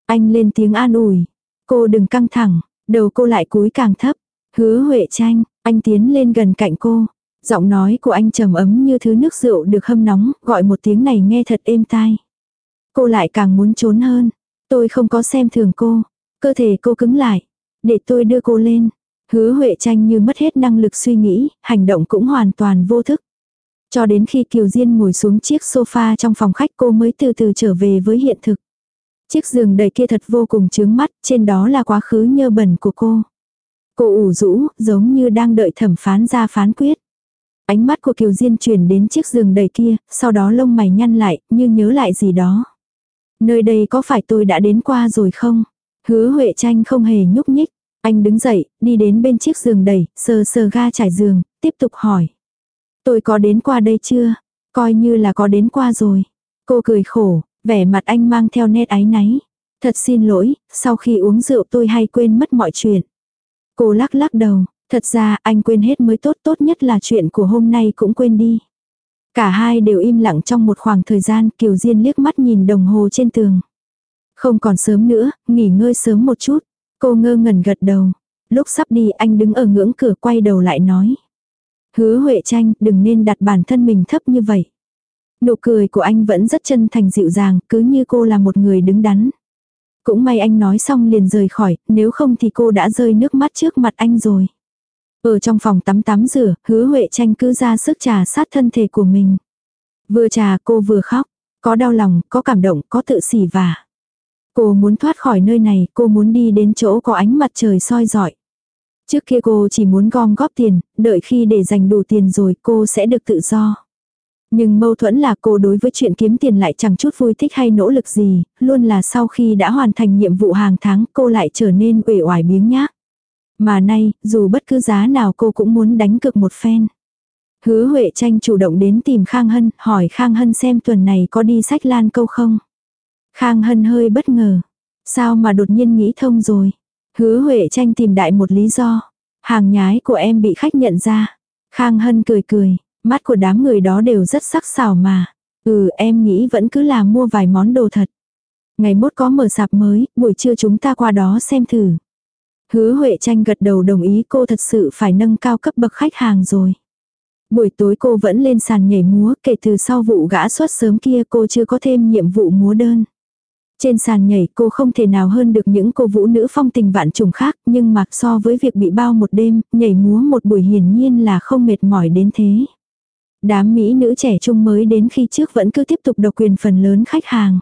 Anh lên tiếng an ủi. Cô đừng căng thẳng, đầu cô lại cúi càng thấp. Hứa Huệ tranh, anh tiến lên gần cạnh cô. Giọng nói của anh trầm ấm như thứ nước rượu được hâm nóng, gọi một tiếng này nghe thật êm tai. Cô lại càng muốn trốn hơn. Tôi không có xem thường cô. Cơ thể cô cứng lại. Để tôi đưa cô lên. Hứa Huệ tranh như mất hết năng lực suy nghĩ, hành động cũng hoàn toàn vô thức. Cho đến khi Kiều Diên ngồi xuống chiếc sofa trong phòng khách cô mới từ từ trở về với hiện thực. Chiếc giường đầy kia thật vô cùng chướng mắt, trên đó là quá khứ nhơ bẩn của cô. Cô ủ rũ, giống như đang đợi thẩm phán ra phán quyết. Ánh mắt của Kiều Diên chuyển đến chiếc giường đầy kia, sau đó lông mày nhăn lại, như nhớ lại gì đó. Nơi đây có phải tôi đã đến qua rồi không? Hứa Huệ tranh không hề nhúc nhích. Anh đứng dậy, đi đến bên chiếc giường đầy, sờ sờ ga trải giường, tiếp tục hỏi. Tôi có đến qua đây chưa? Coi như là có đến qua rồi. Cô cười khổ, vẻ mặt anh mang theo nét áy náy. Thật xin lỗi, sau khi uống rượu tôi hay quên mất mọi chuyện. Cô lắc lắc đầu, thật ra anh quên hết mới tốt tốt nhất là chuyện của hôm nay cũng quên đi. Cả hai đều im lặng trong một khoảng thời gian Kiều Diên liếc mắt nhìn đồng hồ trên tường. Không còn sớm nữa, nghỉ ngơi sớm một chút. Cô ngơ ngẩn gật đầu. Lúc sắp đi anh đứng ở ngưỡng cửa quay đầu lại nói. Hứa Huệ tranh đừng nên đặt bản thân mình thấp như vậy. Nụ cười của anh vẫn rất chân thành dịu dàng, cứ như cô là một người đứng đắn. Cũng may anh nói xong liền rời khỏi, nếu không thì cô đã rơi nước mắt trước mặt anh rồi. Ở trong phòng tắm tắm rửa, hứa Huệ tranh cứ ra sức trà sát thân thể của mình. Vừa trà cô vừa khóc, có đau lòng, có cảm động, có tự xỉ vả. Cô muốn thoát khỏi nơi này, cô muốn đi đến chỗ có ánh mặt trời soi rọi. Trước kia cô chỉ muốn gom góp tiền, đợi khi để dành đủ tiền rồi cô sẽ được tự do. Nhưng mâu thuẫn là cô đối với chuyện kiếm tiền lại chẳng chút vui thích hay nỗ lực gì, luôn là sau khi đã hoàn thành nhiệm vụ hàng tháng cô lại trở nên uể oải biếng nhác. Mà nay, dù bất cứ giá nào cô cũng muốn đánh cực một phen. Hứa Huệ tranh chủ động đến tìm Khang Hân, hỏi Khang Hân xem tuần này có đi sách lan câu không. Khang Hân hơi bất ngờ. Sao mà đột nhiên nghĩ thông rồi. Hứa Huệ tranh tìm đại một lý do. Hàng nhái của em bị khách nhận ra. Khang Hân cười cười, mắt của đám người đó đều rất sắc sảo mà. Ừ em nghĩ vẫn cứ là mua vài món đồ thật. Ngày mốt có mở sạp mới, buổi trưa chúng ta qua đó xem thử. Hứa Huệ tranh gật đầu đồng ý cô thật sự phải nâng cao cấp bậc khách hàng rồi. Buổi tối cô vẫn lên sàn nhảy múa, kể từ sau vụ gã xuất sớm kia cô chưa có thêm nhiệm vụ múa đơn. Trên sàn nhảy cô không thể nào hơn được những cô vũ nữ phong tình vạn trùng khác, nhưng mặc so với việc bị bao một đêm, nhảy múa một buổi hiển nhiên là không mệt mỏi đến thế. Đám mỹ nữ trẻ trung mới đến khi trước vẫn cứ tiếp tục độc quyền phần lớn khách hàng.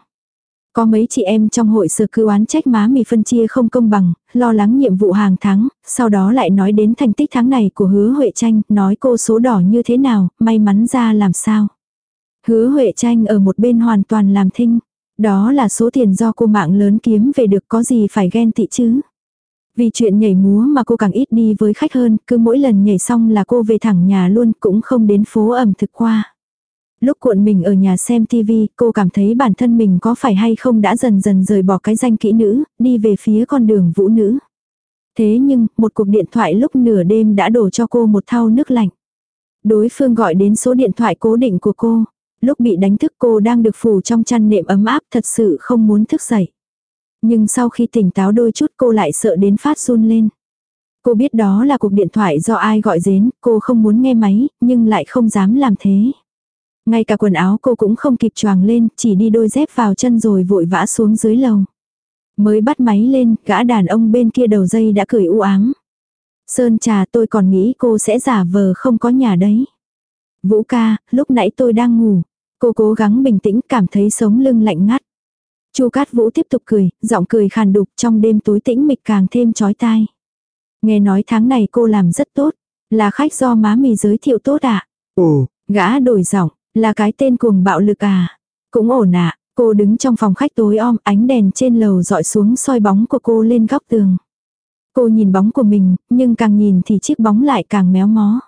Có mấy chị em trong hội sở cứ oán trách má mì phân chia không công bằng, lo lắng nhiệm vụ hàng tháng, sau đó lại nói đến thành tích tháng này của hứa Huệ Tranh, nói cô số đỏ như thế nào, may mắn ra làm sao. Hứa Huệ Tranh ở một bên hoàn toàn làm thinh. Đó là số tiền do cô mạng lớn kiếm về được có gì phải ghen tị chứ. Vì chuyện nhảy múa mà cô càng ít đi với khách hơn, cứ mỗi lần nhảy xong là cô về thẳng nhà luôn cũng không đến phố ẩm thực qua. Lúc cuộn mình ở nhà xem TV, cô cảm thấy bản thân mình có phải hay không đã dần dần rời bỏ cái danh kỹ nữ, đi về phía con đường vũ nữ. Thế nhưng, một cuộc điện thoại lúc nửa đêm đã đổ cho cô một thau nước lạnh. Đối phương gọi đến số điện thoại cố định của cô. Lúc bị đánh thức cô đang được phủ trong chăn nệm ấm áp thật sự không muốn thức dậy. Nhưng sau khi tỉnh táo đôi chút cô lại sợ đến phát run lên. Cô biết đó là cuộc điện thoại do ai gọi đến, cô không muốn nghe máy, nhưng lại không dám làm thế. Ngay cả quần áo cô cũng không kịp choàng lên, chỉ đi đôi dép vào chân rồi vội vã xuống dưới lầu. Mới bắt máy lên, gã đàn ông bên kia đầu dây đã cười u ám. Sơn trà tôi còn nghĩ cô sẽ giả vờ không có nhà đấy. Vũ ca, lúc nãy tôi đang ngủ. Cô cố gắng bình tĩnh cảm thấy sống lưng lạnh ngắt. Chu Cát Vũ tiếp tục cười, giọng cười khàn đục trong đêm tối tĩnh mịch càng thêm chói tai. Nghe nói tháng này cô làm rất tốt, là khách do má mì giới thiệu tốt ạ. À? Ồ, gã đổi giọng, là cái tên cuồng bạo lực à. Cũng ổn ạ, cô đứng trong phòng khách tối om ánh đèn trên lầu dọi xuống soi bóng của cô lên góc tường. Cô nhìn bóng của mình, nhưng càng nhìn thì chiếc bóng lại càng méo mó.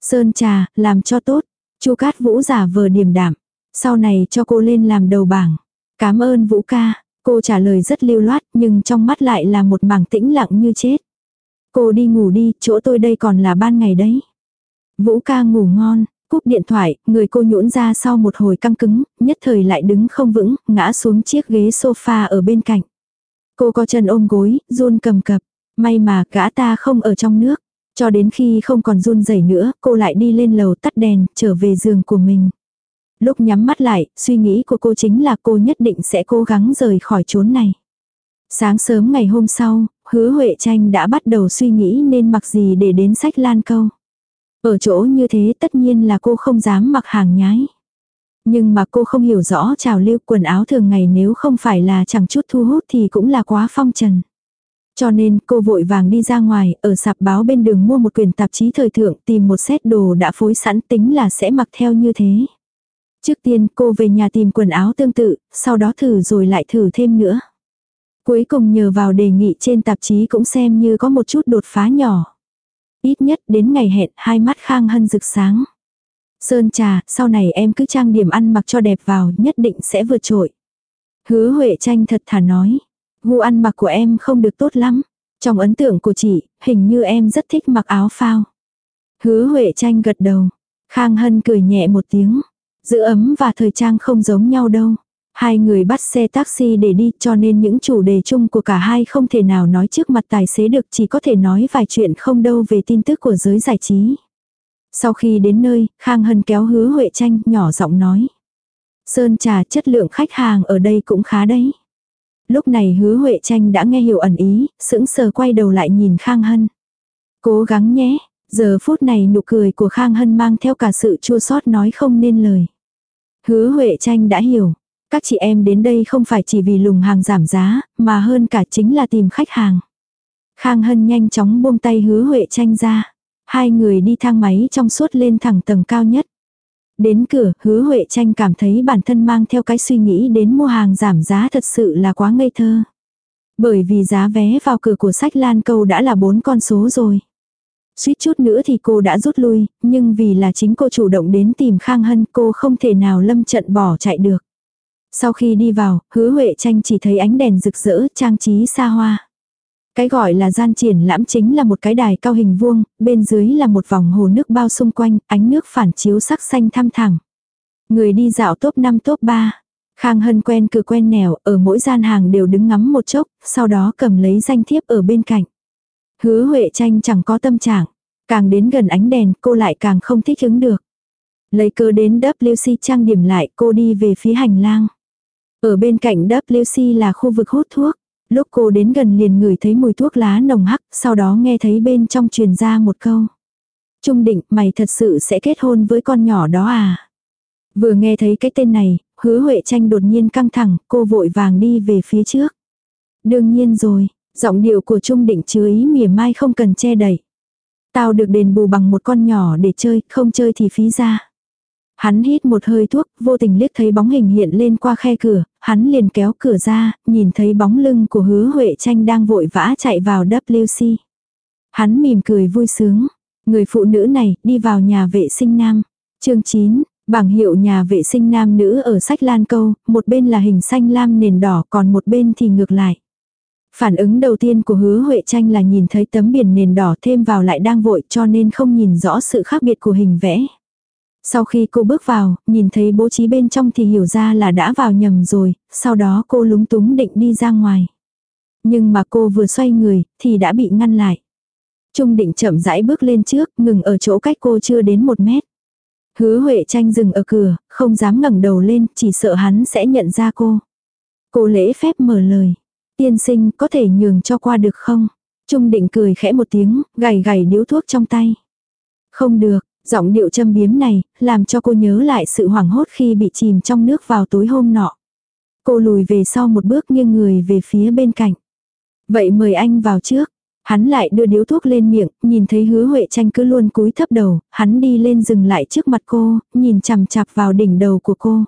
Sơn trà, làm cho tốt. Chu Cát Vũ giả vờ điềm đạm. Sau này cho cô lên làm đầu bảng. Cảm ơn Vũ ca. Cô trả lời rất lưu loát nhưng trong mắt lại là một mảng tĩnh lặng như chết. Cô đi ngủ đi, chỗ tôi đây còn là ban ngày đấy. Vũ ca ngủ ngon, cúp điện thoại, người cô nhũn ra sau một hồi căng cứng, nhất thời lại đứng không vững, ngã xuống chiếc ghế sofa ở bên cạnh. Cô có chân ôm gối, run cầm cập. May mà gã ta không ở trong nước. Cho đến khi không còn run rẩy nữa, cô lại đi lên lầu tắt đèn, trở về giường của mình. Lúc nhắm mắt lại, suy nghĩ của cô chính là cô nhất định sẽ cố gắng rời khỏi chốn này. Sáng sớm ngày hôm sau, hứa Huệ Tranh đã bắt đầu suy nghĩ nên mặc gì để đến sách lan câu. Ở chỗ như thế tất nhiên là cô không dám mặc hàng nhái. Nhưng mà cô không hiểu rõ trào lưu quần áo thường ngày nếu không phải là chẳng chút thu hút thì cũng là quá phong trần. Cho nên cô vội vàng đi ra ngoài, ở sạp báo bên đường mua một quyển tạp chí thời thượng tìm một set đồ đã phối sẵn tính là sẽ mặc theo như thế. Trước tiên cô về nhà tìm quần áo tương tự, sau đó thử rồi lại thử thêm nữa. Cuối cùng nhờ vào đề nghị trên tạp chí cũng xem như có một chút đột phá nhỏ. Ít nhất đến ngày hẹn hai mắt Khang Hân rực sáng. Sơn trà, sau này em cứ trang điểm ăn mặc cho đẹp vào nhất định sẽ vượt trội. Hứa Huệ tranh thật thà nói. Gu ăn mặc của em không được tốt lắm. Trong ấn tượng của chị, hình như em rất thích mặc áo phao. Hứa Huệ tranh gật đầu. Khang Hân cười nhẹ một tiếng. Giữ ấm và thời trang không giống nhau đâu. Hai người bắt xe taxi để đi cho nên những chủ đề chung của cả hai không thể nào nói trước mặt tài xế được chỉ có thể nói vài chuyện không đâu về tin tức của giới giải trí. Sau khi đến nơi, Khang Hân kéo hứa Huệ Tranh nhỏ giọng nói. Sơn trà chất lượng khách hàng ở đây cũng khá đấy. Lúc này hứa Huệ Tranh đã nghe hiểu ẩn ý, sững sờ quay đầu lại nhìn Khang Hân. Cố gắng nhé, giờ phút này nụ cười của Khang Hân mang theo cả sự chua xót nói không nên lời. Hứa Huệ Tranh đã hiểu, các chị em đến đây không phải chỉ vì lùng hàng giảm giá, mà hơn cả chính là tìm khách hàng. Khang Hân nhanh chóng buông tay hứa Huệ Tranh ra. Hai người đi thang máy trong suốt lên thẳng tầng cao nhất. Đến cửa, hứa Huệ tranh cảm thấy bản thân mang theo cái suy nghĩ đến mua hàng giảm giá thật sự là quá ngây thơ. Bởi vì giá vé vào cửa của sách Lan Câu đã là bốn con số rồi. Suýt chút nữa thì cô đã rút lui, nhưng vì là chính cô chủ động đến tìm Khang Hân cô không thể nào lâm trận bỏ chạy được. Sau khi đi vào, hứa Huệ tranh chỉ thấy ánh đèn rực rỡ trang trí xa hoa. Cái gọi là gian triển lãm chính là một cái đài cao hình vuông, bên dưới là một vòng hồ nước bao xung quanh, ánh nước phản chiếu sắc xanh thăm thẳng. Người đi dạo top 5 top 3. Khang Hân quen cửa quen nẻo, ở mỗi gian hàng đều đứng ngắm một chốc, sau đó cầm lấy danh thiếp ở bên cạnh. Hứa Huệ tranh chẳng có tâm trạng, càng đến gần ánh đèn cô lại càng không thích ứng được. Lấy cơ đến WC trang điểm lại cô đi về phía hành lang. Ở bên cạnh WC là khu vực hút thuốc. Lúc cô đến gần liền ngửi thấy mùi thuốc lá nồng hắc, sau đó nghe thấy bên trong truyền ra một câu. Trung định, mày thật sự sẽ kết hôn với con nhỏ đó à? Vừa nghe thấy cái tên này, hứa Huệ tranh đột nhiên căng thẳng, cô vội vàng đi về phía trước. Đương nhiên rồi, giọng điệu của Trung định chứa ý mỉa mai không cần che đẩy. Tao được đền bù bằng một con nhỏ để chơi, không chơi thì phí ra. Hắn hít một hơi thuốc, vô tình liếc thấy bóng hình hiện lên qua khe cửa, hắn liền kéo cửa ra, nhìn thấy bóng lưng của hứa Huệ tranh đang vội vã chạy vào WC. Hắn mỉm cười vui sướng. Người phụ nữ này đi vào nhà vệ sinh nam. chương 9, Bảng hiệu nhà vệ sinh nam nữ ở sách lan câu, một bên là hình xanh lam nền đỏ còn một bên thì ngược lại. Phản ứng đầu tiên của hứa Huệ Tranh là nhìn thấy tấm biển nền đỏ thêm vào lại đang vội cho nên không nhìn rõ sự khác biệt của hình vẽ. Sau khi cô bước vào, nhìn thấy bố trí bên trong thì hiểu ra là đã vào nhầm rồi, sau đó cô lúng túng định đi ra ngoài. Nhưng mà cô vừa xoay người, thì đã bị ngăn lại. Trung định chậm rãi bước lên trước, ngừng ở chỗ cách cô chưa đến một mét. Hứa Huệ tranh dừng ở cửa, không dám ngẩng đầu lên, chỉ sợ hắn sẽ nhận ra cô. Cô lễ phép mở lời. Tiên sinh có thể nhường cho qua được không? Trung định cười khẽ một tiếng, gảy gảy điếu thuốc trong tay. Không được, giọng điệu châm biếm này, làm cho cô nhớ lại sự hoảng hốt khi bị chìm trong nước vào tối hôm nọ. Cô lùi về sau một bước nghiêng người về phía bên cạnh. Vậy mời anh vào trước. Hắn lại đưa điếu thuốc lên miệng, nhìn thấy hứa Huệ tranh cứ luôn cúi thấp đầu, hắn đi lên dừng lại trước mặt cô, nhìn chằm chạp vào đỉnh đầu của cô.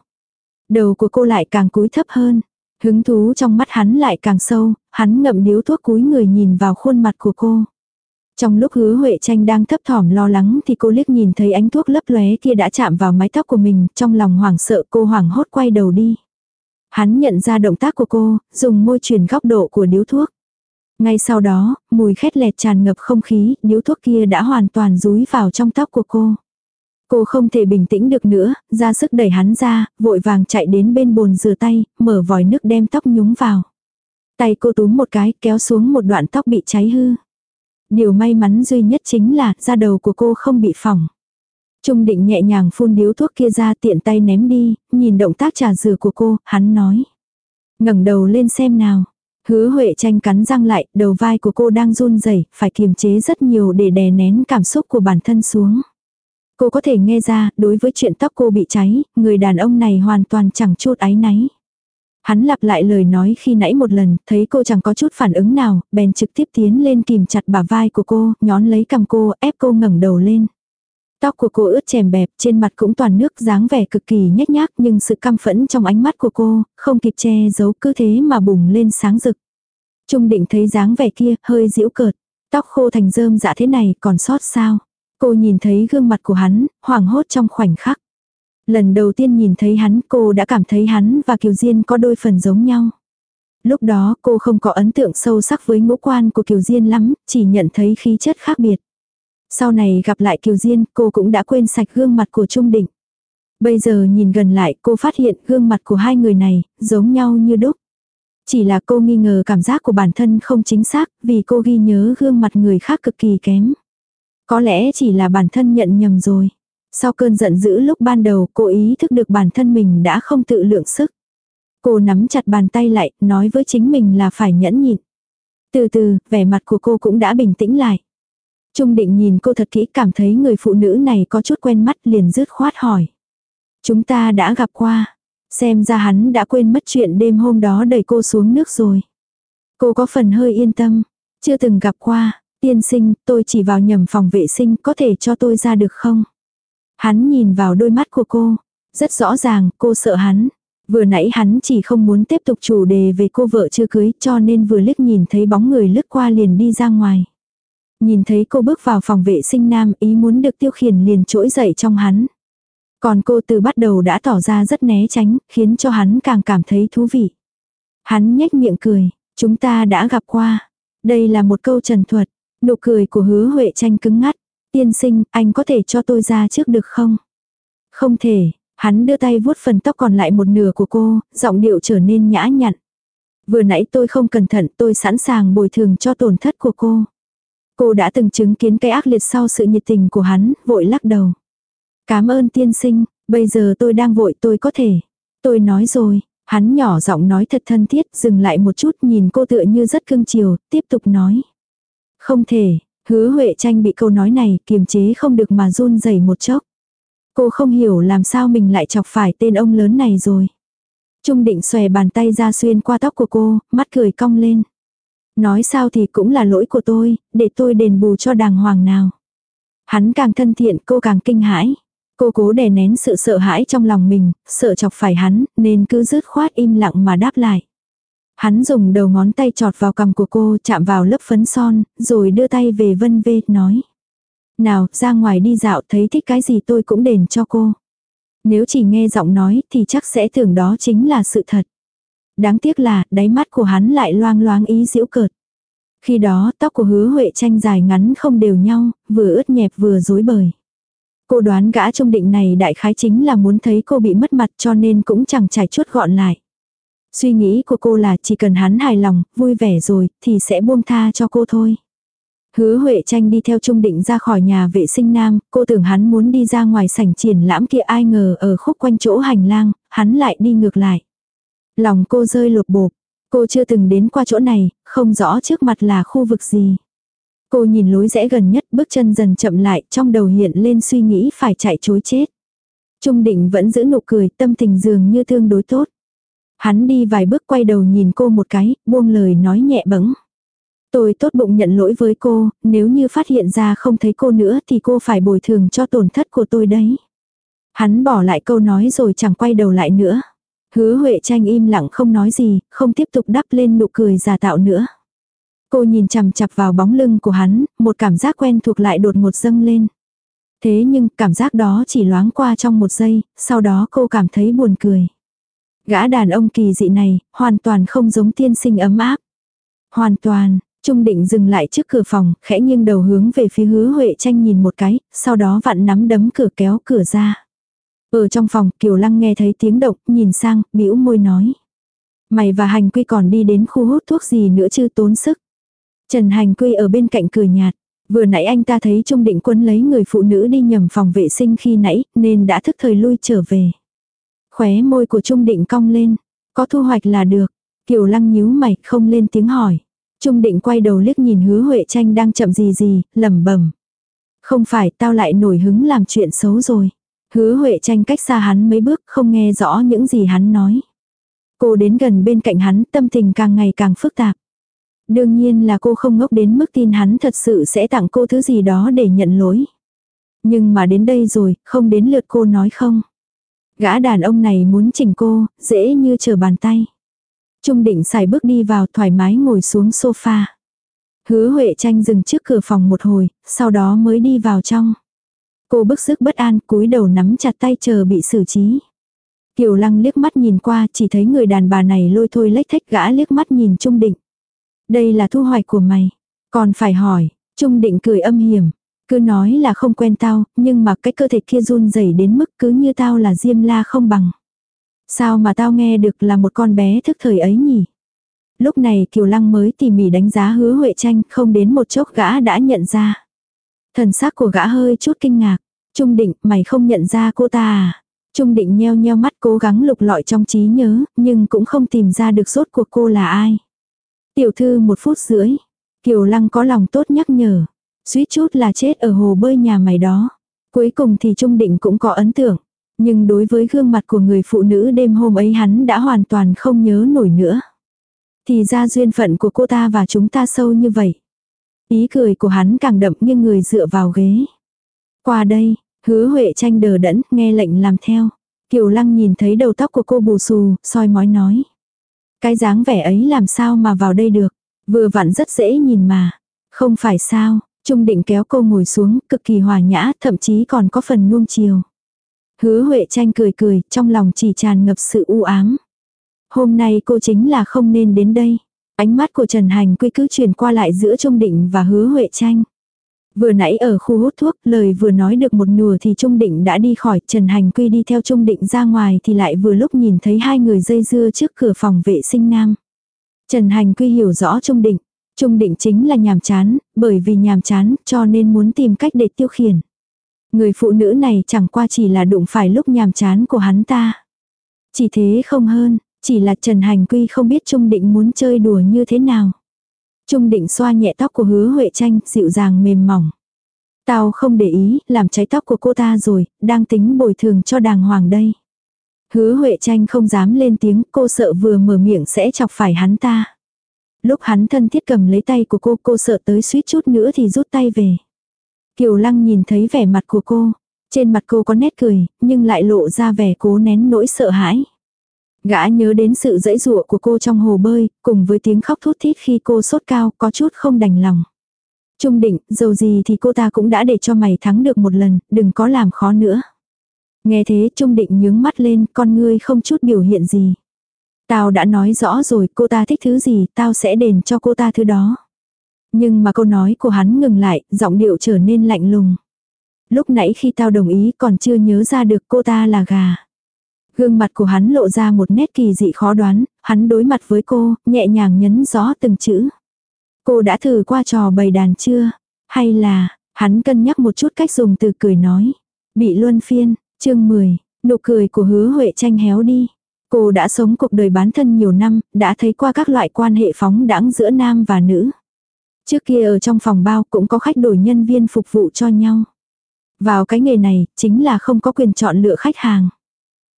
Đầu của cô lại càng cúi thấp hơn. Hứng thú trong mắt hắn lại càng sâu, hắn ngậm điếu thuốc cúi người nhìn vào khuôn mặt của cô. Trong lúc hứa Huệ tranh đang thấp thỏm lo lắng thì cô liếc nhìn thấy ánh thuốc lấp lóe kia đã chạm vào mái tóc của mình, trong lòng hoảng sợ cô hoảng hốt quay đầu đi. Hắn nhận ra động tác của cô, dùng môi truyền góc độ của điếu thuốc. Ngay sau đó, mùi khét lẹt tràn ngập không khí, điếu thuốc kia đã hoàn toàn rúi vào trong tóc của cô. Cô không thể bình tĩnh được nữa, ra sức đẩy hắn ra, vội vàng chạy đến bên bồn rửa tay, mở vòi nước đem tóc nhúng vào. Tay cô túm một cái kéo xuống một đoạn tóc bị cháy hư. Điều may mắn duy nhất chính là da đầu của cô không bị phỏng. Trung định nhẹ nhàng phun điếu thuốc kia ra tiện tay ném đi, nhìn động tác trà dừa của cô, hắn nói. ngẩng đầu lên xem nào. Hứa Huệ tranh cắn răng lại, đầu vai của cô đang run rẩy, phải kiềm chế rất nhiều để đè nén cảm xúc của bản thân xuống. Cô có thể nghe ra, đối với chuyện tóc cô bị cháy, người đàn ông này hoàn toàn chẳng chút áy náy. Hắn lặp lại lời nói khi nãy một lần, thấy cô chẳng có chút phản ứng nào, bèn trực tiếp tiến lên kìm chặt bả vai của cô, nhón lấy cầm cô, ép cô ngẩng đầu lên. Tóc của cô ướt chèm bẹp, trên mặt cũng toàn nước dáng vẻ cực kỳ nhếch nhác nhưng sự căm phẫn trong ánh mắt của cô, không kịp che giấu cứ thế mà bùng lên sáng rực. Trung định thấy dáng vẻ kia, hơi giễu cợt. Tóc khô thành rơm dạ thế này còn sót sao. Cô nhìn thấy gương mặt của hắn, hoảng hốt trong khoảnh khắc. Lần đầu tiên nhìn thấy hắn cô đã cảm thấy hắn và Kiều Diên có đôi phần giống nhau. Lúc đó cô không có ấn tượng sâu sắc với ngũ quan của Kiều Diên lắm, chỉ nhận thấy khí chất khác biệt. Sau này gặp lại Kiều Diên, cô cũng đã quên sạch gương mặt của Trung Định. Bây giờ nhìn gần lại, cô phát hiện gương mặt của hai người này, giống nhau như đúc. Chỉ là cô nghi ngờ cảm giác của bản thân không chính xác, vì cô ghi nhớ gương mặt người khác cực kỳ kém. Có lẽ chỉ là bản thân nhận nhầm rồi. Sau cơn giận dữ lúc ban đầu cô ý thức được bản thân mình đã không tự lượng sức. Cô nắm chặt bàn tay lại, nói với chính mình là phải nhẫn nhịn. Từ từ, vẻ mặt của cô cũng đã bình tĩnh lại. Trung định nhìn cô thật kỹ cảm thấy người phụ nữ này có chút quen mắt liền rứt khoát hỏi. Chúng ta đã gặp qua. Xem ra hắn đã quên mất chuyện đêm hôm đó đẩy cô xuống nước rồi. Cô có phần hơi yên tâm. Chưa từng gặp qua. Tiên sinh, tôi chỉ vào nhầm phòng vệ sinh có thể cho tôi ra được không? Hắn nhìn vào đôi mắt của cô. Rất rõ ràng, cô sợ hắn. Vừa nãy hắn chỉ không muốn tiếp tục chủ đề về cô vợ chưa cưới cho nên vừa liếc nhìn thấy bóng người lướt qua liền đi ra ngoài. Nhìn thấy cô bước vào phòng vệ sinh nam ý muốn được tiêu khiển liền trỗi dậy trong hắn. Còn cô từ bắt đầu đã tỏ ra rất né tránh, khiến cho hắn càng cảm thấy thú vị. Hắn nhếch miệng cười, chúng ta đã gặp qua. Đây là một câu trần thuật, nụ cười của hứa Huệ tranh cứng ngắt. Tiên sinh, anh có thể cho tôi ra trước được không? Không thể, hắn đưa tay vuốt phần tóc còn lại một nửa của cô, giọng điệu trở nên nhã nhặn. Vừa nãy tôi không cẩn thận tôi sẵn sàng bồi thường cho tổn thất của cô. Cô đã từng chứng kiến cái ác liệt sau sự nhiệt tình của hắn, vội lắc đầu. Cảm ơn tiên sinh, bây giờ tôi đang vội tôi có thể. Tôi nói rồi, hắn nhỏ giọng nói thật thân thiết, dừng lại một chút nhìn cô tựa như rất cưng chiều, tiếp tục nói. Không thể, hứa Huệ tranh bị câu nói này kiềm chế không được mà run rẩy một chốc. Cô không hiểu làm sao mình lại chọc phải tên ông lớn này rồi. Trung định xòe bàn tay ra xuyên qua tóc của cô, mắt cười cong lên. Nói sao thì cũng là lỗi của tôi, để tôi đền bù cho đàng hoàng nào. Hắn càng thân thiện cô càng kinh hãi. Cô cố đè nén sự sợ hãi trong lòng mình, sợ chọc phải hắn, nên cứ dứt khoát im lặng mà đáp lại. Hắn dùng đầu ngón tay trọt vào cằm của cô, chạm vào lớp phấn son, rồi đưa tay về vân vê, nói. Nào, ra ngoài đi dạo thấy thích cái gì tôi cũng đền cho cô. Nếu chỉ nghe giọng nói thì chắc sẽ tưởng đó chính là sự thật. Đáng tiếc là đáy mắt của hắn lại loang loáng ý diễu cợt. Khi đó tóc của hứa Huệ tranh dài ngắn không đều nhau, vừa ướt nhẹp vừa rối bời. Cô đoán gã trung định này đại khái chính là muốn thấy cô bị mất mặt cho nên cũng chẳng trải chuốt gọn lại. Suy nghĩ của cô là chỉ cần hắn hài lòng, vui vẻ rồi, thì sẽ buông tha cho cô thôi. Hứa Huệ tranh đi theo Trung Định ra khỏi nhà vệ sinh nam, cô tưởng hắn muốn đi ra ngoài sảnh triển lãm kia ai ngờ ở khúc quanh chỗ hành lang, hắn lại đi ngược lại. Lòng cô rơi lột bột, cô chưa từng đến qua chỗ này, không rõ trước mặt là khu vực gì. Cô nhìn lối rẽ gần nhất bước chân dần chậm lại trong đầu hiện lên suy nghĩ phải chạy chối chết. Trung định vẫn giữ nụ cười tâm tình dường như tương đối tốt. Hắn đi vài bước quay đầu nhìn cô một cái, buông lời nói nhẹ bẫng. Tôi tốt bụng nhận lỗi với cô, nếu như phát hiện ra không thấy cô nữa thì cô phải bồi thường cho tổn thất của tôi đấy. Hắn bỏ lại câu nói rồi chẳng quay đầu lại nữa. Hứa Huệ tranh im lặng không nói gì, không tiếp tục đắp lên nụ cười giả tạo nữa. Cô nhìn chằm chặp vào bóng lưng của hắn, một cảm giác quen thuộc lại đột ngột dâng lên. Thế nhưng cảm giác đó chỉ loáng qua trong một giây, sau đó cô cảm thấy buồn cười. Gã đàn ông kỳ dị này, hoàn toàn không giống tiên sinh ấm áp. Hoàn toàn, Trung định dừng lại trước cửa phòng, khẽ nghiêng đầu hướng về phía hứa Huệ tranh nhìn một cái, sau đó vặn nắm đấm cửa kéo cửa ra. Ở trong phòng, Kiều Lăng nghe thấy tiếng động, nhìn sang, bĩu môi nói. Mày và hành quy còn đi đến khu hút thuốc gì nữa chứ tốn sức. Trần hành quy ở bên cạnh cười nhạt. Vừa nãy anh ta thấy Trung định quân lấy người phụ nữ đi nhầm phòng vệ sinh khi nãy, nên đã thức thời lui trở về. Khóe môi của Trung định cong lên. Có thu hoạch là được. Kiều Lăng nhíu mày, không lên tiếng hỏi. Trung định quay đầu liếc nhìn hứa Huệ tranh đang chậm gì gì, lẩm bẩm Không phải tao lại nổi hứng làm chuyện xấu rồi. Hứa Huệ tranh cách xa hắn mấy bước không nghe rõ những gì hắn nói. Cô đến gần bên cạnh hắn tâm tình càng ngày càng phức tạp. Đương nhiên là cô không ngốc đến mức tin hắn thật sự sẽ tặng cô thứ gì đó để nhận lỗi. Nhưng mà đến đây rồi, không đến lượt cô nói không. Gã đàn ông này muốn chỉnh cô, dễ như chờ bàn tay. Trung định xài bước đi vào thoải mái ngồi xuống sofa. Hứa Huệ tranh dừng trước cửa phòng một hồi, sau đó mới đi vào trong. Cô bức sức bất an cúi đầu nắm chặt tay chờ bị xử trí. Kiều lăng liếc mắt nhìn qua chỉ thấy người đàn bà này lôi thôi lách thách gã liếc mắt nhìn Trung định. Đây là thu hoạch của mày. Còn phải hỏi, Trung định cười âm hiểm. Cứ nói là không quen tao, nhưng mà cái cơ thể kia run rẩy đến mức cứ như tao là diêm la không bằng. Sao mà tao nghe được là một con bé thức thời ấy nhỉ? Lúc này Kiều Lăng mới tỉ mỉ đánh giá hứa Huệ tranh, không đến một chốc gã đã nhận ra. Thần sắc của gã hơi chút kinh ngạc. Trung định, mày không nhận ra cô ta à? Trung định nheo nheo mắt cố gắng lục lọi trong trí nhớ, nhưng cũng không tìm ra được sốt của cô là ai. Tiểu thư một phút rưỡi. Kiều Lăng có lòng tốt nhắc nhở. Suýt chút là chết ở hồ bơi nhà mày đó. Cuối cùng thì Trung định cũng có ấn tượng. Nhưng đối với gương mặt của người phụ nữ đêm hôm ấy hắn đã hoàn toàn không nhớ nổi nữa. Thì ra duyên phận của cô ta và chúng ta sâu như vậy. Ý cười của hắn càng đậm như người dựa vào ghế. Qua đây, hứa Huệ tranh đờ đẫn, nghe lệnh làm theo. Kiều Lăng nhìn thấy đầu tóc của cô bù xù, soi mói nói. Cái dáng vẻ ấy làm sao mà vào đây được. Vừa vặn rất dễ nhìn mà. Không phải sao, Trung định kéo cô ngồi xuống, cực kỳ hòa nhã, thậm chí còn có phần nuông chiều. Hứa Huệ tranh cười cười, trong lòng chỉ tràn ngập sự u ám. Hôm nay cô chính là không nên đến đây. Ánh mắt của Trần Hành Quy cứ chuyển qua lại giữa Trung Định và Hứa Huệ tranh. Vừa nãy ở khu hút thuốc, lời vừa nói được một nửa thì Trung Định đã đi khỏi, Trần Hành Quy đi theo Trung Định ra ngoài thì lại vừa lúc nhìn thấy hai người dây dưa trước cửa phòng vệ sinh nam. Trần Hành Quy hiểu rõ Trung Định, Trung Định chính là nhàm chán, bởi vì nhàm chán cho nên muốn tìm cách để tiêu khiển. Người phụ nữ này chẳng qua chỉ là đụng phải lúc nhàm chán của hắn ta. Chỉ thế không hơn, chỉ là Trần Hành Quy không biết Trung Định muốn chơi đùa như thế nào. Trung Định xoa nhẹ tóc của hứa Huệ Tranh, dịu dàng mềm mỏng. Tao không để ý, làm cháy tóc của cô ta rồi, đang tính bồi thường cho đàng hoàng đây. Hứa Huệ Tranh không dám lên tiếng, cô sợ vừa mở miệng sẽ chọc phải hắn ta. Lúc hắn thân thiết cầm lấy tay của cô, cô sợ tới suýt chút nữa thì rút tay về. Kiều Lăng nhìn thấy vẻ mặt của cô. Trên mặt cô có nét cười, nhưng lại lộ ra vẻ cố nén nỗi sợ hãi. Gã nhớ đến sự dãy dụa của cô trong hồ bơi, cùng với tiếng khóc thút thít khi cô sốt cao, có chút không đành lòng. Trung định, dầu gì thì cô ta cũng đã để cho mày thắng được một lần, đừng có làm khó nữa. Nghe thế Trung Định nhướng mắt lên, con ngươi không chút biểu hiện gì. Tao đã nói rõ rồi, cô ta thích thứ gì, tao sẽ đền cho cô ta thứ đó. Nhưng mà câu nói của hắn ngừng lại, giọng điệu trở nên lạnh lùng. Lúc nãy khi tao đồng ý còn chưa nhớ ra được cô ta là gà. Gương mặt của hắn lộ ra một nét kỳ dị khó đoán, hắn đối mặt với cô, nhẹ nhàng nhấn rõ từng chữ. Cô đã thử qua trò bày đàn chưa? Hay là, hắn cân nhắc một chút cách dùng từ cười nói. Bị luân phiên, chương 10, nụ cười của hứa Huệ tranh héo đi. Cô đã sống cuộc đời bán thân nhiều năm, đã thấy qua các loại quan hệ phóng đãng giữa nam và nữ. Trước kia ở trong phòng bao cũng có khách đổi nhân viên phục vụ cho nhau. Vào cái nghề này, chính là không có quyền chọn lựa khách hàng.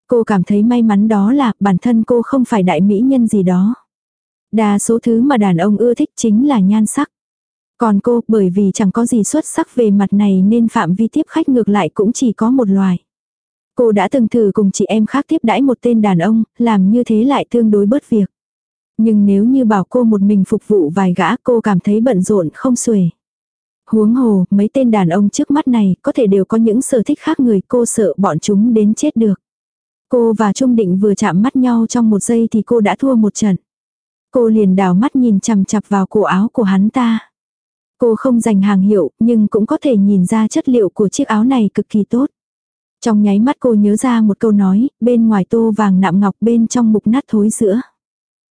Cô cảm thấy may mắn đó là bản thân cô không phải đại mỹ nhân gì đó. Đa số thứ mà đàn ông ưa thích chính là nhan sắc. Còn cô, bởi vì chẳng có gì xuất sắc về mặt này nên phạm vi tiếp khách ngược lại cũng chỉ có một loài. Cô đã từng thử cùng chị em khác tiếp đãi một tên đàn ông, làm như thế lại tương đối bớt việc. Nhưng nếu như bảo cô một mình phục vụ vài gã cô cảm thấy bận rộn không xuể. Huống hồ, mấy tên đàn ông trước mắt này có thể đều có những sở thích khác người cô sợ bọn chúng đến chết được. Cô và Trung Định vừa chạm mắt nhau trong một giây thì cô đã thua một trận. Cô liền đào mắt nhìn chằm chặp vào cổ áo của hắn ta. Cô không dành hàng hiệu, nhưng cũng có thể nhìn ra chất liệu của chiếc áo này cực kỳ tốt. Trong nháy mắt cô nhớ ra một câu nói, bên ngoài tô vàng nạm ngọc bên trong mục nát thối giữa.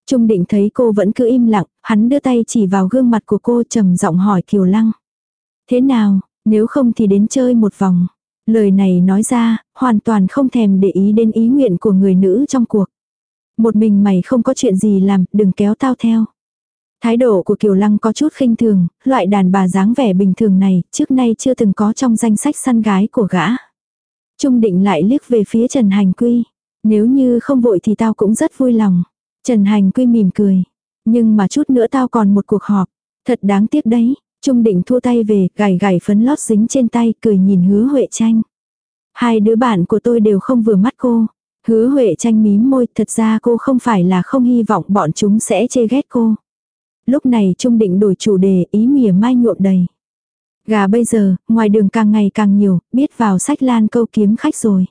Trung định thấy cô vẫn cứ im lặng, hắn đưa tay chỉ vào gương mặt của cô trầm giọng hỏi Kiều Lăng. Thế nào, nếu không thì đến chơi một vòng. Lời này nói ra, hoàn toàn không thèm để ý đến ý nguyện của người nữ trong cuộc. Một mình mày không có chuyện gì làm, đừng kéo tao theo. Thái độ của Kiều Lăng có chút khinh thường, loại đàn bà dáng vẻ bình thường này, trước nay chưa từng có trong danh sách săn gái của gã. Trung định lại liếc về phía Trần Hành Quy. Nếu như không vội thì tao cũng rất vui lòng. Trần Hành Quy mỉm cười. Nhưng mà chút nữa tao còn một cuộc họp. Thật đáng tiếc đấy. Trung định thua tay về, gảy gảy phấn lót dính trên tay, cười nhìn hứa Huệ tranh. Hai đứa bạn của tôi đều không vừa mắt cô. Hứa Huệ tranh mím môi, thật ra cô không phải là không hy vọng bọn chúng sẽ chê ghét cô. Lúc này Trung định đổi chủ đề, ý mỉa mai nhuộm đầy. Gà bây giờ, ngoài đường càng ngày càng nhiều, biết vào sách lan câu kiếm khách rồi.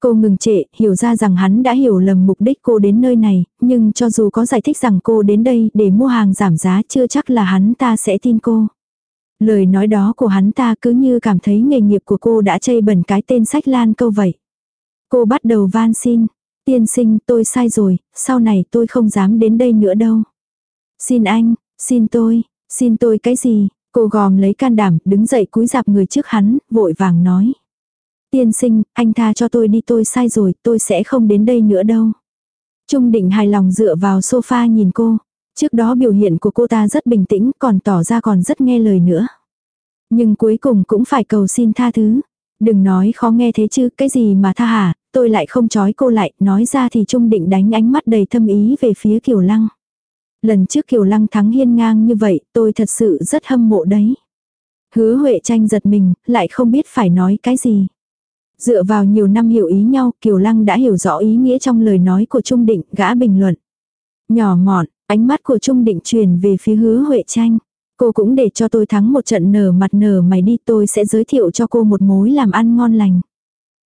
Cô ngừng trệ, hiểu ra rằng hắn đã hiểu lầm mục đích cô đến nơi này, nhưng cho dù có giải thích rằng cô đến đây để mua hàng giảm giá chưa chắc là hắn ta sẽ tin cô. Lời nói đó của hắn ta cứ như cảm thấy nghề nghiệp của cô đã chây bẩn cái tên sách lan câu vậy. Cô bắt đầu van xin. Tiên sinh tôi sai rồi, sau này tôi không dám đến đây nữa đâu. Xin anh, xin tôi, xin tôi cái gì? Cô gòm lấy can đảm, đứng dậy cúi dạp người trước hắn, vội vàng nói. Tiên sinh, anh tha cho tôi đi tôi sai rồi, tôi sẽ không đến đây nữa đâu. Trung định hài lòng dựa vào sofa nhìn cô. Trước đó biểu hiện của cô ta rất bình tĩnh, còn tỏ ra còn rất nghe lời nữa. Nhưng cuối cùng cũng phải cầu xin tha thứ. Đừng nói khó nghe thế chứ, cái gì mà tha hả, tôi lại không trói cô lại, nói ra thì Trung định đánh ánh mắt đầy thâm ý về phía Kiều Lăng. Lần trước Kiều Lăng thắng hiên ngang như vậy, tôi thật sự rất hâm mộ đấy. Hứa Huệ tranh giật mình, lại không biết phải nói cái gì. Dựa vào nhiều năm hiểu ý nhau, Kiều Lăng đã hiểu rõ ý nghĩa trong lời nói của Trung Định, gã bình luận. Nhỏ mọn, ánh mắt của Trung Định truyền về phía hứa Huệ tranh. Cô cũng để cho tôi thắng một trận nở mặt nở mày đi tôi sẽ giới thiệu cho cô một mối làm ăn ngon lành.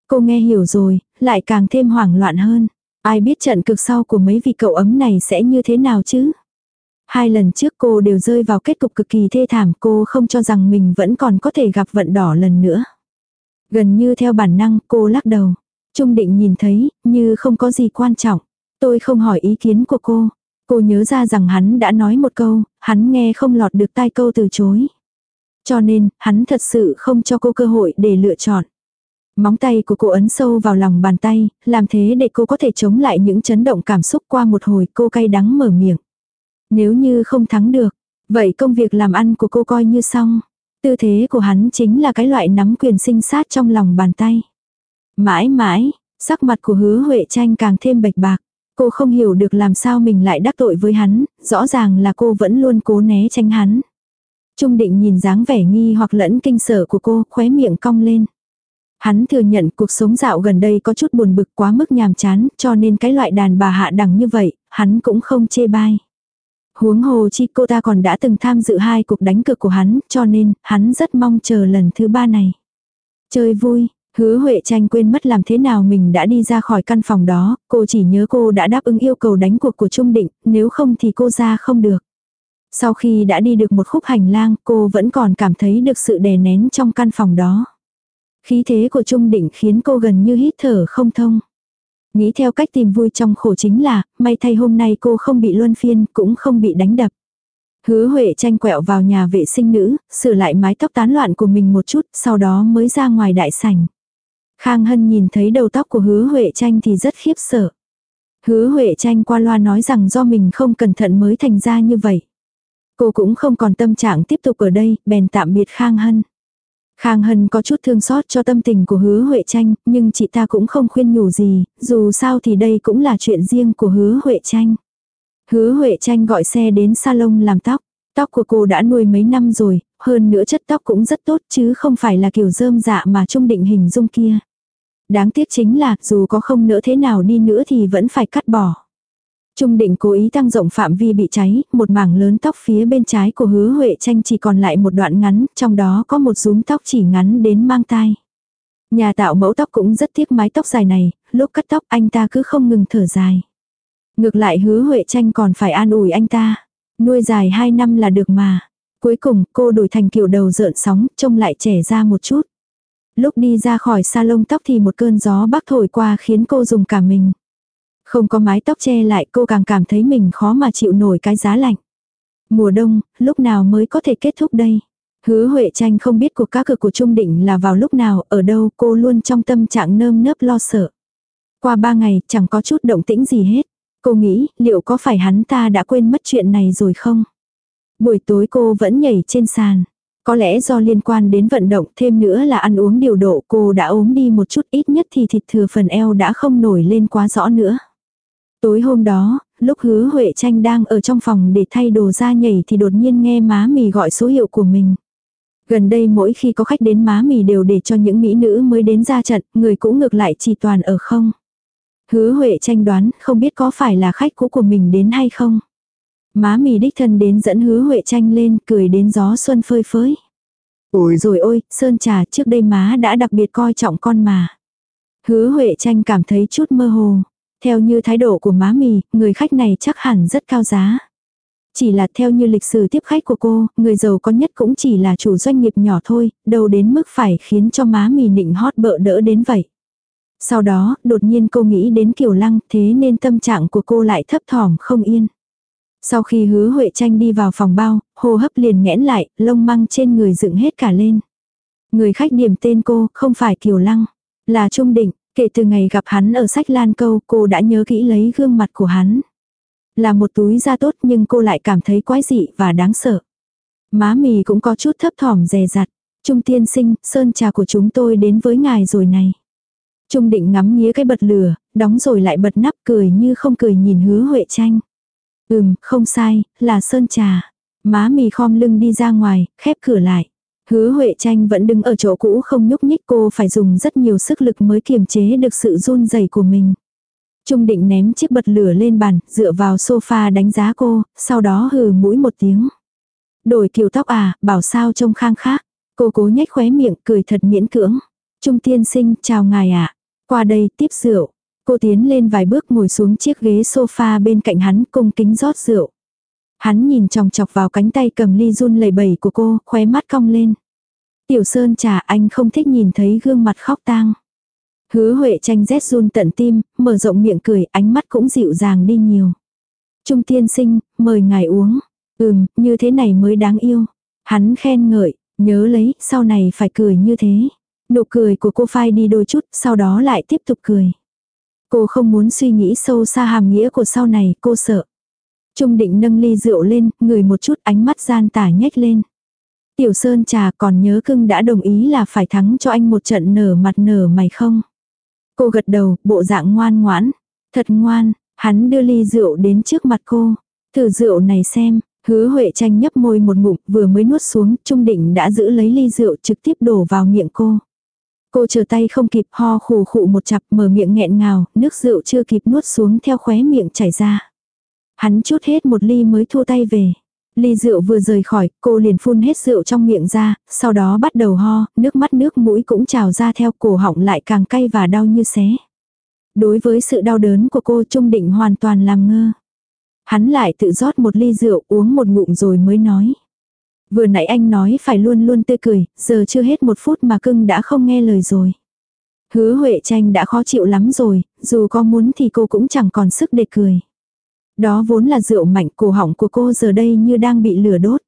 Cô nghe hiểu rồi, lại càng thêm hoảng loạn hơn. Ai biết trận cực sau của mấy vị cậu ấm này sẽ như thế nào chứ? Hai lần trước cô đều rơi vào kết cục cực kỳ thê thảm cô không cho rằng mình vẫn còn có thể gặp vận đỏ lần nữa. Gần như theo bản năng cô lắc đầu. Trung định nhìn thấy, như không có gì quan trọng. Tôi không hỏi ý kiến của cô. Cô nhớ ra rằng hắn đã nói một câu, hắn nghe không lọt được tai câu từ chối. Cho nên, hắn thật sự không cho cô cơ hội để lựa chọn. Móng tay của cô ấn sâu vào lòng bàn tay, làm thế để cô có thể chống lại những chấn động cảm xúc qua một hồi cô cay đắng mở miệng. Nếu như không thắng được, vậy công việc làm ăn của cô coi như xong. Tư thế của hắn chính là cái loại nắm quyền sinh sát trong lòng bàn tay. Mãi mãi, sắc mặt của hứa Huệ tranh càng thêm bạch bạc. Cô không hiểu được làm sao mình lại đắc tội với hắn, rõ ràng là cô vẫn luôn cố né tránh hắn. Trung định nhìn dáng vẻ nghi hoặc lẫn kinh sở của cô, khóe miệng cong lên. Hắn thừa nhận cuộc sống dạo gần đây có chút buồn bực quá mức nhàm chán, cho nên cái loại đàn bà hạ đẳng như vậy, hắn cũng không chê bai. Huống hồ chi cô ta còn đã từng tham dự hai cuộc đánh cược của hắn, cho nên, hắn rất mong chờ lần thứ ba này. Chơi vui, Hứa Huệ tranh quên mất làm thế nào mình đã đi ra khỏi căn phòng đó, cô chỉ nhớ cô đã đáp ứng yêu cầu đánh cuộc của Trung Định, nếu không thì cô ra không được. Sau khi đã đi được một khúc hành lang, cô vẫn còn cảm thấy được sự đè nén trong căn phòng đó. Khí thế của Trung Định khiến cô gần như hít thở không thông. Nghĩ theo cách tìm vui trong khổ chính là, may thay hôm nay cô không bị luân phiên, cũng không bị đánh đập. Hứa Huệ tranh quẹo vào nhà vệ sinh nữ, sửa lại mái tóc tán loạn của mình một chút, sau đó mới ra ngoài đại sảnh. Khang Hân nhìn thấy đầu tóc của hứa Huệ tranh thì rất khiếp sợ. Hứa Huệ tranh qua loa nói rằng do mình không cẩn thận mới thành ra như vậy. Cô cũng không còn tâm trạng tiếp tục ở đây, bèn tạm biệt Khang Hân. Khang Hân có chút thương xót cho tâm tình của hứa Huệ tranh, nhưng chị ta cũng không khuyên nhủ gì, dù sao thì đây cũng là chuyện riêng của hứa Huệ tranh. Hứa Huệ tranh gọi xe đến salon làm tóc. Tóc của cô đã nuôi mấy năm rồi, hơn nữa chất tóc cũng rất tốt chứ không phải là kiểu rơm dạ mà trung định hình dung kia. Đáng tiếc chính là dù có không nữa thế nào đi nữa thì vẫn phải cắt bỏ. Trung định cố ý tăng rộng phạm vi bị cháy, một mảng lớn tóc phía bên trái của hứa Huệ tranh chỉ còn lại một đoạn ngắn, trong đó có một rúm tóc chỉ ngắn đến mang tai. Nhà tạo mẫu tóc cũng rất tiếc mái tóc dài này, lúc cắt tóc anh ta cứ không ngừng thở dài. Ngược lại hứa Huệ tranh còn phải an ủi anh ta. Nuôi dài 2 năm là được mà. Cuối cùng cô đổi thành kiểu đầu rợn sóng, trông lại trẻ ra một chút. Lúc đi ra khỏi salon tóc thì một cơn gió bắc thổi qua khiến cô dùng cả mình. Không có mái tóc che lại cô càng cảm thấy mình khó mà chịu nổi cái giá lạnh. Mùa đông, lúc nào mới có thể kết thúc đây? Hứa Huệ Tranh không biết cuộc cá cược của Trung Định là vào lúc nào, ở đâu, cô luôn trong tâm trạng nơm nớp lo sợ. Qua ba ngày, chẳng có chút động tĩnh gì hết. Cô nghĩ, liệu có phải hắn ta đã quên mất chuyện này rồi không? Buổi tối cô vẫn nhảy trên sàn. Có lẽ do liên quan đến vận động thêm nữa là ăn uống điều độ cô đã ốm đi một chút ít nhất thì thịt thừa phần eo đã không nổi lên quá rõ nữa. Tối hôm đó, lúc hứa Huệ Tranh đang ở trong phòng để thay đồ ra nhảy thì đột nhiên nghe má mì gọi số hiệu của mình. Gần đây mỗi khi có khách đến má mì đều để cho những mỹ nữ mới đến ra trận, người cũng ngược lại chỉ toàn ở không. Hứa Huệ tranh đoán không biết có phải là khách cũ của mình đến hay không. Má mì đích thân đến dẫn hứa Huệ tranh lên cười đến gió xuân phơi phới. Ôi rồi ôi, Sơn trà trước đây má đã đặc biệt coi trọng con mà. Hứa Huệ tranh cảm thấy chút mơ hồ. Theo như thái độ của má mì, người khách này chắc hẳn rất cao giá. Chỉ là theo như lịch sử tiếp khách của cô, người giàu có nhất cũng chỉ là chủ doanh nghiệp nhỏ thôi, đâu đến mức phải khiến cho má mì nịnh hót bợ đỡ đến vậy. Sau đó, đột nhiên cô nghĩ đến Kiều Lăng, thế nên tâm trạng của cô lại thấp thỏm không yên. Sau khi hứa Huệ Tranh đi vào phòng bao, hô hấp liền nghẽn lại, lông măng trên người dựng hết cả lên. Người khách điểm tên cô, không phải Kiều Lăng, là Trung Định, kể từ ngày gặp hắn ở sách Lan Câu cô đã nhớ kỹ lấy gương mặt của hắn. Là một túi da tốt nhưng cô lại cảm thấy quái dị và đáng sợ. Má mì cũng có chút thấp thỏm dè dặt. Trung tiên sinh, sơn trà của chúng tôi đến với ngài rồi này. Trung định ngắm nghía cái bật lửa, đóng rồi lại bật nắp cười như không cười nhìn hứa Huệ tranh. Ừm, không sai, là sơn trà. Má mì khom lưng đi ra ngoài, khép cửa lại. Hứa Huệ tranh vẫn đứng ở chỗ cũ không nhúc nhích cô phải dùng rất nhiều sức lực mới kiềm chế được sự run rẩy của mình. Trung định ném chiếc bật lửa lên bàn, dựa vào sofa đánh giá cô, sau đó hừ mũi một tiếng. Đổi kiểu tóc à, bảo sao trông khang khác. Cô cố nhếch khóe miệng, cười thật miễn cưỡng. Trung tiên sinh, chào ngài ạ. À. Qua đây tiếp rượu. Cô tiến lên vài bước ngồi xuống chiếc ghế sofa bên cạnh hắn cung kính rót rượu. Hắn nhìn chòng chọc vào cánh tay cầm ly run lẩy bẩy của cô, khóe mắt cong lên. Tiểu Sơn trà anh không thích nhìn thấy gương mặt khóc tang. Hứa Huệ tranh rét run tận tim, mở rộng miệng cười, ánh mắt cũng dịu dàng đi nhiều. Trung tiên sinh, mời ngài uống. Ừm, như thế này mới đáng yêu. Hắn khen ngợi, nhớ lấy, sau này phải cười như thế. Nụ cười của cô phai đi đôi chút, sau đó lại tiếp tục cười. Cô không muốn suy nghĩ sâu xa hàm nghĩa của sau này, cô sợ. Trung định nâng ly rượu lên, người một chút ánh mắt gian tả nhếch lên. Tiểu Sơn trà còn nhớ cưng đã đồng ý là phải thắng cho anh một trận nở mặt nở mày không? Cô gật đầu, bộ dạng ngoan ngoãn. Thật ngoan, hắn đưa ly rượu đến trước mặt cô. Thử rượu này xem, hứa Huệ tranh nhấp môi một ngụm vừa mới nuốt xuống, Trung định đã giữ lấy ly rượu trực tiếp đổ vào miệng cô. Cô chờ tay không kịp ho khù khụ một chặp mở miệng nghẹn ngào, nước rượu chưa kịp nuốt xuống theo khóe miệng chảy ra. Hắn chút hết một ly mới thua tay về. Ly rượu vừa rời khỏi, cô liền phun hết rượu trong miệng ra, sau đó bắt đầu ho, nước mắt nước mũi cũng trào ra theo cổ họng lại càng cay và đau như xé. Đối với sự đau đớn của cô Trung Định hoàn toàn làm ngơ. Hắn lại tự rót một ly rượu uống một ngụm rồi mới nói. Vừa nãy anh nói phải luôn luôn tươi cười, giờ chưa hết một phút mà cưng đã không nghe lời rồi. Hứa Huệ Tranh đã khó chịu lắm rồi, dù có muốn thì cô cũng chẳng còn sức để cười. Đó vốn là rượu mạnh cổ họng của cô giờ đây như đang bị lửa đốt.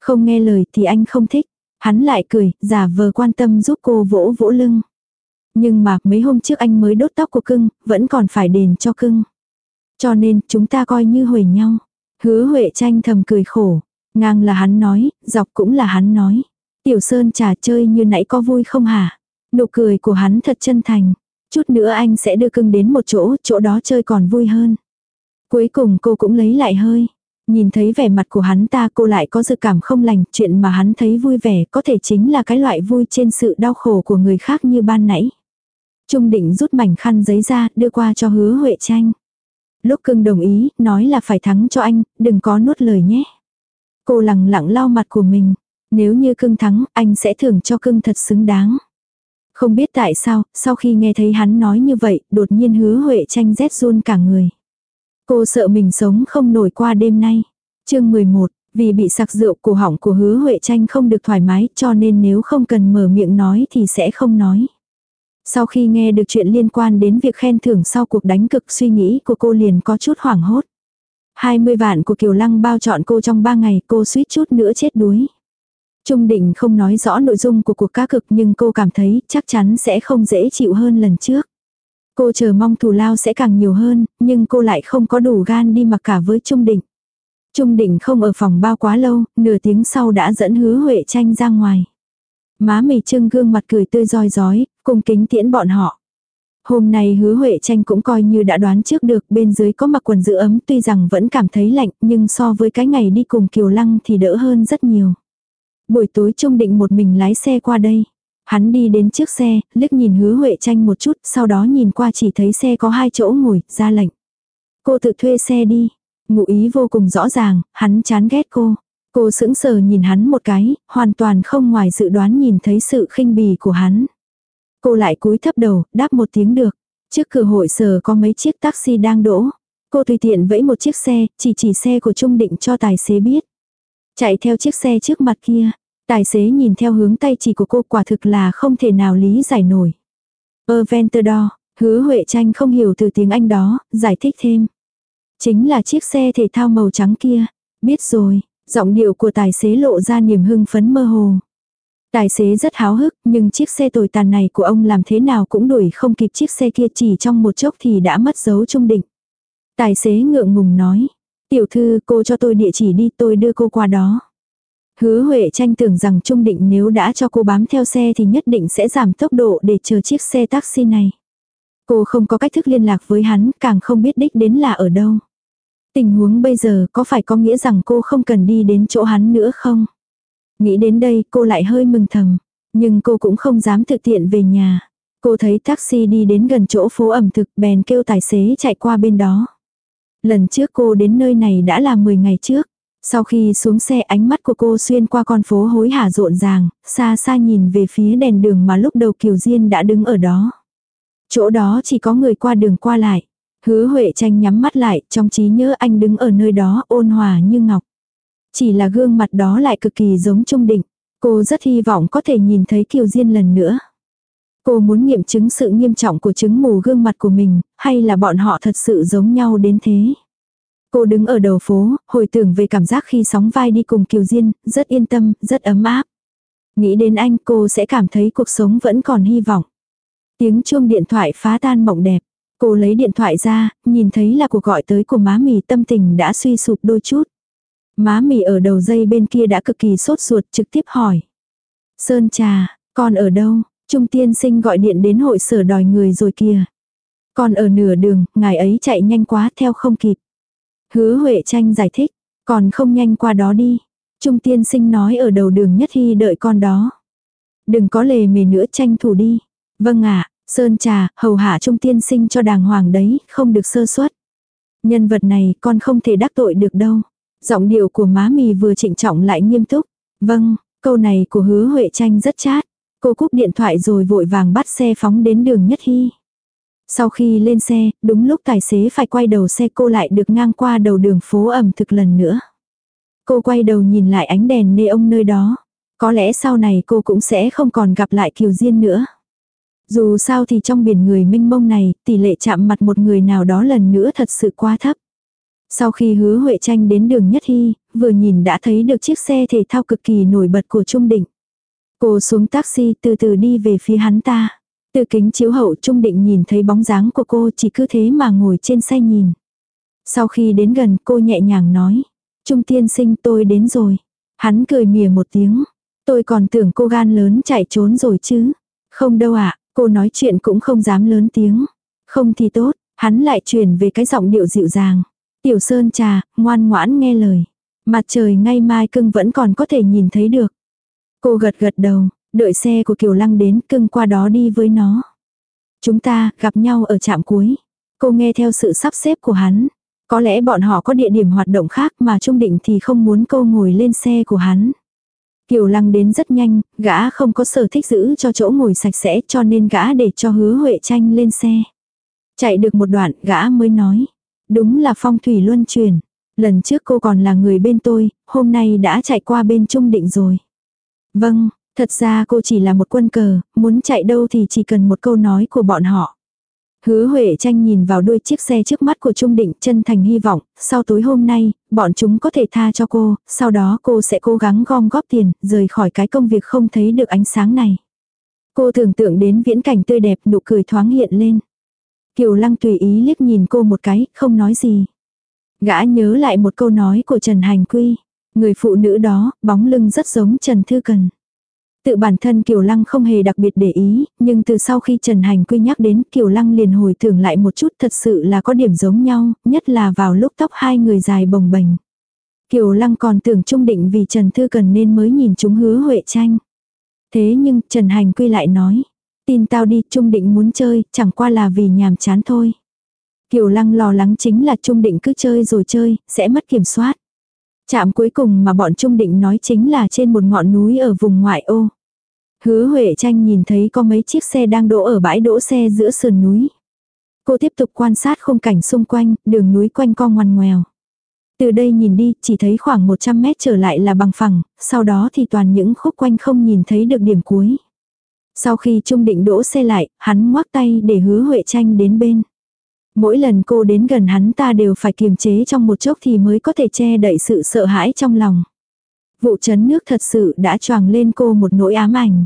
Không nghe lời thì anh không thích. Hắn lại cười, giả vờ quan tâm giúp cô vỗ vỗ lưng. Nhưng mà mấy hôm trước anh mới đốt tóc của cưng, vẫn còn phải đền cho cưng. Cho nên chúng ta coi như huề nhau. Hứa Huệ tranh thầm cười khổ. Ngang là hắn nói, dọc cũng là hắn nói. Tiểu Sơn trà chơi như nãy có vui không hả? Nụ cười của hắn thật chân thành. Chút nữa anh sẽ đưa cưng đến một chỗ, chỗ đó chơi còn vui hơn. Cuối cùng cô cũng lấy lại hơi. Nhìn thấy vẻ mặt của hắn ta cô lại có dự cảm không lành, chuyện mà hắn thấy vui vẻ có thể chính là cái loại vui trên sự đau khổ của người khác như ban nãy. Trung định rút mảnh khăn giấy ra, đưa qua cho hứa Huệ tranh. Lúc cưng đồng ý, nói là phải thắng cho anh, đừng có nuốt lời nhé. Cô lặng lặng lau mặt của mình. Nếu như cưng thắng, anh sẽ thưởng cho cưng thật xứng đáng. Không biết tại sao, sau khi nghe thấy hắn nói như vậy, đột nhiên hứa Huệ tranh rét run cả người. Cô sợ mình sống không nổi qua đêm nay. chương 11, vì bị sặc rượu cổ họng của hứa Huệ tranh không được thoải mái cho nên nếu không cần mở miệng nói thì sẽ không nói. Sau khi nghe được chuyện liên quan đến việc khen thưởng sau cuộc đánh cực suy nghĩ của cô liền có chút hoảng hốt. 20 vạn của Kiều Lăng bao chọn cô trong 3 ngày cô suýt chút nữa chết đuối. Trung định không nói rõ nội dung của cuộc cá cực nhưng cô cảm thấy chắc chắn sẽ không dễ chịu hơn lần trước. Cô chờ mong thù lao sẽ càng nhiều hơn, nhưng cô lại không có đủ gan đi mặc cả với Trung định. Trung định không ở phòng bao quá lâu, nửa tiếng sau đã dẫn hứa Huệ tranh ra ngoài. Má mì trưng gương mặt cười tươi roi rói, cùng kính tiễn bọn họ. Hôm nay hứa Huệ tranh cũng coi như đã đoán trước được bên dưới có mặc quần giữ ấm tuy rằng vẫn cảm thấy lạnh nhưng so với cái ngày đi cùng Kiều Lăng thì đỡ hơn rất nhiều. Buổi tối Trung định một mình lái xe qua đây. Hắn đi đến trước xe, liếc nhìn hứa Huệ tranh một chút, sau đó nhìn qua chỉ thấy xe có hai chỗ ngồi, ra lệnh. Cô tự thuê xe đi. Ngụ ý vô cùng rõ ràng, hắn chán ghét cô. Cô sững sờ nhìn hắn một cái, hoàn toàn không ngoài dự đoán nhìn thấy sự khinh bì của hắn. Cô lại cúi thấp đầu, đáp một tiếng được. Trước cửa hội sở có mấy chiếc taxi đang đỗ. Cô tùy tiện vẫy một chiếc xe, chỉ chỉ xe của Trung Định cho tài xế biết. Chạy theo chiếc xe trước mặt kia. Tài xế nhìn theo hướng tay chỉ của cô quả thực là không thể nào lý giải nổi. Aventador, hứa Huệ tranh không hiểu từ tiếng Anh đó, giải thích thêm. Chính là chiếc xe thể thao màu trắng kia. Biết rồi, giọng điệu của tài xế lộ ra niềm hưng phấn mơ hồ. Tài xế rất háo hức, nhưng chiếc xe tồi tàn này của ông làm thế nào cũng đuổi không kịp chiếc xe kia chỉ trong một chốc thì đã mất dấu trung định. Tài xế ngượng ngùng nói, tiểu thư cô cho tôi địa chỉ đi tôi đưa cô qua đó. Hứa Huệ tranh tưởng rằng Trung Định nếu đã cho cô bám theo xe thì nhất định sẽ giảm tốc độ để chờ chiếc xe taxi này. Cô không có cách thức liên lạc với hắn, càng không biết đích đến là ở đâu. Tình huống bây giờ có phải có nghĩa rằng cô không cần đi đến chỗ hắn nữa không? Nghĩ đến đây cô lại hơi mừng thầm. Nhưng cô cũng không dám thực tiện về nhà. Cô thấy taxi đi đến gần chỗ phố ẩm thực bèn kêu tài xế chạy qua bên đó. Lần trước cô đến nơi này đã là 10 ngày trước. Sau khi xuống xe ánh mắt của cô xuyên qua con phố hối hả rộn ràng, xa xa nhìn về phía đèn đường mà lúc đầu Kiều Diên đã đứng ở đó. Chỗ đó chỉ có người qua đường qua lại. Hứa Huệ tranh nhắm mắt lại, trong trí nhớ anh đứng ở nơi đó ôn hòa như ngọc. Chỉ là gương mặt đó lại cực kỳ giống Trung Định. Cô rất hy vọng có thể nhìn thấy Kiều Diên lần nữa. Cô muốn nghiệm chứng sự nghiêm trọng của chứng mù gương mặt của mình, hay là bọn họ thật sự giống nhau đến thế. Cô đứng ở đầu phố, hồi tưởng về cảm giác khi sóng vai đi cùng Kiều Diên, rất yên tâm, rất ấm áp. Nghĩ đến anh cô sẽ cảm thấy cuộc sống vẫn còn hy vọng. Tiếng chuông điện thoại phá tan mộng đẹp. Cô lấy điện thoại ra, nhìn thấy là cuộc gọi tới của má mì tâm tình đã suy sụp đôi chút. Má mì ở đầu dây bên kia đã cực kỳ sốt ruột trực tiếp hỏi. Sơn trà, con ở đâu? Trung tiên sinh gọi điện đến hội sở đòi người rồi kìa. Con ở nửa đường, ngài ấy chạy nhanh quá theo không kịp. Hứa Huệ tranh giải thích, còn không nhanh qua đó đi. Trung tiên sinh nói ở đầu đường nhất hy đợi con đó. Đừng có lề mề nữa tranh thủ đi. Vâng ạ, Sơn trà, hầu hạ trung tiên sinh cho đàng hoàng đấy, không được sơ suất. Nhân vật này con không thể đắc tội được đâu. Giọng điệu của má mì vừa trịnh trọng lại nghiêm túc. Vâng, câu này của hứa Huệ tranh rất chát. Cô cúp điện thoại rồi vội vàng bắt xe phóng đến đường Nhất Hy. Sau khi lên xe, đúng lúc tài xế phải quay đầu xe cô lại được ngang qua đầu đường phố ẩm thực lần nữa. Cô quay đầu nhìn lại ánh đèn nê ông nơi đó. Có lẽ sau này cô cũng sẽ không còn gặp lại Kiều Diên nữa. Dù sao thì trong biển người minh mông này, tỷ lệ chạm mặt một người nào đó lần nữa thật sự quá thấp. Sau khi hứa Huệ tranh đến đường Nhất Hy, vừa nhìn đã thấy được chiếc xe thể thao cực kỳ nổi bật của Trung Định. Cô xuống taxi từ từ đi về phía hắn ta. Từ kính chiếu hậu Trung Định nhìn thấy bóng dáng của cô chỉ cứ thế mà ngồi trên xe nhìn. Sau khi đến gần cô nhẹ nhàng nói. Trung tiên sinh tôi đến rồi. Hắn cười mỉa một tiếng. Tôi còn tưởng cô gan lớn chạy trốn rồi chứ. Không đâu ạ, cô nói chuyện cũng không dám lớn tiếng. Không thì tốt, hắn lại chuyển về cái giọng điệu dịu dàng. Tiểu Sơn trà, ngoan ngoãn nghe lời. Mặt trời ngay mai cưng vẫn còn có thể nhìn thấy được. Cô gật gật đầu, đợi xe của Kiều Lăng đến cưng qua đó đi với nó. Chúng ta gặp nhau ở trạm cuối. Cô nghe theo sự sắp xếp của hắn. Có lẽ bọn họ có địa điểm hoạt động khác mà Trung Định thì không muốn cô ngồi lên xe của hắn. Kiều Lăng đến rất nhanh, gã không có sở thích giữ cho chỗ ngồi sạch sẽ cho nên gã để cho hứa Huệ tranh lên xe. Chạy được một đoạn gã mới nói. Đúng là phong thủy luân truyền. Lần trước cô còn là người bên tôi, hôm nay đã chạy qua bên Trung Định rồi. Vâng, thật ra cô chỉ là một quân cờ, muốn chạy đâu thì chỉ cần một câu nói của bọn họ. Hứa Huệ tranh nhìn vào đuôi chiếc xe trước mắt của Trung Định chân thành hy vọng, sau tối hôm nay, bọn chúng có thể tha cho cô, sau đó cô sẽ cố gắng gom góp tiền, rời khỏi cái công việc không thấy được ánh sáng này. Cô tưởng tượng đến viễn cảnh tươi đẹp nụ cười thoáng hiện lên. Kiều Lăng tùy ý liếc nhìn cô một cái, không nói gì. Gã nhớ lại một câu nói của Trần Hành Quy. Người phụ nữ đó, bóng lưng rất giống Trần Thư Cần. Tự bản thân Kiều Lăng không hề đặc biệt để ý, nhưng từ sau khi Trần Hành Quy nhắc đến Kiều Lăng liền hồi tưởng lại một chút thật sự là có điểm giống nhau, nhất là vào lúc tóc hai người dài bồng bềnh. Kiều Lăng còn tưởng trung định vì Trần Thư Cần nên mới nhìn chúng hứa Huệ tranh. Thế nhưng Trần Hành Quy lại nói, tin tao đi trung định muốn chơi, chẳng qua là vì nhàm chán thôi. Kiều Lăng lo lắng chính là trung định cứ chơi rồi chơi, sẽ mất kiểm soát. Chạm cuối cùng mà bọn Trung Định nói chính là trên một ngọn núi ở vùng ngoại ô. Hứa Huệ tranh nhìn thấy có mấy chiếc xe đang đỗ ở bãi đỗ xe giữa sườn núi. Cô tiếp tục quan sát khung cảnh xung quanh, đường núi quanh co ngoằn ngoèo. Từ đây nhìn đi, chỉ thấy khoảng 100 mét trở lại là bằng phẳng, sau đó thì toàn những khúc quanh không nhìn thấy được điểm cuối. Sau khi Trung Định đỗ xe lại, hắn ngoắc tay để hứa Huệ tranh đến bên. Mỗi lần cô đến gần hắn ta đều phải kiềm chế trong một chốc thì mới có thể che đậy sự sợ hãi trong lòng. Vụ chấn nước thật sự đã choàng lên cô một nỗi ám ảnh.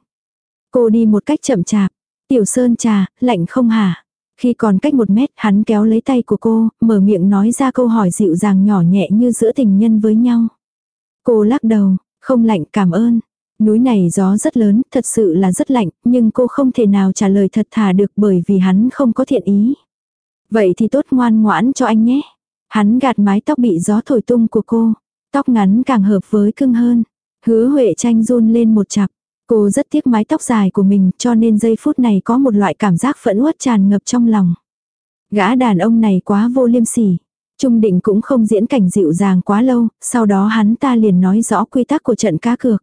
Cô đi một cách chậm chạp. Tiểu sơn trà, lạnh không hả? Khi còn cách một mét hắn kéo lấy tay của cô, mở miệng nói ra câu hỏi dịu dàng nhỏ nhẹ như giữa tình nhân với nhau. Cô lắc đầu, không lạnh cảm ơn. Núi này gió rất lớn, thật sự là rất lạnh, nhưng cô không thể nào trả lời thật thà được bởi vì hắn không có thiện ý. Vậy thì tốt ngoan ngoãn cho anh nhé. Hắn gạt mái tóc bị gió thổi tung của cô. Tóc ngắn càng hợp với cưng hơn. Hứa Huệ tranh run lên một chặp. Cô rất tiếc mái tóc dài của mình cho nên giây phút này có một loại cảm giác phẫn uất tràn ngập trong lòng. Gã đàn ông này quá vô liêm sỉ. Trung định cũng không diễn cảnh dịu dàng quá lâu, sau đó hắn ta liền nói rõ quy tắc của trận cá cược.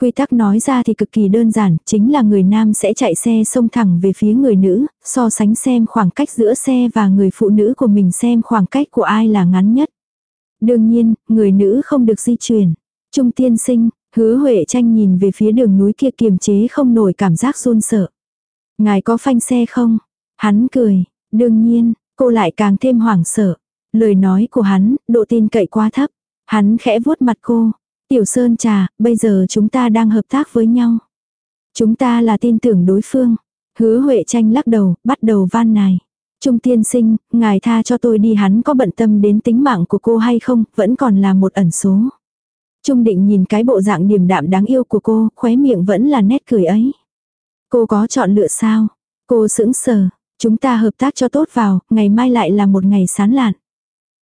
Quy tắc nói ra thì cực kỳ đơn giản, chính là người nam sẽ chạy xe xông thẳng về phía người nữ, so sánh xem khoảng cách giữa xe và người phụ nữ của mình xem khoảng cách của ai là ngắn nhất. Đương nhiên, người nữ không được di chuyển. Trung tiên sinh, hứa Huệ tranh nhìn về phía đường núi kia kiềm chế không nổi cảm giác run sợ. Ngài có phanh xe không? Hắn cười, đương nhiên, cô lại càng thêm hoảng sợ. Lời nói của hắn, độ tin cậy quá thấp. Hắn khẽ vuốt mặt cô, Tiểu Sơn trà, bây giờ chúng ta đang hợp tác với nhau. Chúng ta là tin tưởng đối phương. Hứa Huệ tranh lắc đầu, bắt đầu van nài. Trung tiên sinh, ngài tha cho tôi đi hắn có bận tâm đến tính mạng của cô hay không, vẫn còn là một ẩn số. Trung định nhìn cái bộ dạng điềm đạm đáng yêu của cô, khóe miệng vẫn là nét cười ấy. Cô có chọn lựa sao? Cô sững sờ, chúng ta hợp tác cho tốt vào, ngày mai lại là một ngày sán lạn.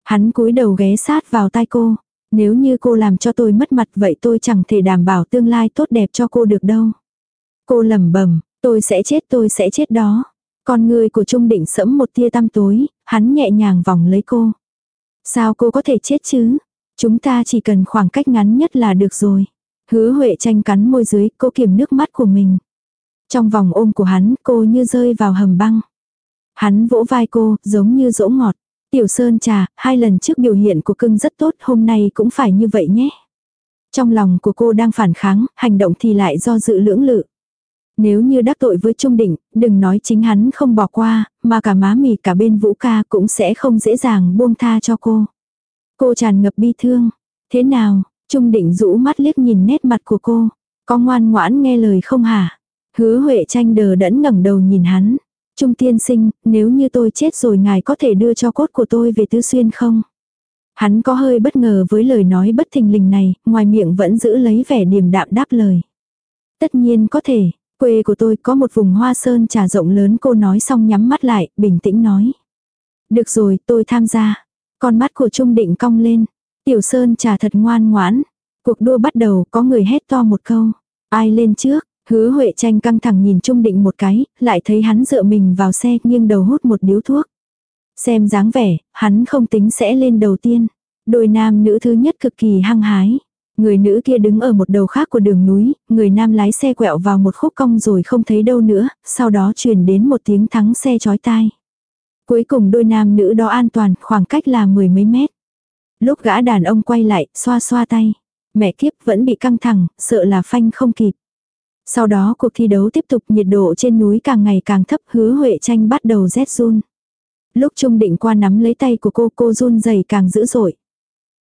Hắn cúi đầu ghé sát vào tai cô. Nếu như cô làm cho tôi mất mặt vậy tôi chẳng thể đảm bảo tương lai tốt đẹp cho cô được đâu. Cô lẩm bẩm, tôi sẽ chết tôi sẽ chết đó. Con người của Trung Định sẫm một tia tăm tối, hắn nhẹ nhàng vòng lấy cô. Sao cô có thể chết chứ? Chúng ta chỉ cần khoảng cách ngắn nhất là được rồi. Hứa Huệ tranh cắn môi dưới, cô kiềm nước mắt của mình. Trong vòng ôm của hắn, cô như rơi vào hầm băng. Hắn vỗ vai cô, giống như dỗ ngọt. Tiểu Sơn trà, hai lần trước biểu hiện của cưng rất tốt, hôm nay cũng phải như vậy nhé. Trong lòng của cô đang phản kháng, hành động thì lại do dự lưỡng lự. Nếu như đắc tội với Trung Định, đừng nói chính hắn không bỏ qua, mà cả má mì cả bên Vũ ca cũng sẽ không dễ dàng buông tha cho cô. Cô tràn ngập bi thương. Thế nào, Trung Định rũ mắt liếc nhìn nét mặt của cô. Có ngoan ngoãn nghe lời không hả? Hứa Huệ tranh đờ đẫn ngẩng đầu nhìn hắn. Trung tiên sinh, nếu như tôi chết rồi ngài có thể đưa cho cốt của tôi về tứ xuyên không? Hắn có hơi bất ngờ với lời nói bất thình lình này, ngoài miệng vẫn giữ lấy vẻ điềm đạm đáp lời. Tất nhiên có thể, quê của tôi có một vùng hoa sơn trà rộng lớn cô nói xong nhắm mắt lại, bình tĩnh nói. Được rồi, tôi tham gia. Con mắt của Trung định cong lên. Tiểu sơn trà thật ngoan ngoãn. Cuộc đua bắt đầu có người hét to một câu. Ai lên trước, hứa Huệ tranh căng thẳng nhìn Trung định một cái, lại thấy hắn dựa mình vào xe nghiêng đầu hút một điếu thuốc. Xem dáng vẻ, hắn không tính sẽ lên đầu tiên. Đôi nam nữ thứ nhất cực kỳ hăng hái. Người nữ kia đứng ở một đầu khác của đường núi, người nam lái xe quẹo vào một khúc cong rồi không thấy đâu nữa, sau đó truyền đến một tiếng thắng xe chói tai. Cuối cùng đôi nam nữ đó an toàn, khoảng cách là mười mấy mét. Lúc gã đàn ông quay lại, xoa xoa tay. Mẹ kiếp vẫn bị căng thẳng, sợ là phanh không kịp. Sau đó cuộc thi đấu tiếp tục nhiệt độ trên núi càng ngày càng thấp hứa Huệ tranh bắt đầu rét run. Lúc Trung định qua nắm lấy tay của cô cô run dày càng dữ dội.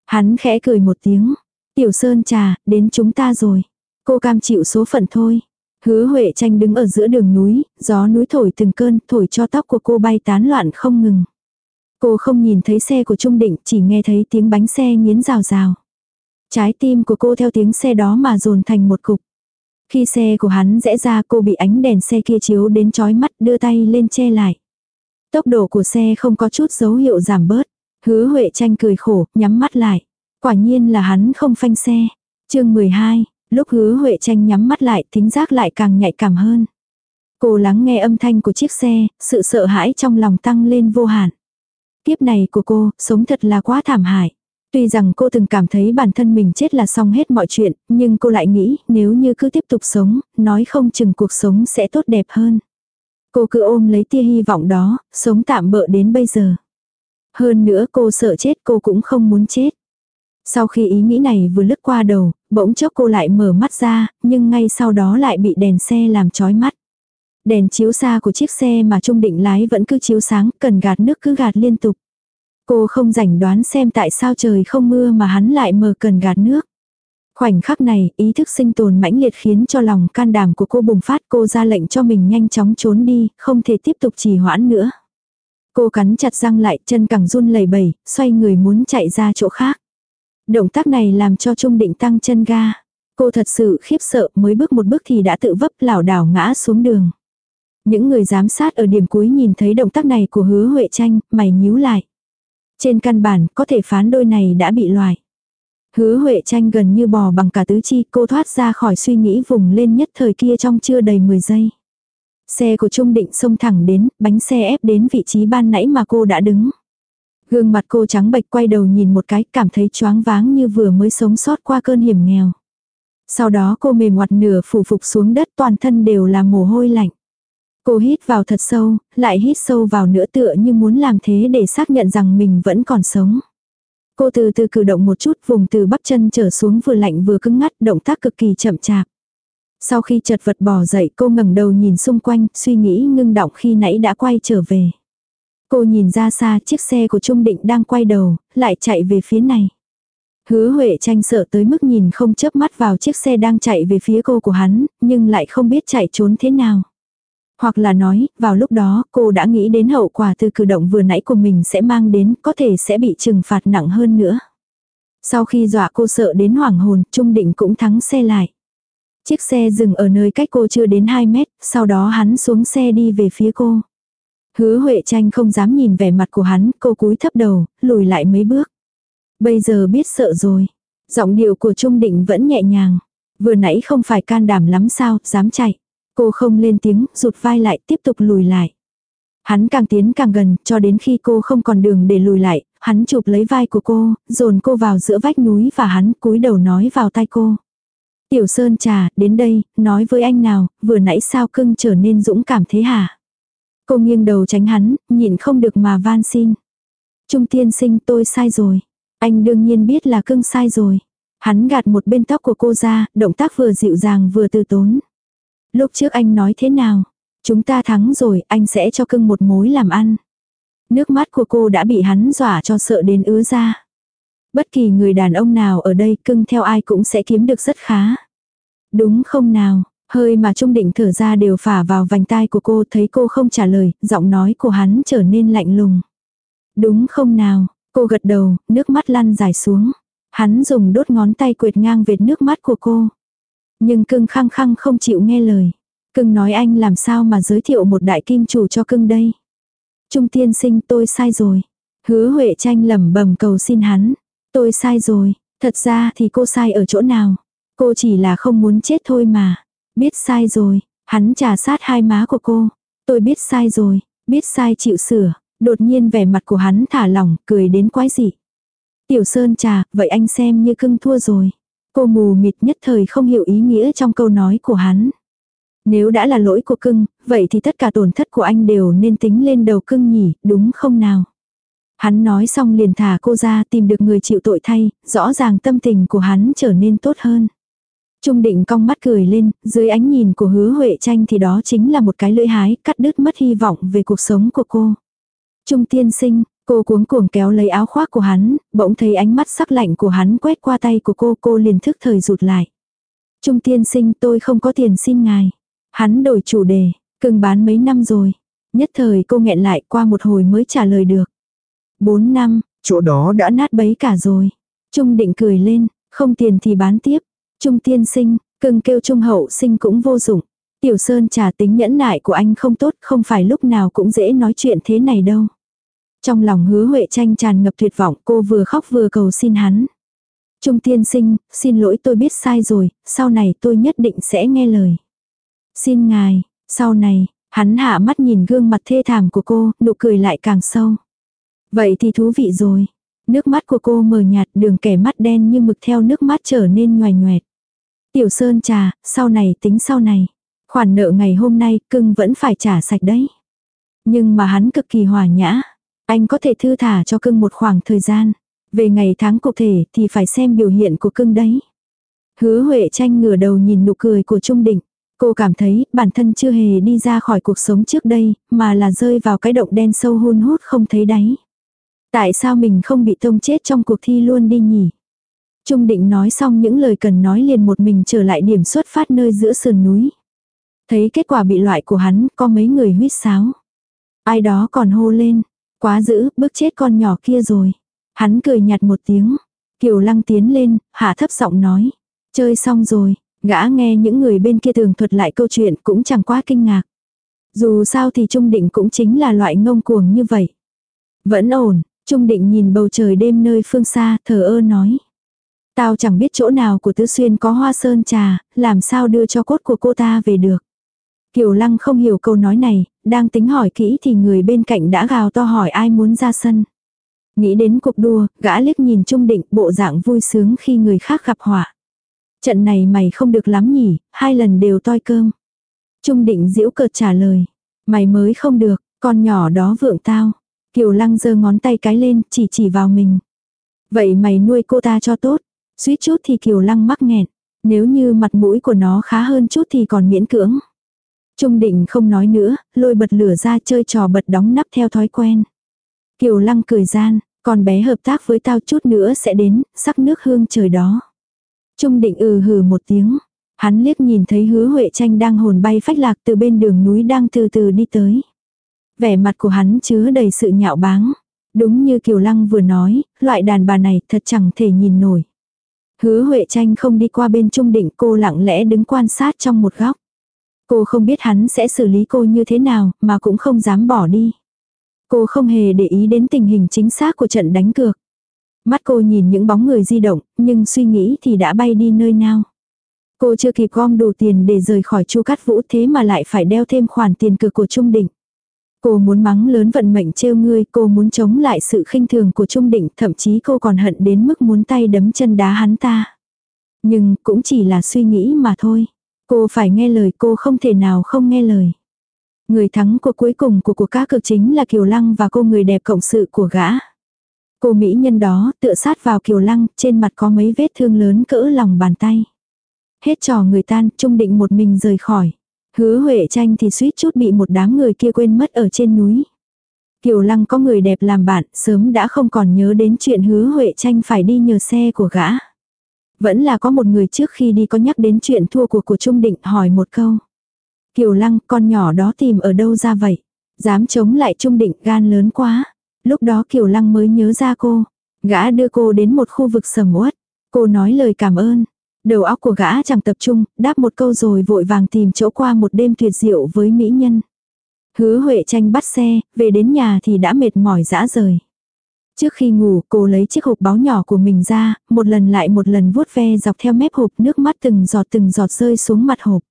Hắn khẽ cười một tiếng. Tiểu Sơn trà, đến chúng ta rồi. Cô cam chịu số phận thôi. Hứa Huệ tranh đứng ở giữa đường núi, gió núi thổi từng cơn, thổi cho tóc của cô bay tán loạn không ngừng. Cô không nhìn thấy xe của Trung Định, chỉ nghe thấy tiếng bánh xe nghiến rào rào. Trái tim của cô theo tiếng xe đó mà dồn thành một cục. Khi xe của hắn rẽ ra cô bị ánh đèn xe kia chiếu đến chói mắt đưa tay lên che lại. Tốc độ của xe không có chút dấu hiệu giảm bớt. Hứa Huệ tranh cười khổ, nhắm mắt lại. Quả nhiên là hắn không phanh xe. chương 12, lúc hứa Huệ tranh nhắm mắt lại, thính giác lại càng nhạy cảm hơn. Cô lắng nghe âm thanh của chiếc xe, sự sợ hãi trong lòng tăng lên vô hạn. Kiếp này của cô, sống thật là quá thảm hại. Tuy rằng cô từng cảm thấy bản thân mình chết là xong hết mọi chuyện, nhưng cô lại nghĩ nếu như cứ tiếp tục sống, nói không chừng cuộc sống sẽ tốt đẹp hơn. Cô cứ ôm lấy tia hy vọng đó, sống tạm bỡ đến bây giờ. Hơn nữa cô sợ chết cô cũng không muốn chết. Sau khi ý nghĩ này vừa lướt qua đầu, bỗng chốc cô lại mở mắt ra, nhưng ngay sau đó lại bị đèn xe làm chói mắt. Đèn chiếu xa của chiếc xe mà Trung Định lái vẫn cứ chiếu sáng, cần gạt nước cứ gạt liên tục. Cô không rảnh đoán xem tại sao trời không mưa mà hắn lại mờ cần gạt nước. Khoảnh khắc này, ý thức sinh tồn mãnh liệt khiến cho lòng can đảm của cô bùng phát cô ra lệnh cho mình nhanh chóng trốn đi, không thể tiếp tục trì hoãn nữa. Cô cắn chặt răng lại, chân càng run lẩy bẩy, xoay người muốn chạy ra chỗ khác. Động tác này làm cho Trung Định tăng chân ga. Cô thật sự khiếp sợ mới bước một bước thì đã tự vấp lảo đảo ngã xuống đường. Những người giám sát ở điểm cuối nhìn thấy động tác này của hứa Huệ tranh, mày nhíu lại. Trên căn bản, có thể phán đôi này đã bị loại. Hứa Huệ tranh gần như bò bằng cả tứ chi, cô thoát ra khỏi suy nghĩ vùng lên nhất thời kia trong chưa đầy 10 giây. Xe của Trung Định xông thẳng đến, bánh xe ép đến vị trí ban nãy mà cô đã đứng. Gương mặt cô trắng bệch quay đầu nhìn một cái, cảm thấy choáng váng như vừa mới sống sót qua cơn hiểm nghèo. Sau đó cô mềm ngoặt nửa phủ phục xuống đất toàn thân đều là mồ hôi lạnh. Cô hít vào thật sâu, lại hít sâu vào nữa tựa như muốn làm thế để xác nhận rằng mình vẫn còn sống. Cô từ từ cử động một chút vùng từ bắp chân trở xuống vừa lạnh vừa cứng ngắt động tác cực kỳ chậm chạp. Sau khi chật vật bò dậy cô ngẩng đầu nhìn xung quanh, suy nghĩ ngưng động khi nãy đã quay trở về. Cô nhìn ra xa chiếc xe của Trung Định đang quay đầu, lại chạy về phía này. Hứa Huệ tranh sợ tới mức nhìn không chớp mắt vào chiếc xe đang chạy về phía cô của hắn, nhưng lại không biết chạy trốn thế nào. Hoặc là nói, vào lúc đó cô đã nghĩ đến hậu quả từ cử động vừa nãy của mình sẽ mang đến, có thể sẽ bị trừng phạt nặng hơn nữa. Sau khi dọa cô sợ đến hoảng hồn, Trung Định cũng thắng xe lại. Chiếc xe dừng ở nơi cách cô chưa đến 2 mét, sau đó hắn xuống xe đi về phía cô. Hứa Huệ tranh không dám nhìn vẻ mặt của hắn, cô cúi thấp đầu, lùi lại mấy bước. Bây giờ biết sợ rồi. Giọng điệu của Trung Định vẫn nhẹ nhàng. Vừa nãy không phải can đảm lắm sao, dám chạy. Cô không lên tiếng, rụt vai lại, tiếp tục lùi lại. Hắn càng tiến càng gần, cho đến khi cô không còn đường để lùi lại, hắn chụp lấy vai của cô, dồn cô vào giữa vách núi và hắn cúi đầu nói vào tai cô. Tiểu Sơn trà, đến đây, nói với anh nào, vừa nãy sao cưng trở nên dũng cảm thế hả? Cô nghiêng đầu tránh hắn, nhịn không được mà van xin. Trung tiên sinh tôi sai rồi. Anh đương nhiên biết là cưng sai rồi. Hắn gạt một bên tóc của cô ra, động tác vừa dịu dàng vừa từ tốn. Lúc trước anh nói thế nào? Chúng ta thắng rồi, anh sẽ cho cưng một mối làm ăn. Nước mắt của cô đã bị hắn dọa cho sợ đến ứa ra. Bất kỳ người đàn ông nào ở đây cưng theo ai cũng sẽ kiếm được rất khá. Đúng không nào, hơi mà Trung Định thở ra đều phả vào vành tai của cô thấy cô không trả lời, giọng nói của hắn trở nên lạnh lùng. Đúng không nào, cô gật đầu, nước mắt lăn dài xuống. Hắn dùng đốt ngón tay quệt ngang vệt nước mắt của cô. Nhưng cưng khăng khăng không chịu nghe lời. Cưng nói anh làm sao mà giới thiệu một đại kim chủ cho cưng đây. Trung tiên sinh tôi sai rồi. Hứa Huệ tranh lẩm bẩm cầu xin hắn. Tôi sai rồi, thật ra thì cô sai ở chỗ nào. Cô chỉ là không muốn chết thôi mà. Biết sai rồi, hắn trà sát hai má của cô. Tôi biết sai rồi, biết sai chịu sửa. Đột nhiên vẻ mặt của hắn thả lỏng, cười đến quái dị. Tiểu Sơn trà, vậy anh xem như cưng thua rồi. Cô mù mịt nhất thời không hiểu ý nghĩa trong câu nói của hắn. Nếu đã là lỗi của cưng, vậy thì tất cả tổn thất của anh đều nên tính lên đầu cưng nhỉ, đúng không nào? Hắn nói xong liền thả cô ra tìm được người chịu tội thay, rõ ràng tâm tình của hắn trở nên tốt hơn. Trung định cong mắt cười lên, dưới ánh nhìn của hứa Huệ tranh thì đó chính là một cái lưỡi hái, cắt đứt mất hy vọng về cuộc sống của cô. Trung tiên sinh, cô cuống cuồng kéo lấy áo khoác của hắn, bỗng thấy ánh mắt sắc lạnh của hắn quét qua tay của cô, cô liền thức thời rụt lại. Trung tiên sinh tôi không có tiền xin ngài. Hắn đổi chủ đề, cưng bán mấy năm rồi. Nhất thời cô nghẹn lại qua một hồi mới trả lời được. Bốn năm, chỗ đó đã nát bấy cả rồi. Trung định cười lên, không tiền thì bán tiếp. Trung tiên sinh, cưng kêu trung hậu sinh cũng vô dụng. Tiểu Sơn trả tính nhẫn nại của anh không tốt, không phải lúc nào cũng dễ nói chuyện thế này đâu. Trong lòng hứa Huệ tranh tràn ngập tuyệt vọng, cô vừa khóc vừa cầu xin hắn. Trung tiên sinh, xin lỗi tôi biết sai rồi, sau này tôi nhất định sẽ nghe lời. Xin ngài, sau này, hắn hạ mắt nhìn gương mặt thê thảm của cô, nụ cười lại càng sâu. Vậy thì thú vị rồi. Nước mắt của cô mờ nhạt đường kẻ mắt đen như mực theo nước mắt trở nên nhoài nhoẹt. Tiểu Sơn trà, sau này tính sau này. Khoản nợ ngày hôm nay cưng vẫn phải trả sạch đấy. Nhưng mà hắn cực kỳ hòa nhã. Anh có thể thư thả cho cưng một khoảng thời gian. Về ngày tháng cụ thể thì phải xem biểu hiện của cưng đấy. Hứa Huệ tranh ngửa đầu nhìn nụ cười của Trung Định. Cô cảm thấy bản thân chưa hề đi ra khỏi cuộc sống trước đây, mà là rơi vào cái động đen sâu hun hút không thấy đáy. Tại sao mình không bị tông chết trong cuộc thi luôn đi nhỉ? Trung định nói xong những lời cần nói liền một mình trở lại điểm xuất phát nơi giữa sườn núi. Thấy kết quả bị loại của hắn, có mấy người huyết sáo. Ai đó còn hô lên, quá dữ, bước chết con nhỏ kia rồi. Hắn cười nhạt một tiếng. Kiều lăng tiến lên, hạ thấp giọng nói. Chơi xong rồi, gã nghe những người bên kia tường thuật lại câu chuyện cũng chẳng quá kinh ngạc. Dù sao thì Trung Định cũng chính là loại ngông cuồng như vậy. Vẫn ổn, Trung định nhìn bầu trời đêm nơi phương xa, thờ ơ nói. Tao chẳng biết chỗ nào của tứ xuyên có hoa sơn trà, làm sao đưa cho cốt của cô ta về được. Kiều Lăng không hiểu câu nói này, đang tính hỏi kỹ thì người bên cạnh đã gào to hỏi ai muốn ra sân. Nghĩ đến cuộc đua, gã liếc nhìn Trung Định bộ dạng vui sướng khi người khác gặp họa. Trận này mày không được lắm nhỉ, hai lần đều toi cơm. Trung Định giễu cợt trả lời. Mày mới không được, con nhỏ đó vượng tao. Kiều lăng giơ ngón tay cái lên, chỉ chỉ vào mình. Vậy mày nuôi cô ta cho tốt. Suýt chút thì kiều lăng mắc nghẹn. Nếu như mặt mũi của nó khá hơn chút thì còn miễn cưỡng. Trung định không nói nữa, lôi bật lửa ra chơi trò bật đóng nắp theo thói quen. Kiều lăng cười gian, con bé hợp tác với tao chút nữa sẽ đến, sắc nước hương trời đó. Trung định ừ hừ một tiếng. Hắn liếc nhìn thấy hứa Huệ tranh đang hồn bay phách lạc từ bên đường núi đang từ từ đi tới. Vẻ mặt của hắn chứa đầy sự nhạo báng. Đúng như Kiều Lăng vừa nói, loại đàn bà này thật chẳng thể nhìn nổi. Hứa Huệ tranh không đi qua bên trung định cô lặng lẽ đứng quan sát trong một góc. Cô không biết hắn sẽ xử lý cô như thế nào, mà cũng không dám bỏ đi. Cô không hề để ý đến tình hình chính xác của trận đánh cược. Mắt cô nhìn những bóng người di động, nhưng suy nghĩ thì đã bay đi nơi nào. Cô chưa kịp gom đủ tiền để rời khỏi chu cắt vũ thế mà lại phải đeo thêm khoản tiền cược của Trung Định. Cô muốn mắng lớn vận mệnh trêu ngươi, cô muốn chống lại sự khinh thường của Trung Định, thậm chí cô còn hận đến mức muốn tay đấm chân đá hắn ta. Nhưng cũng chỉ là suy nghĩ mà thôi. Cô phải nghe lời cô không thể nào không nghe lời. Người thắng của cuối cùng của cuộc cá cược chính là Kiều Lăng và cô người đẹp cộng sự của gã. Cô mỹ nhân đó tựa sát vào Kiều Lăng, trên mặt có mấy vết thương lớn cỡ lòng bàn tay. Hết trò người tan, trung định một mình rời khỏi. Hứa Huệ tranh thì suýt chút bị một đám người kia quên mất ở trên núi. Kiều Lăng có người đẹp làm bạn, sớm đã không còn nhớ đến chuyện hứa Huệ tranh phải đi nhờ xe của gã. Vẫn là có một người trước khi đi có nhắc đến chuyện thua cuộc của Trung Định hỏi một câu. Kiều Lăng, con nhỏ đó tìm ở đâu ra vậy? Dám chống lại Trung Định gan lớn quá. Lúc đó Kiều Lăng mới nhớ ra cô. Gã đưa cô đến một khu vực sầm uất. Cô nói lời cảm ơn. Đầu óc của gã chẳng tập trung, đáp một câu rồi vội vàng tìm chỗ qua một đêm tuyệt diệu với mỹ nhân. Hứa Huệ tranh bắt xe, về đến nhà thì đã mệt mỏi dã rời. Trước khi ngủ, cô lấy chiếc hộp báo nhỏ của mình ra, một lần lại một lần vuốt ve dọc theo mép hộp nước mắt từng giọt từng giọt rơi xuống mặt hộp.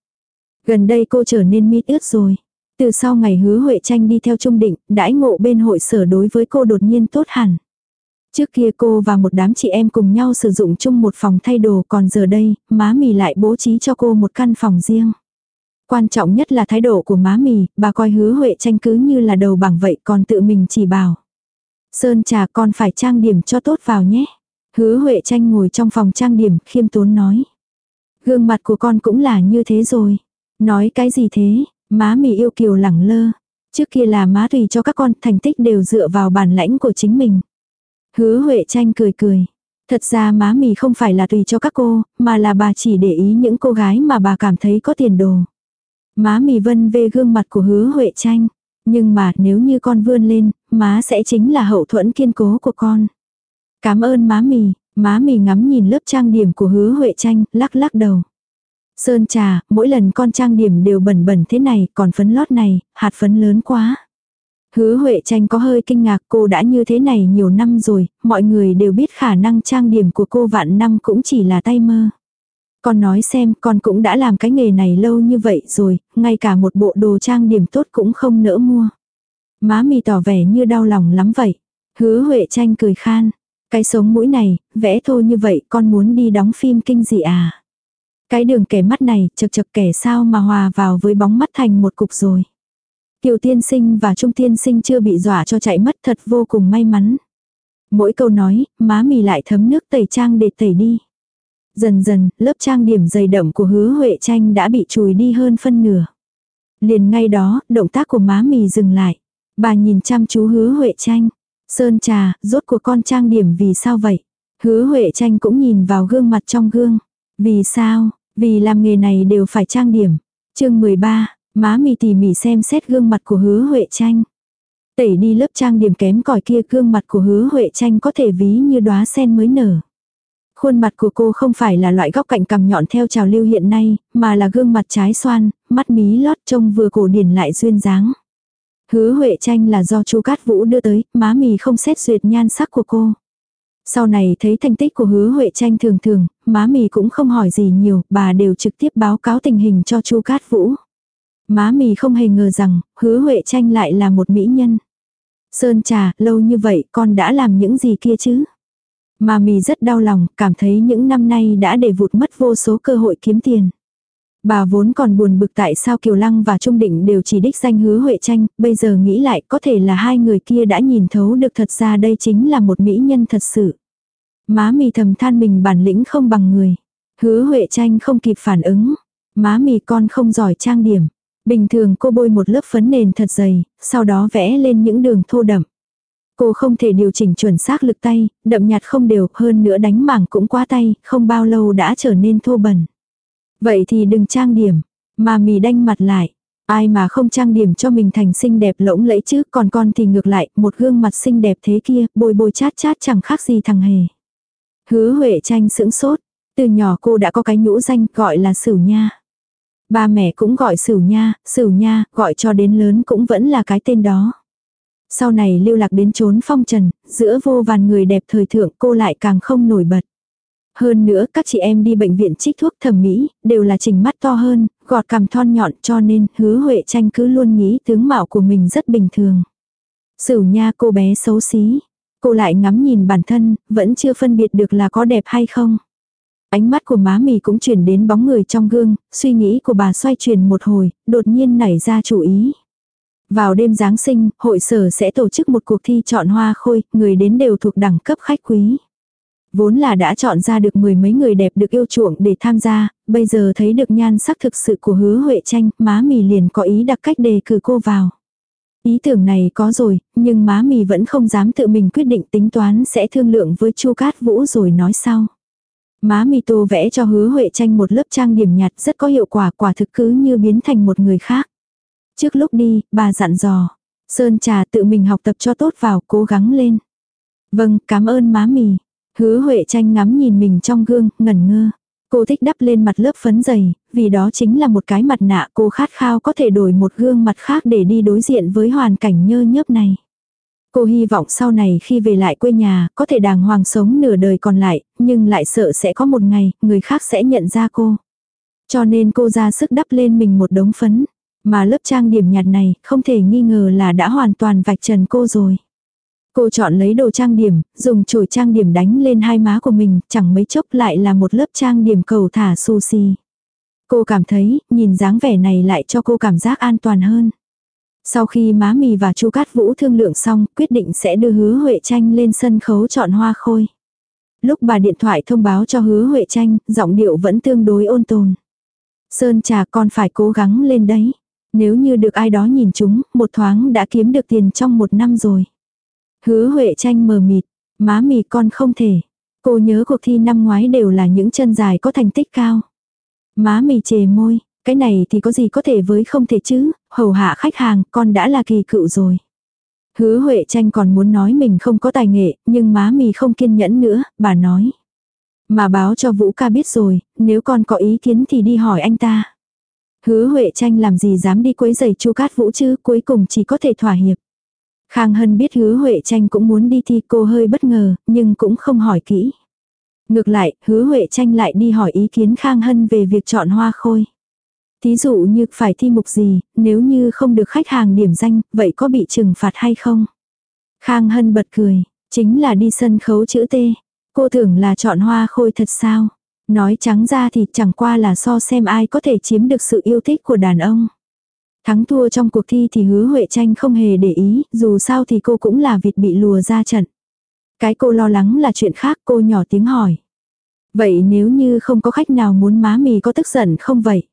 Gần đây cô trở nên mít ướt rồi. Từ sau ngày hứa Huệ tranh đi theo Trung Định, đãi ngộ bên hội sở đối với cô đột nhiên tốt hẳn. Trước kia cô và một đám chị em cùng nhau sử dụng chung một phòng thay đồ còn giờ đây, má mì lại bố trí cho cô một căn phòng riêng. Quan trọng nhất là thái độ của má mì, bà coi hứa Huệ tranh cứ như là đầu bảng vậy còn tự mình chỉ bảo. Sơn trà con phải trang điểm cho tốt vào nhé. Hứa Huệ tranh ngồi trong phòng trang điểm khiêm tốn nói. Gương mặt của con cũng là như thế rồi. Nói cái gì thế, má mì yêu kiều lẳng lơ. Trước kia là má tùy cho các con thành tích đều dựa vào bản lãnh của chính mình. Hứa Huệ tranh cười cười. Thật ra má mì không phải là tùy cho các cô, mà là bà chỉ để ý những cô gái mà bà cảm thấy có tiền đồ. Má mì vân về gương mặt của hứa Huệ tranh. Nhưng mà nếu như con vươn lên, má sẽ chính là hậu thuẫn kiên cố của con. Cảm ơn má mì, má mì ngắm nhìn lớp trang điểm của hứa Huệ tranh, lắc lắc đầu. Sơn trà, mỗi lần con trang điểm đều bẩn bẩn thế này, còn phấn lót này, hạt phấn lớn quá. Hứa Huệ tranh có hơi kinh ngạc cô đã như thế này nhiều năm rồi, mọi người đều biết khả năng trang điểm của cô vạn năm cũng chỉ là tay mơ. Con nói xem con cũng đã làm cái nghề này lâu như vậy rồi, ngay cả một bộ đồ trang điểm tốt cũng không nỡ mua. Má mì tỏ vẻ như đau lòng lắm vậy. Hứa Huệ tranh cười khan. Cái sống mũi này, vẽ thô như vậy con muốn đi đóng phim kinh dị à? Cái đường kẻ mắt này, chật chật kẻ sao mà hòa vào với bóng mắt thành một cục rồi. Kiều tiên sinh và trung tiên sinh chưa bị dọa cho chạy mất thật vô cùng may mắn. Mỗi câu nói, má mì lại thấm nước tẩy trang để tẩy đi. Dần dần, lớp trang điểm dày đậm của hứa Huệ tranh đã bị chùi đi hơn phân nửa. Liền ngay đó, động tác của má mì dừng lại. Bà nhìn chăm chú hứa Huệ tranh. Sơn trà, rốt của con trang điểm vì sao vậy? Hứa Huệ tranh cũng nhìn vào gương mặt trong gương. Vì sao? Vì làm nghề này đều phải trang điểm. chương 13, má mì tỉ mỉ xem xét gương mặt của hứa Huệ tranh. Tẩy đi lớp trang điểm kém cỏi kia gương mặt của hứa Huệ tranh có thể ví như đóa sen mới nở. Khuôn mặt của cô không phải là loại góc cạnh cằm nhọn theo trào lưu hiện nay, mà là gương mặt trái xoan, mắt mí lót trông vừa cổ điển lại duyên dáng. Hứa Huệ tranh là do chu Cát Vũ đưa tới, má mì không xét duyệt nhan sắc của cô. Sau này thấy thành tích của hứa Huệ tranh thường thường, má mì cũng không hỏi gì nhiều, bà đều trực tiếp báo cáo tình hình cho chu Cát Vũ. Má mì không hề ngờ rằng, hứa Huệ tranh lại là một mỹ nhân. Sơn trà, lâu như vậy con đã làm những gì kia chứ? Mà mì rất đau lòng, cảm thấy những năm nay đã để vụt mất vô số cơ hội kiếm tiền. Bà vốn còn buồn bực tại sao Kiều Lăng và Trung Định đều chỉ đích danh hứa Huệ Tranh, bây giờ nghĩ lại có thể là hai người kia đã nhìn thấu được thật ra đây chính là một mỹ nhân thật sự. Má mì thầm than mình bản lĩnh không bằng người. Hứa Huệ Tranh không kịp phản ứng. Má mì con không giỏi trang điểm. Bình thường cô bôi một lớp phấn nền thật dày, sau đó vẽ lên những đường thô đậm. Cô không thể điều chỉnh chuẩn xác lực tay, đậm nhạt không đều, hơn nữa đánh mảng cũng quá tay, không bao lâu đã trở nên thô bẩn. Vậy thì đừng trang điểm, mà mì đanh mặt lại. Ai mà không trang điểm cho mình thành xinh đẹp lỗng lẫy chứ, còn con thì ngược lại, một gương mặt xinh đẹp thế kia, bôi bôi chát chát chẳng khác gì thằng hề. Hứa Huệ tranh sững sốt, từ nhỏ cô đã có cái nhũ danh gọi là Sửu Nha. Ba mẹ cũng gọi Sửu Nha, Sửu Nha, gọi cho đến lớn cũng vẫn là cái tên đó. Sau này lưu lạc đến chốn phong trần, giữa vô vàn người đẹp thời thượng cô lại càng không nổi bật. Hơn nữa các chị em đi bệnh viện trích thuốc thẩm mỹ, đều là chỉnh mắt to hơn, gọt cằm thon nhọn cho nên hứa Huệ tranh cứ luôn nghĩ tướng mạo của mình rất bình thường. Sửu nha cô bé xấu xí. Cô lại ngắm nhìn bản thân, vẫn chưa phân biệt được là có đẹp hay không. Ánh mắt của má mì cũng chuyển đến bóng người trong gương, suy nghĩ của bà xoay chuyển một hồi, đột nhiên nảy ra chủ ý. Vào đêm Giáng sinh, hội sở sẽ tổ chức một cuộc thi chọn hoa khôi, người đến đều thuộc đẳng cấp khách quý. Vốn là đã chọn ra được mười mấy người đẹp được yêu chuộng để tham gia, bây giờ thấy được nhan sắc thực sự của hứa Huệ tranh, má mì liền có ý đặc cách đề cử cô vào. Ý tưởng này có rồi, nhưng má mì vẫn không dám tự mình quyết định tính toán sẽ thương lượng với Chu Cát Vũ rồi nói sau. Má mì tô vẽ cho hứa Huệ tranh một lớp trang điểm nhạt rất có hiệu quả quả thực cứ như biến thành một người khác. Trước lúc đi, bà dặn dò. Sơn trà tự mình học tập cho tốt vào, cố gắng lên. Vâng, cảm ơn má mì. Hứa Huệ tranh ngắm nhìn mình trong gương, ngẩn ngơ. Cô thích đắp lên mặt lớp phấn dày, vì đó chính là một cái mặt nạ cô khát khao có thể đổi một gương mặt khác để đi đối diện với hoàn cảnh nhơ nhớp này. Cô hy vọng sau này khi về lại quê nhà, có thể đàng hoàng sống nửa đời còn lại, nhưng lại sợ sẽ có một ngày, người khác sẽ nhận ra cô. Cho nên cô ra sức đắp lên mình một đống phấn. Mà lớp trang điểm nhạt này, không thể nghi ngờ là đã hoàn toàn vạch trần cô rồi. Cô chọn lấy đồ trang điểm, dùng chổi trang điểm đánh lên hai má của mình, chẳng mấy chốc lại là một lớp trang điểm cầu thả sushi. Cô cảm thấy, nhìn dáng vẻ này lại cho cô cảm giác an toàn hơn. Sau khi má mì và chu Cát Vũ thương lượng xong, quyết định sẽ đưa hứa Huệ Tranh lên sân khấu chọn hoa khôi. Lúc bà điện thoại thông báo cho hứa Huệ Tranh, giọng điệu vẫn tương đối ôn tồn. Sơn trà con phải cố gắng lên đấy. Nếu như được ai đó nhìn chúng, một thoáng đã kiếm được tiền trong một năm rồi. Hứa Huệ tranh mờ mịt, má mì con không thể. Cô nhớ cuộc thi năm ngoái đều là những chân dài có thành tích cao. Má mì chề môi, cái này thì có gì có thể với không thể chứ, hầu hạ khách hàng con đã là kỳ cựu rồi. Hứa Huệ tranh còn muốn nói mình không có tài nghệ, nhưng má mì không kiên nhẫn nữa, bà nói. Mà báo cho Vũ ca biết rồi, nếu con có ý kiến thì đi hỏi anh ta. Hứa Huệ tranh làm gì dám đi quấy giày chu cát Vũ chứ, cuối cùng chỉ có thể thỏa hiệp. Khang Hân biết hứa Huệ tranh cũng muốn đi thi cô hơi bất ngờ, nhưng cũng không hỏi kỹ. Ngược lại, hứa Huệ tranh lại đi hỏi ý kiến Khang Hân về việc chọn hoa khôi. Thí dụ như phải thi mục gì, nếu như không được khách hàng điểm danh, vậy có bị trừng phạt hay không? Khang Hân bật cười, chính là đi sân khấu chữ T. Cô tưởng là chọn hoa khôi thật sao? Nói trắng ra thì chẳng qua là so xem ai có thể chiếm được sự yêu thích của đàn ông. Thắng thua trong cuộc thi thì hứa Huệ tranh không hề để ý, dù sao thì cô cũng là vịt bị lùa ra trận. Cái cô lo lắng là chuyện khác cô nhỏ tiếng hỏi. Vậy nếu như không có khách nào muốn má mì có tức giận không vậy?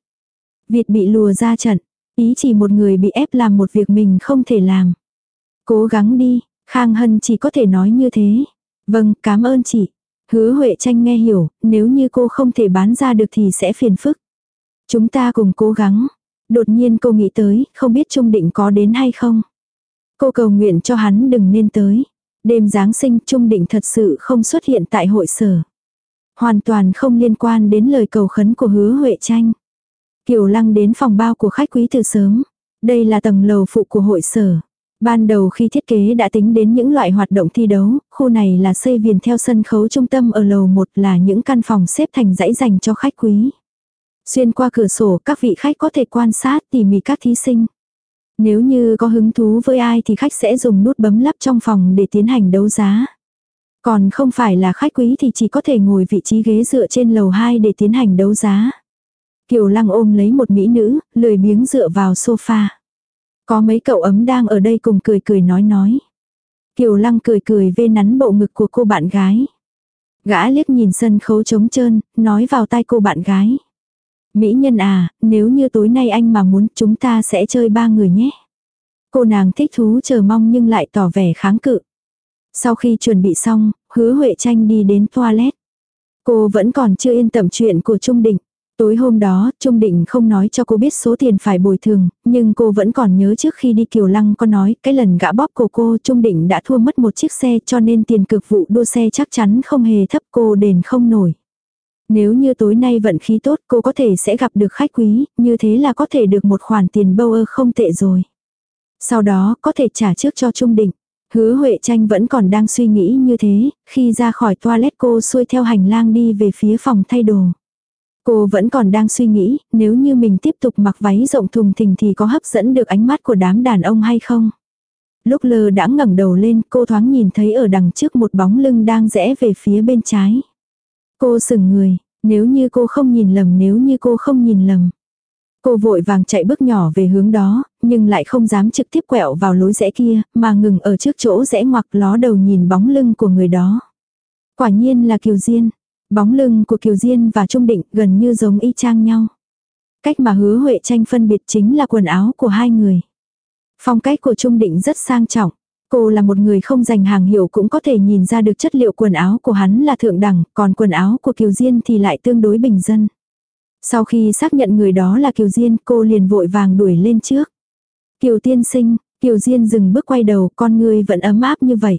Vịt bị lùa ra trận, ý chỉ một người bị ép làm một việc mình không thể làm. Cố gắng đi, Khang Hân chỉ có thể nói như thế. Vâng, cảm ơn chị. Hứa Huệ tranh nghe hiểu, nếu như cô không thể bán ra được thì sẽ phiền phức. Chúng ta cùng cố gắng. Đột nhiên cô nghĩ tới, không biết Trung Định có đến hay không. Cô cầu nguyện cho hắn đừng nên tới. Đêm Giáng sinh Trung Định thật sự không xuất hiện tại hội sở. Hoàn toàn không liên quan đến lời cầu khấn của hứa Huệ tranh. Kiều Lăng đến phòng bao của khách quý từ sớm. Đây là tầng lầu phụ của hội sở. Ban đầu khi thiết kế đã tính đến những loại hoạt động thi đấu, khu này là xây viền theo sân khấu trung tâm ở lầu 1 là những căn phòng xếp thành dãy dành cho khách quý. Xuyên qua cửa sổ các vị khách có thể quan sát tỉ mỉ các thí sinh. Nếu như có hứng thú với ai thì khách sẽ dùng nút bấm lắp trong phòng để tiến hành đấu giá. Còn không phải là khách quý thì chỉ có thể ngồi vị trí ghế dựa trên lầu 2 để tiến hành đấu giá. Kiều Lăng ôm lấy một mỹ nữ, lười biếng dựa vào sofa. Có mấy cậu ấm đang ở đây cùng cười cười nói nói. Kiều Lăng cười cười vê nắn bộ ngực của cô bạn gái. Gã liếc nhìn sân khấu trống trơn, nói vào tai cô bạn gái. Mỹ nhân à, nếu như tối nay anh mà muốn chúng ta sẽ chơi ba người nhé. Cô nàng thích thú chờ mong nhưng lại tỏ vẻ kháng cự. Sau khi chuẩn bị xong, hứa Huệ tranh đi đến toilet. Cô vẫn còn chưa yên tâm chuyện của Trung Định. Tối hôm đó, Trung Định không nói cho cô biết số tiền phải bồi thường, nhưng cô vẫn còn nhớ trước khi đi Kiều Lăng có nói cái lần gã bóp của cô Trung Định đã thua mất một chiếc xe cho nên tiền cực vụ đua xe chắc chắn không hề thấp cô đền không nổi. Nếu như tối nay vận khí tốt cô có thể sẽ gặp được khách quý, như thế là có thể được một khoản tiền bâu ơ không tệ rồi. Sau đó có thể trả trước cho Trung Định. Hứa Huệ Tranh vẫn còn đang suy nghĩ như thế, khi ra khỏi toilet cô xuôi theo hành lang đi về phía phòng thay đồ. Cô vẫn còn đang suy nghĩ, nếu như mình tiếp tục mặc váy rộng thùng thình thì có hấp dẫn được ánh mắt của đám đàn ông hay không? Lúc lơ đã ngẩng đầu lên, cô thoáng nhìn thấy ở đằng trước một bóng lưng đang rẽ về phía bên trái. Cô sừng người, nếu như cô không nhìn lầm nếu như cô không nhìn lầm. Cô vội vàng chạy bước nhỏ về hướng đó, nhưng lại không dám trực tiếp quẹo vào lối rẽ kia, mà ngừng ở trước chỗ rẽ ngoặc ló đầu nhìn bóng lưng của người đó. Quả nhiên là Kiều Diên. Bóng lưng của Kiều Diên và Trung Định gần như giống y chang nhau. Cách mà hứa Huệ tranh phân biệt chính là quần áo của hai người. Phong cách của Trung Định rất sang trọng. Cô là một người không dành hàng hiệu cũng có thể nhìn ra được chất liệu quần áo của hắn là thượng đẳng, còn quần áo của Kiều Diên thì lại tương đối bình dân. Sau khi xác nhận người đó là Kiều Diên, cô liền vội vàng đuổi lên trước. Kiều tiên sinh, Kiều Diên dừng bước quay đầu, con người vẫn ấm áp như vậy.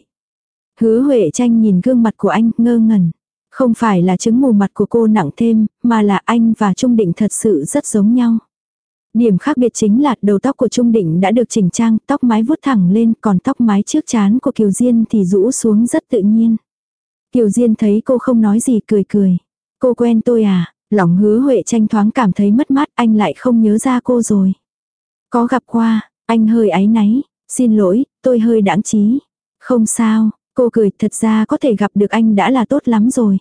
Hứa Huệ tranh nhìn gương mặt của anh, ngơ ngẩn. Không phải là chứng mù mặt của cô nặng thêm, mà là anh và Trung Định thật sự rất giống nhau. Điểm khác biệt chính là đầu tóc của Trung Định đã được chỉnh trang, tóc mái vuốt thẳng lên, còn tóc mái trước chán của Kiều Diên thì rũ xuống rất tự nhiên. Kiều Diên thấy cô không nói gì cười cười. Cô quen tôi à, lòng hứa Huệ tranh thoáng cảm thấy mất mát anh lại không nhớ ra cô rồi. Có gặp qua, anh hơi áy náy, xin lỗi, tôi hơi đãng trí. Không sao, cô cười thật ra có thể gặp được anh đã là tốt lắm rồi.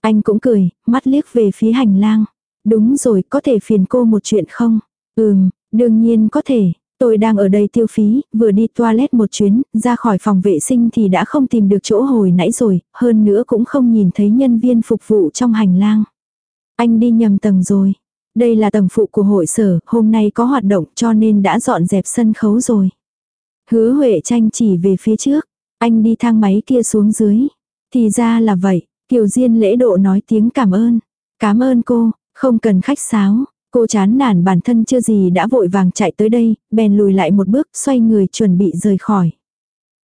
Anh cũng cười, mắt liếc về phía hành lang. Đúng rồi, có thể phiền cô một chuyện không? Ừm, đương nhiên có thể. Tôi đang ở đây tiêu phí, vừa đi toilet một chuyến, ra khỏi phòng vệ sinh thì đã không tìm được chỗ hồi nãy rồi, hơn nữa cũng không nhìn thấy nhân viên phục vụ trong hành lang. Anh đi nhầm tầng rồi. Đây là tầng phụ của hội sở, hôm nay có hoạt động cho nên đã dọn dẹp sân khấu rồi. Hứa Huệ tranh chỉ về phía trước. Anh đi thang máy kia xuống dưới. Thì ra là vậy, Kiều Diên lễ độ nói tiếng cảm ơn. Cảm ơn cô, không cần khách sáo. Cô chán nản bản thân chưa gì đã vội vàng chạy tới đây, bèn lùi lại một bước, xoay người chuẩn bị rời khỏi.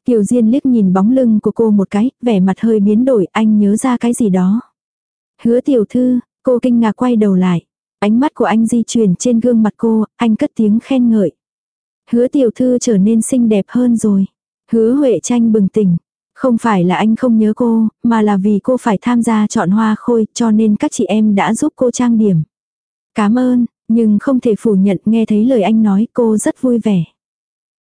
Kiều Diên liếc nhìn bóng lưng của cô một cái, vẻ mặt hơi biến đổi, anh nhớ ra cái gì đó. Hứa tiểu thư, cô kinh ngạc quay đầu lại. Ánh mắt của anh di chuyển trên gương mặt cô, anh cất tiếng khen ngợi. Hứa tiểu thư trở nên xinh đẹp hơn rồi. Hứa Huệ tranh bừng tỉnh. Không phải là anh không nhớ cô, mà là vì cô phải tham gia chọn hoa khôi cho nên các chị em đã giúp cô trang điểm. Cảm ơn, nhưng không thể phủ nhận nghe thấy lời anh nói cô rất vui vẻ.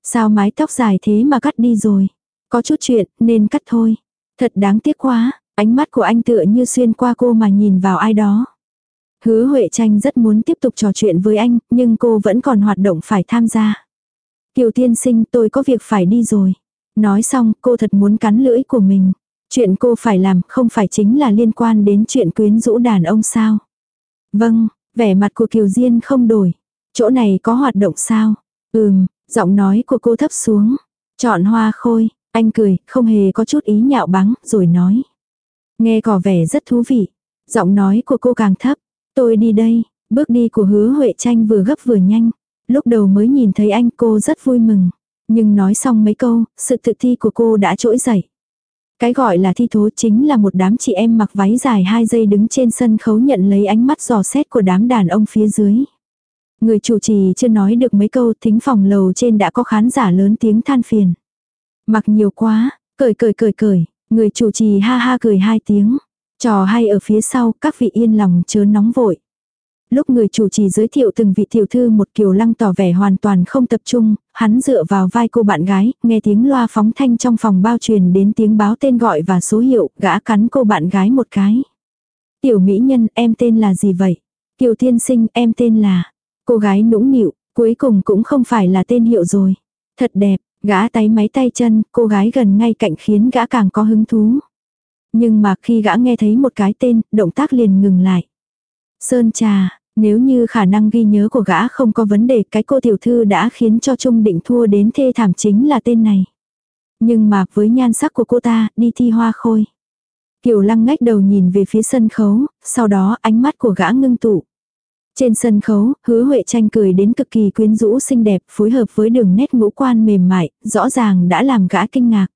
Sao mái tóc dài thế mà cắt đi rồi? Có chút chuyện nên cắt thôi. Thật đáng tiếc quá, ánh mắt của anh tựa như xuyên qua cô mà nhìn vào ai đó. Hứa Huệ Tranh rất muốn tiếp tục trò chuyện với anh, nhưng cô vẫn còn hoạt động phải tham gia. Kiều tiên sinh tôi có việc phải đi rồi. Nói xong cô thật muốn cắn lưỡi của mình. Chuyện cô phải làm không phải chính là liên quan đến chuyện quyến rũ đàn ông sao. Vâng, vẻ mặt của Kiều Diên không đổi. Chỗ này có hoạt động sao? Ừm, giọng nói của cô thấp xuống. Chọn hoa khôi, anh cười, không hề có chút ý nhạo báng, rồi nói. Nghe có vẻ rất thú vị. Giọng nói của cô càng thấp. Tôi đi đây, bước đi của hứa Huệ tranh vừa gấp vừa nhanh. Lúc đầu mới nhìn thấy anh cô rất vui mừng. Nhưng nói xong mấy câu, sự tự thi của cô đã trỗi dậy. Cái gọi là thi thố chính là một đám chị em mặc váy dài hai giây đứng trên sân khấu nhận lấy ánh mắt dò xét của đám đàn ông phía dưới. Người chủ trì chưa nói được mấy câu thính phòng lầu trên đã có khán giả lớn tiếng than phiền. Mặc nhiều quá, cười cười cười cười, người chủ trì ha ha cười hai tiếng. Trò hay ở phía sau, các vị yên lòng chớ nóng vội. Lúc người chủ trì giới thiệu từng vị tiểu thư một kiều lăng tỏ vẻ hoàn toàn không tập trung, hắn dựa vào vai cô bạn gái, nghe tiếng loa phóng thanh trong phòng bao truyền đến tiếng báo tên gọi và số hiệu, gã cắn cô bạn gái một cái. Tiểu mỹ nhân, em tên là gì vậy? Kiều tiên sinh, em tên là... Cô gái nũng nịu, cuối cùng cũng không phải là tên hiệu rồi. Thật đẹp, gã tay máy tay chân, cô gái gần ngay cạnh khiến gã càng có hứng thú. Nhưng mà khi gã nghe thấy một cái tên, động tác liền ngừng lại. Sơn trà, nếu như khả năng ghi nhớ của gã không có vấn đề cái cô tiểu thư đã khiến cho Trung Định thua đến thê thảm chính là tên này. Nhưng mà với nhan sắc của cô ta, đi thi hoa khôi. Kiều lăng ngách đầu nhìn về phía sân khấu, sau đó ánh mắt của gã ngưng tụ. Trên sân khấu, hứa Huệ tranh cười đến cực kỳ quyến rũ xinh đẹp phối hợp với đường nét ngũ quan mềm mại, rõ ràng đã làm gã kinh ngạc.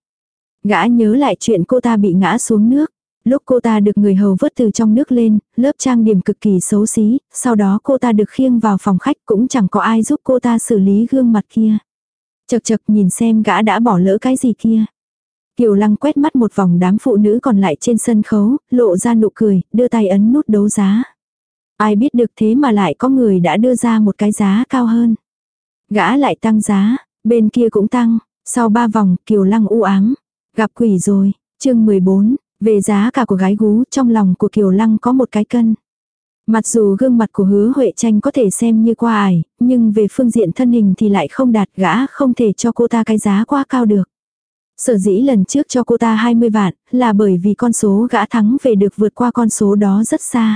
Gã nhớ lại chuyện cô ta bị ngã xuống nước. Lúc cô ta được người hầu vớt từ trong nước lên, lớp trang điểm cực kỳ xấu xí, sau đó cô ta được khiêng vào phòng khách cũng chẳng có ai giúp cô ta xử lý gương mặt kia. Chật chật nhìn xem gã đã bỏ lỡ cái gì kia. Kiều Lăng quét mắt một vòng đám phụ nữ còn lại trên sân khấu, lộ ra nụ cười, đưa tay ấn nút đấu giá. Ai biết được thế mà lại có người đã đưa ra một cái giá cao hơn. Gã lại tăng giá, bên kia cũng tăng, sau ba vòng kiều lăng u ám. Gặp quỷ rồi, chương 14, về giá cả của gái gú trong lòng của kiều lăng có một cái cân. Mặc dù gương mặt của hứa Huệ tranh có thể xem như qua ải, nhưng về phương diện thân hình thì lại không đạt gã không thể cho cô ta cái giá quá cao được. Sở dĩ lần trước cho cô ta 20 vạn là bởi vì con số gã thắng về được vượt qua con số đó rất xa.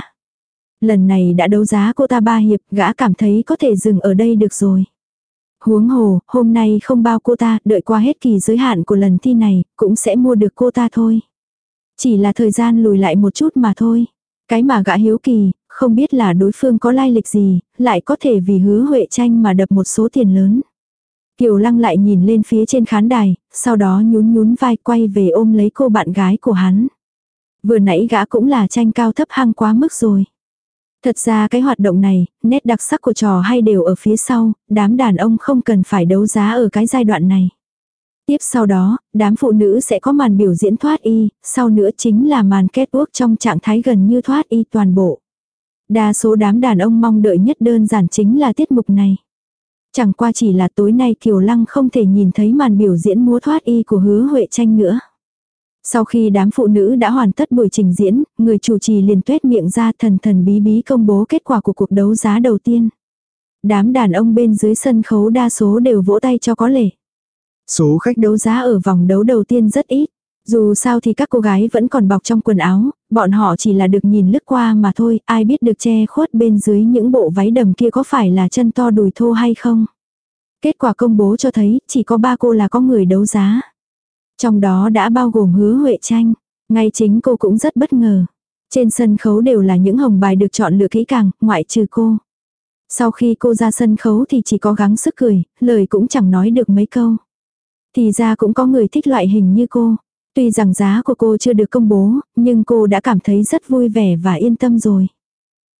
Lần này đã đấu giá cô ta ba hiệp, gã cảm thấy có thể dừng ở đây được rồi. Huống hồ, hôm nay không bao cô ta, đợi qua hết kỳ giới hạn của lần thi này, cũng sẽ mua được cô ta thôi. Chỉ là thời gian lùi lại một chút mà thôi. Cái mà gã hiếu kỳ, không biết là đối phương có lai lịch gì, lại có thể vì hứa Huệ tranh mà đập một số tiền lớn. Kiều Lăng lại nhìn lên phía trên khán đài, sau đó nhún nhún vai quay về ôm lấy cô bạn gái của hắn. Vừa nãy gã cũng là tranh cao thấp hăng quá mức rồi. Thật ra cái hoạt động này, nét đặc sắc của trò hay đều ở phía sau, đám đàn ông không cần phải đấu giá ở cái giai đoạn này. Tiếp sau đó, đám phụ nữ sẽ có màn biểu diễn thoát y, sau nữa chính là màn kết ước trong trạng thái gần như thoát y toàn bộ. Đa số đám đàn ông mong đợi nhất đơn giản chính là tiết mục này. Chẳng qua chỉ là tối nay Kiều Lăng không thể nhìn thấy màn biểu diễn múa thoát y của hứa Huệ tranh nữa. Sau khi đám phụ nữ đã hoàn tất buổi trình diễn, người chủ trì liền tuét miệng ra thần thần bí bí công bố kết quả của cuộc đấu giá đầu tiên. Đám đàn ông bên dưới sân khấu đa số đều vỗ tay cho có lệ. Số khách đấu giá ở vòng đấu đầu tiên rất ít. Dù sao thì các cô gái vẫn còn bọc trong quần áo, bọn họ chỉ là được nhìn lướt qua mà thôi, ai biết được che khuất bên dưới những bộ váy đầm kia có phải là chân to đùi thô hay không. Kết quả công bố cho thấy chỉ có ba cô là có người đấu giá. Trong đó đã bao gồm hứa Huệ tranh, ngay chính cô cũng rất bất ngờ. Trên sân khấu đều là những hồng bài được chọn lựa kỹ càng, ngoại trừ cô. Sau khi cô ra sân khấu thì chỉ có gắng sức cười, lời cũng chẳng nói được mấy câu. Thì ra cũng có người thích loại hình như cô. Tuy rằng giá của cô chưa được công bố, nhưng cô đã cảm thấy rất vui vẻ và yên tâm rồi.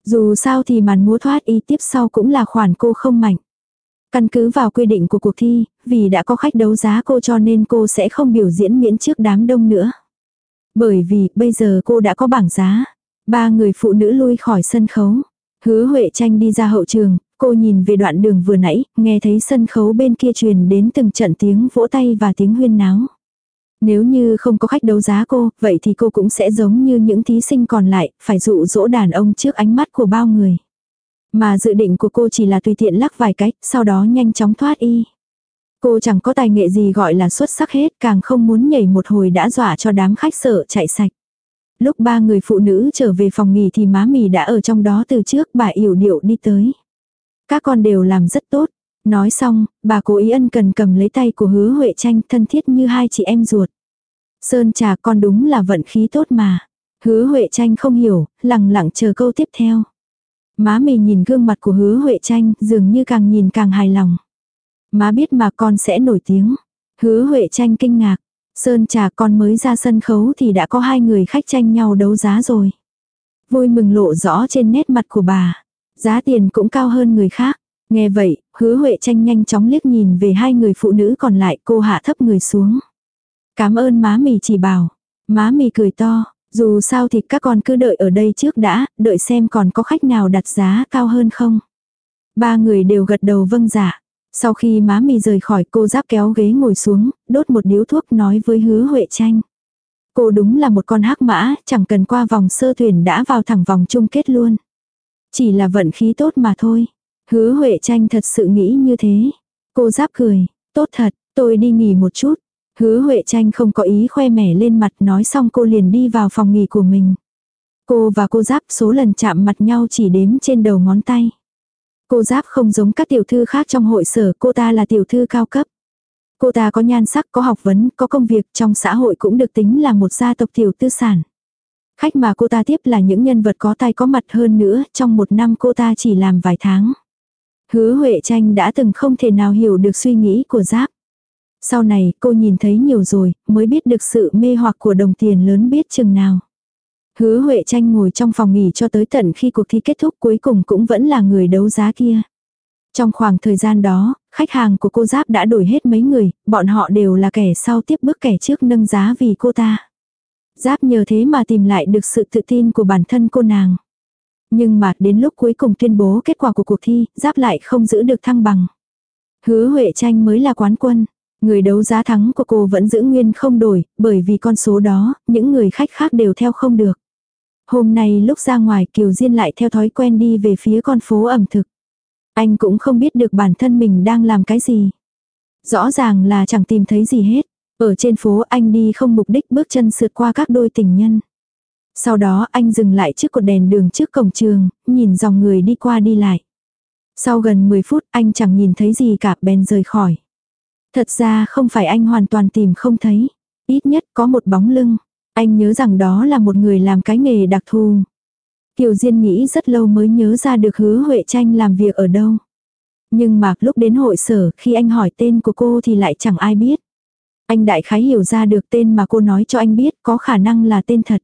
Dù sao thì màn múa thoát y tiếp sau cũng là khoản cô không mạnh. Căn cứ vào quy định của cuộc thi, vì đã có khách đấu giá cô cho nên cô sẽ không biểu diễn miễn trước đám đông nữa. Bởi vì bây giờ cô đã có bảng giá. Ba người phụ nữ lui khỏi sân khấu. Hứa Huệ tranh đi ra hậu trường, cô nhìn về đoạn đường vừa nãy, nghe thấy sân khấu bên kia truyền đến từng trận tiếng vỗ tay và tiếng huyên náo. Nếu như không có khách đấu giá cô, vậy thì cô cũng sẽ giống như những thí sinh còn lại, phải dụ dỗ đàn ông trước ánh mắt của bao người. Mà dự định của cô chỉ là tùy tiện lắc vài cách, sau đó nhanh chóng thoát y. Cô chẳng có tài nghệ gì gọi là xuất sắc hết, càng không muốn nhảy một hồi đã dọa cho đám khách sợ chạy sạch. Lúc ba người phụ nữ trở về phòng nghỉ thì má mì đã ở trong đó từ trước, bà yểu điệu đi tới. Các con đều làm rất tốt. Nói xong, bà cố ý ân cần cầm lấy tay của hứa Huệ tranh thân thiết như hai chị em ruột. Sơn trà con đúng là vận khí tốt mà. Hứa Huệ tranh không hiểu, lặng lặng chờ câu tiếp theo. Má mì nhìn gương mặt của hứa Huệ tranh, dường như càng nhìn càng hài lòng. Má biết mà con sẽ nổi tiếng. Hứa Huệ tranh kinh ngạc. Sơn trà con mới ra sân khấu thì đã có hai người khách tranh nhau đấu giá rồi. Vui mừng lộ rõ trên nét mặt của bà. Giá tiền cũng cao hơn người khác. Nghe vậy, hứa Huệ tranh nhanh chóng liếc nhìn về hai người phụ nữ còn lại cô hạ thấp người xuống. Cảm ơn má mì chỉ bảo. Má mì cười to, dù sao thì các con cứ đợi ở đây trước đã, đợi xem còn có khách nào đặt giá cao hơn không. Ba người đều gật đầu vâng giả. Dạ. Sau khi má mì rời khỏi cô giáp kéo ghế ngồi xuống, đốt một điếu thuốc nói với hứa Huệ tranh. Cô đúng là một con hắc mã, chẳng cần qua vòng sơ tuyển đã vào thẳng vòng chung kết luôn. Chỉ là vận khí tốt mà thôi. Hứa Huệ tranh thật sự nghĩ như thế. Cô giáp cười, tốt thật, tôi đi nghỉ một chút. Hứa Huệ tranh không có ý khoe mẻ lên mặt nói xong cô liền đi vào phòng nghỉ của mình. Cô và cô giáp số lần chạm mặt nhau chỉ đếm trên đầu ngón tay. Cô giáp không giống các tiểu thư khác trong hội sở, cô ta là tiểu thư cao cấp. Cô ta có nhan sắc, có học vấn, có công việc trong xã hội cũng được tính là một gia tộc tiểu tư sản. Khách mà cô ta tiếp là những nhân vật có tay có mặt hơn nữa, trong một năm cô ta chỉ làm vài tháng. Hứa Huệ tranh đã từng không thể nào hiểu được suy nghĩ của Giáp. Sau này cô nhìn thấy nhiều rồi, mới biết được sự mê hoặc của đồng tiền lớn biết chừng nào. Hứa Huệ tranh ngồi trong phòng nghỉ cho tới tận khi cuộc thi kết thúc cuối cùng cũng vẫn là người đấu giá kia. Trong khoảng thời gian đó, khách hàng của cô Giáp đã đổi hết mấy người, bọn họ đều là kẻ sau tiếp bước kẻ trước nâng giá vì cô ta. Giáp nhờ thế mà tìm lại được sự tự tin của bản thân cô nàng. Nhưng mà đến lúc cuối cùng tuyên bố kết quả của cuộc thi, giáp lại không giữ được thăng bằng. Hứa Huệ Tranh mới là quán quân. Người đấu giá thắng của cô vẫn giữ nguyên không đổi, bởi vì con số đó, những người khách khác đều theo không được. Hôm nay lúc ra ngoài Kiều Diên lại theo thói quen đi về phía con phố ẩm thực. Anh cũng không biết được bản thân mình đang làm cái gì. Rõ ràng là chẳng tìm thấy gì hết. Ở trên phố anh đi không mục đích bước chân sượt qua các đôi tình nhân. Sau đó anh dừng lại trước cột đèn đường trước cổng trường, nhìn dòng người đi qua đi lại. Sau gần 10 phút anh chẳng nhìn thấy gì cả bèn rời khỏi. Thật ra không phải anh hoàn toàn tìm không thấy. Ít nhất có một bóng lưng. Anh nhớ rằng đó là một người làm cái nghề đặc thù. Kiều Diên nghĩ rất lâu mới nhớ ra được hứa Huệ Tranh làm việc ở đâu. Nhưng mà lúc đến hội sở khi anh hỏi tên của cô thì lại chẳng ai biết. Anh đại khái hiểu ra được tên mà cô nói cho anh biết có khả năng là tên thật.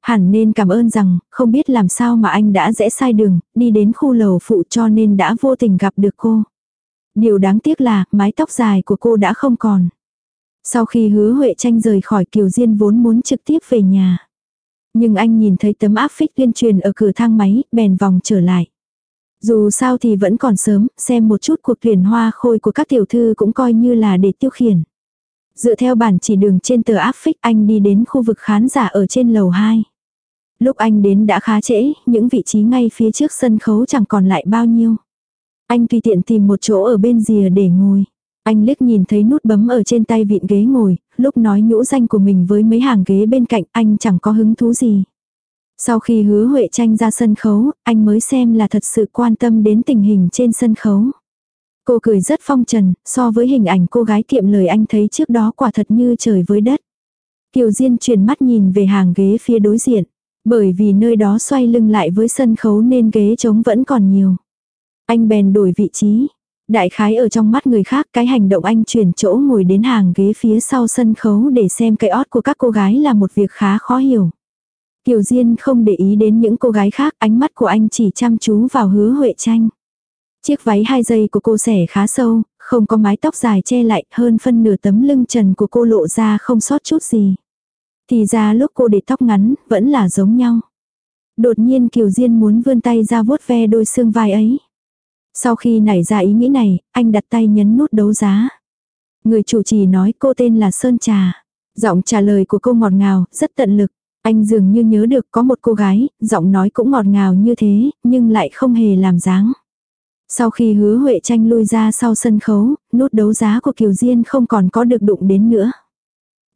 Hẳn nên cảm ơn rằng, không biết làm sao mà anh đã rẽ sai đường, đi đến khu lầu phụ cho nên đã vô tình gặp được cô. Điều đáng tiếc là, mái tóc dài của cô đã không còn. Sau khi hứa Huệ tranh rời khỏi Kiều Diên vốn muốn trực tiếp về nhà. Nhưng anh nhìn thấy tấm áp phích tuyên truyền ở cửa thang máy, bèn vòng trở lại. Dù sao thì vẫn còn sớm, xem một chút cuộc tuyển hoa khôi của các tiểu thư cũng coi như là để tiêu khiển. Dựa theo bản chỉ đường trên tờ áp phích anh đi đến khu vực khán giả ở trên lầu 2. Lúc anh đến đã khá trễ, những vị trí ngay phía trước sân khấu chẳng còn lại bao nhiêu. Anh tùy tiện tìm một chỗ ở bên rìa để ngồi. Anh liếc nhìn thấy nút bấm ở trên tay vịn ghế ngồi, lúc nói nhũ danh của mình với mấy hàng ghế bên cạnh anh chẳng có hứng thú gì. Sau khi hứa Huệ tranh ra sân khấu, anh mới xem là thật sự quan tâm đến tình hình trên sân khấu. Cô cười rất phong trần, so với hình ảnh cô gái kiệm lời anh thấy trước đó quả thật như trời với đất. Kiều Diên chuyển mắt nhìn về hàng ghế phía đối diện. Bởi vì nơi đó xoay lưng lại với sân khấu nên ghế trống vẫn còn nhiều. Anh bèn đổi vị trí. Đại khái ở trong mắt người khác cái hành động anh chuyển chỗ ngồi đến hàng ghế phía sau sân khấu để xem cái ót của các cô gái là một việc khá khó hiểu. Kiều Diên không để ý đến những cô gái khác, ánh mắt của anh chỉ chăm chú vào hứa Huệ Tranh. Chiếc váy hai dây của cô xẻ khá sâu, không có mái tóc dài che lại, hơn phân nửa tấm lưng trần của cô lộ ra không sót chút gì. Thì ra lúc cô để tóc ngắn, vẫn là giống nhau. Đột nhiên Kiều Diên muốn vươn tay ra vuốt ve đôi xương vai ấy. Sau khi nảy ra ý nghĩ này, anh đặt tay nhấn nút đấu giá. Người chủ trì nói cô tên là Sơn Trà. Giọng trả lời của cô ngọt ngào, rất tận lực. Anh dường như nhớ được có một cô gái, giọng nói cũng ngọt ngào như thế, nhưng lại không hề làm dáng. Sau khi hứa Huệ tranh lui ra sau sân khấu, nút đấu giá của Kiều Diên không còn có được đụng đến nữa.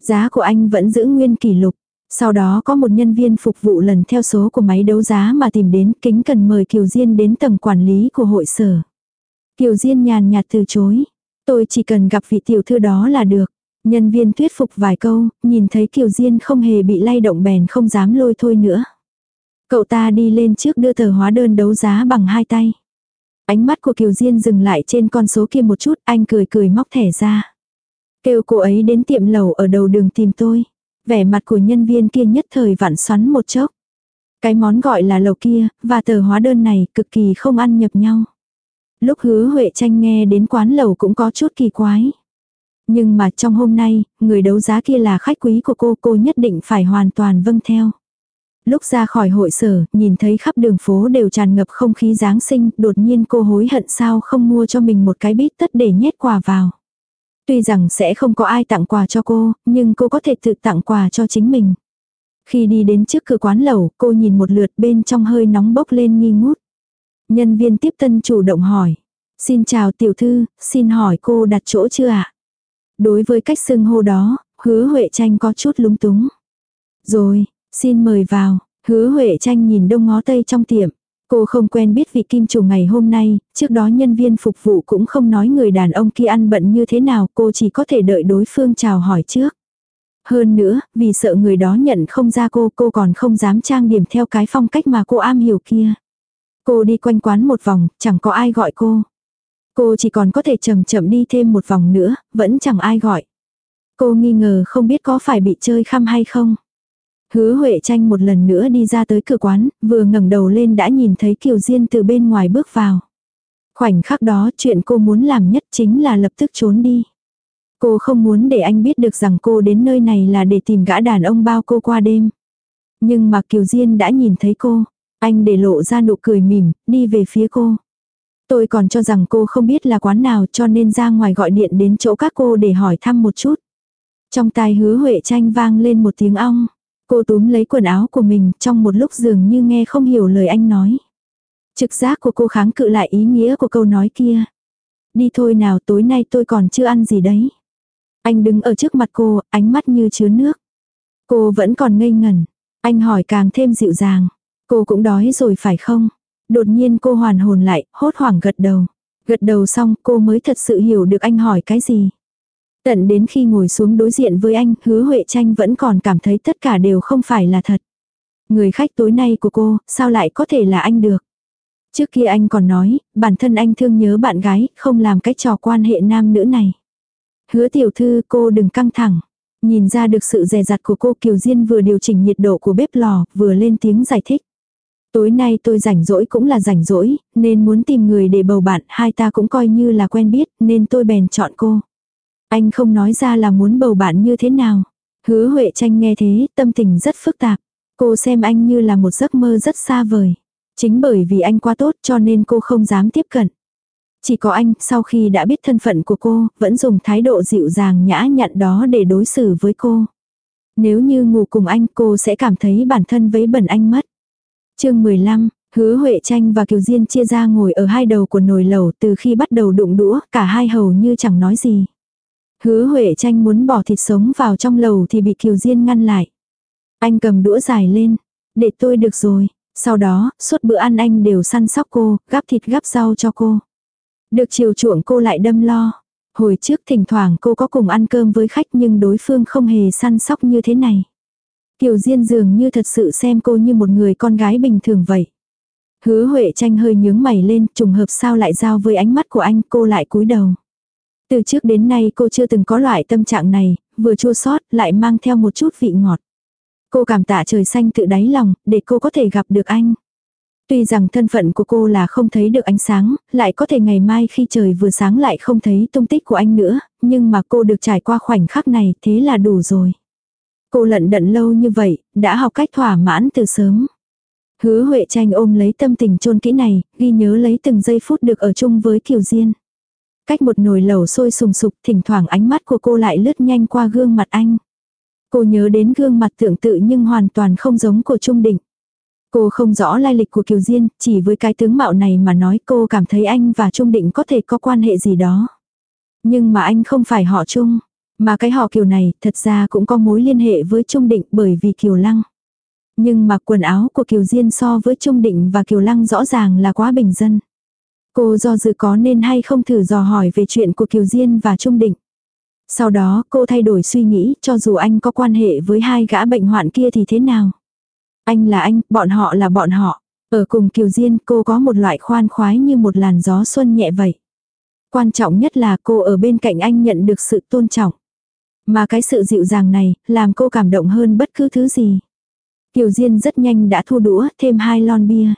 Giá của anh vẫn giữ nguyên kỷ lục. Sau đó có một nhân viên phục vụ lần theo số của máy đấu giá mà tìm đến kính cần mời Kiều Diên đến tầng quản lý của hội sở. Kiều Diên nhàn nhạt từ chối. Tôi chỉ cần gặp vị tiểu thư đó là được. Nhân viên thuyết phục vài câu, nhìn thấy Kiều Diên không hề bị lay động bèn không dám lôi thôi nữa. Cậu ta đi lên trước đưa tờ hóa đơn đấu giá bằng hai tay. Ánh mắt của Kiều Diên dừng lại trên con số kia một chút, anh cười cười móc thẻ ra. Kêu cô ấy đến tiệm lầu ở đầu đường tìm tôi. Vẻ mặt của nhân viên kia nhất thời vặn xoắn một chốc. Cái món gọi là lầu kia, và tờ hóa đơn này cực kỳ không ăn nhập nhau. Lúc hứa Huệ tranh nghe đến quán lầu cũng có chút kỳ quái. Nhưng mà trong hôm nay, người đấu giá kia là khách quý của cô, cô nhất định phải hoàn toàn vâng theo. Lúc ra khỏi hội sở, nhìn thấy khắp đường phố đều tràn ngập không khí Giáng sinh, đột nhiên cô hối hận sao không mua cho mình một cái bít tất để nhét quà vào. Tuy rằng sẽ không có ai tặng quà cho cô, nhưng cô có thể tự tặng quà cho chính mình. Khi đi đến trước cửa quán lẩu, cô nhìn một lượt bên trong hơi nóng bốc lên nghi ngút. Nhân viên tiếp tân chủ động hỏi. Xin chào tiểu thư, xin hỏi cô đặt chỗ chưa ạ? Đối với cách xưng hô đó, hứa Huệ tranh có chút lúng túng. Rồi, xin mời vào, hứa Huệ tranh nhìn đông ngó tây trong tiệm. Cô không quen biết vị kim chủ ngày hôm nay, trước đó nhân viên phục vụ cũng không nói người đàn ông kia ăn bận như thế nào, cô chỉ có thể đợi đối phương chào hỏi trước. Hơn nữa, vì sợ người đó nhận không ra cô, cô còn không dám trang điểm theo cái phong cách mà cô am hiểu kia. Cô đi quanh quán một vòng, chẳng có ai gọi cô. Cô chỉ còn có thể chậm chậm đi thêm một vòng nữa, vẫn chẳng ai gọi. Cô nghi ngờ không biết có phải bị chơi khăm hay không. Hứa Huệ tranh một lần nữa đi ra tới cửa quán, vừa ngẩng đầu lên đã nhìn thấy Kiều Diên từ bên ngoài bước vào. Khoảnh khắc đó chuyện cô muốn làm nhất chính là lập tức trốn đi. Cô không muốn để anh biết được rằng cô đến nơi này là để tìm gã đàn ông bao cô qua đêm. Nhưng mà Kiều Diên đã nhìn thấy cô. Anh để lộ ra nụ cười mỉm, đi về phía cô. Tôi còn cho rằng cô không biết là quán nào cho nên ra ngoài gọi điện đến chỗ các cô để hỏi thăm một chút. Trong tai hứa Huệ tranh vang lên một tiếng ong. Cô túm lấy quần áo của mình trong một lúc dường như nghe không hiểu lời anh nói. Trực giác của cô kháng cự lại ý nghĩa của câu nói kia. Đi thôi nào tối nay tôi còn chưa ăn gì đấy. Anh đứng ở trước mặt cô, ánh mắt như chứa nước. Cô vẫn còn ngây ngẩn. Anh hỏi càng thêm dịu dàng. Cô cũng đói rồi phải không? Đột nhiên cô hoàn hồn lại, hốt hoảng gật đầu. Gật đầu xong cô mới thật sự hiểu được anh hỏi cái gì. Tận đến khi ngồi xuống đối diện với anh, hứa Huệ Tranh vẫn còn cảm thấy tất cả đều không phải là thật. Người khách tối nay của cô, sao lại có thể là anh được? Trước kia anh còn nói, bản thân anh thương nhớ bạn gái, không làm cái trò quan hệ nam nữ này. Hứa tiểu thư cô đừng căng thẳng. Nhìn ra được sự dè dặt của cô Kiều Diên vừa điều chỉnh nhiệt độ của bếp lò, vừa lên tiếng giải thích. Tối nay tôi rảnh rỗi cũng là rảnh rỗi, nên muốn tìm người để bầu bạn, hai ta cũng coi như là quen biết, nên tôi bèn chọn cô. Anh không nói ra là muốn bầu bạn như thế nào. Hứa Huệ tranh nghe thế, tâm tình rất phức tạp. Cô xem anh như là một giấc mơ rất xa vời. Chính bởi vì anh quá tốt cho nên cô không dám tiếp cận. Chỉ có anh, sau khi đã biết thân phận của cô, vẫn dùng thái độ dịu dàng nhã nhặn đó để đối xử với cô. Nếu như ngủ cùng anh cô sẽ cảm thấy bản thân vấy bẩn anh mất. chương 15, hứa Huệ Tranh và Kiều Diên chia ra ngồi ở hai đầu của nồi lẩu từ khi bắt đầu đụng đũa, cả hai hầu như chẳng nói gì. Hứa Huệ Tranh muốn bỏ thịt sống vào trong lẩu thì bị Kiều Diên ngăn lại. Anh cầm đũa dài lên, để tôi được rồi. Sau đó, suốt bữa ăn anh đều săn sóc cô, gắp thịt gắp rau cho cô. Được chiều chuộng cô lại đâm lo. Hồi trước thỉnh thoảng cô có cùng ăn cơm với khách nhưng đối phương không hề săn sóc như thế này. Kiều Diên dường như thật sự xem cô như một người con gái bình thường vậy. Hứa Huệ tranh hơi nhướng mày lên, trùng hợp sao lại giao với ánh mắt của anh, cô lại cúi đầu. Từ trước đến nay cô chưa từng có loại tâm trạng này, vừa chua xót lại mang theo một chút vị ngọt. Cô cảm tạ trời xanh tự đáy lòng, để cô có thể gặp được anh. Tuy rằng thân phận của cô là không thấy được ánh sáng, lại có thể ngày mai khi trời vừa sáng lại không thấy tung tích của anh nữa, nhưng mà cô được trải qua khoảnh khắc này thế là đủ rồi. Cô lận đận lâu như vậy, đã học cách thỏa mãn từ sớm. Hứa Huệ tranh ôm lấy tâm tình chôn kỹ này, ghi nhớ lấy từng giây phút được ở chung với Kiều Diên. Cách một nồi lẩu sôi sùng sục, thỉnh thoảng ánh mắt của cô lại lướt nhanh qua gương mặt anh. Cô nhớ đến gương mặt tượng tự nhưng hoàn toàn không giống của Trung Định. Cô không rõ lai lịch của Kiều Diên, chỉ với cái tướng mạo này mà nói cô cảm thấy anh và Trung Định có thể có quan hệ gì đó. Nhưng mà anh không phải họ Trung, mà cái họ Kiều này thật ra cũng có mối liên hệ với Trung Định bởi vì Kiều Lăng. Nhưng mà quần áo của Kiều Diên so với Trung Định và Kiều Lăng rõ ràng là quá bình dân. Cô do dự có nên hay không thử dò hỏi về chuyện của Kiều Diên và Trung Định. Sau đó cô thay đổi suy nghĩ cho dù anh có quan hệ với hai gã bệnh hoạn kia thì thế nào. Anh là anh, bọn họ là bọn họ. Ở cùng Kiều Diên cô có một loại khoan khoái như một làn gió xuân nhẹ vậy. Quan trọng nhất là cô ở bên cạnh anh nhận được sự tôn trọng. Mà cái sự dịu dàng này làm cô cảm động hơn bất cứ thứ gì. Kiều Diên rất nhanh đã thu đũa thêm hai lon bia.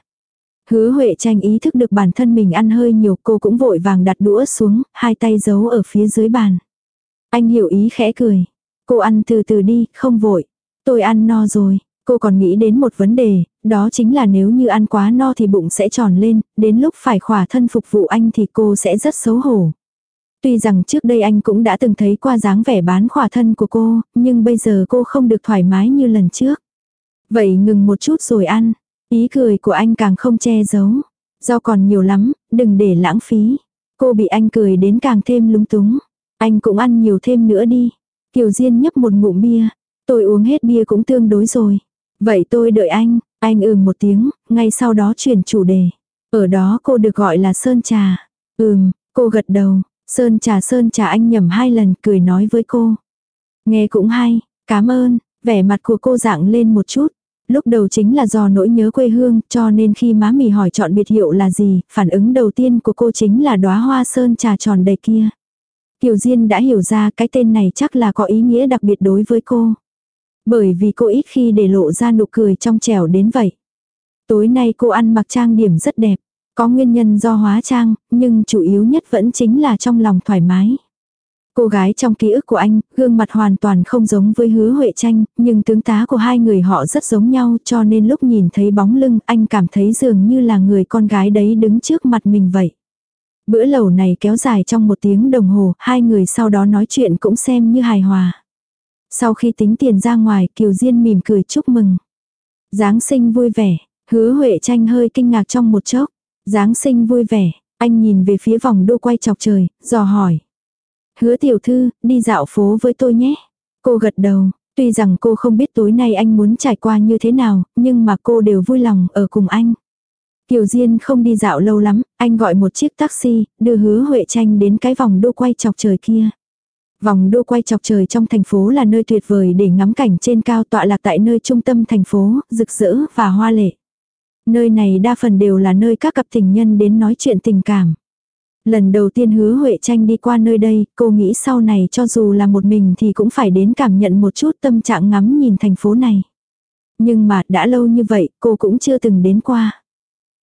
Hứa Huệ tranh ý thức được bản thân mình ăn hơi nhiều cô cũng vội vàng đặt đũa xuống, hai tay giấu ở phía dưới bàn. Anh hiểu ý khẽ cười. Cô ăn từ từ đi, không vội. Tôi ăn no rồi. Cô còn nghĩ đến một vấn đề, đó chính là nếu như ăn quá no thì bụng sẽ tròn lên, đến lúc phải khỏa thân phục vụ anh thì cô sẽ rất xấu hổ. Tuy rằng trước đây anh cũng đã từng thấy qua dáng vẻ bán khỏa thân của cô, nhưng bây giờ cô không được thoải mái như lần trước. Vậy ngừng một chút rồi ăn. Ý cười của anh càng không che giấu. Do còn nhiều lắm, đừng để lãng phí. Cô bị anh cười đến càng thêm lúng túng. Anh cũng ăn nhiều thêm nữa đi. Kiều Diên nhấp một ngụm bia. Tôi uống hết bia cũng tương đối rồi. Vậy tôi đợi anh. Anh ừm một tiếng, ngay sau đó chuyển chủ đề. Ở đó cô được gọi là Sơn Trà. Ừm, cô gật đầu. Sơn Trà Sơn Trà anh nhầm hai lần cười nói với cô. Nghe cũng hay, cảm ơn. Vẻ mặt của cô dạng lên một chút. Lúc đầu chính là do nỗi nhớ quê hương, cho nên khi má mì hỏi chọn biệt hiệu là gì, phản ứng đầu tiên của cô chính là đóa hoa sơn trà tròn đầy kia. Kiều Diên đã hiểu ra cái tên này chắc là có ý nghĩa đặc biệt đối với cô. Bởi vì cô ít khi để lộ ra nụ cười trong trẻo đến vậy. Tối nay cô ăn mặc trang điểm rất đẹp. Có nguyên nhân do hóa trang, nhưng chủ yếu nhất vẫn chính là trong lòng thoải mái. Cô gái trong ký ức của anh, gương mặt hoàn toàn không giống với hứa Huệ Tranh, nhưng tướng tá của hai người họ rất giống nhau cho nên lúc nhìn thấy bóng lưng anh cảm thấy dường như là người con gái đấy đứng trước mặt mình vậy. Bữa lẩu này kéo dài trong một tiếng đồng hồ, hai người sau đó nói chuyện cũng xem như hài hòa. Sau khi tính tiền ra ngoài, Kiều Diên mỉm cười chúc mừng. Giáng sinh vui vẻ, hứa Huệ Tranh hơi kinh ngạc trong một chốc. Giáng sinh vui vẻ, anh nhìn về phía vòng đô quay chọc trời, dò hỏi. Hứa tiểu thư, đi dạo phố với tôi nhé. Cô gật đầu, tuy rằng cô không biết tối nay anh muốn trải qua như thế nào, nhưng mà cô đều vui lòng ở cùng anh. Kiều Diên không đi dạo lâu lắm, anh gọi một chiếc taxi, đưa hứa Huệ Tranh đến cái vòng đô quay chọc trời kia. Vòng đô quay chọc trời trong thành phố là nơi tuyệt vời để ngắm cảnh trên cao tọa lạc tại nơi trung tâm thành phố, rực rỡ và hoa lệ. Nơi này đa phần đều là nơi các cặp tình nhân đến nói chuyện tình cảm. Lần đầu tiên hứa Huệ Tranh đi qua nơi đây, cô nghĩ sau này cho dù là một mình thì cũng phải đến cảm nhận một chút tâm trạng ngắm nhìn thành phố này. Nhưng mà đã lâu như vậy, cô cũng chưa từng đến qua.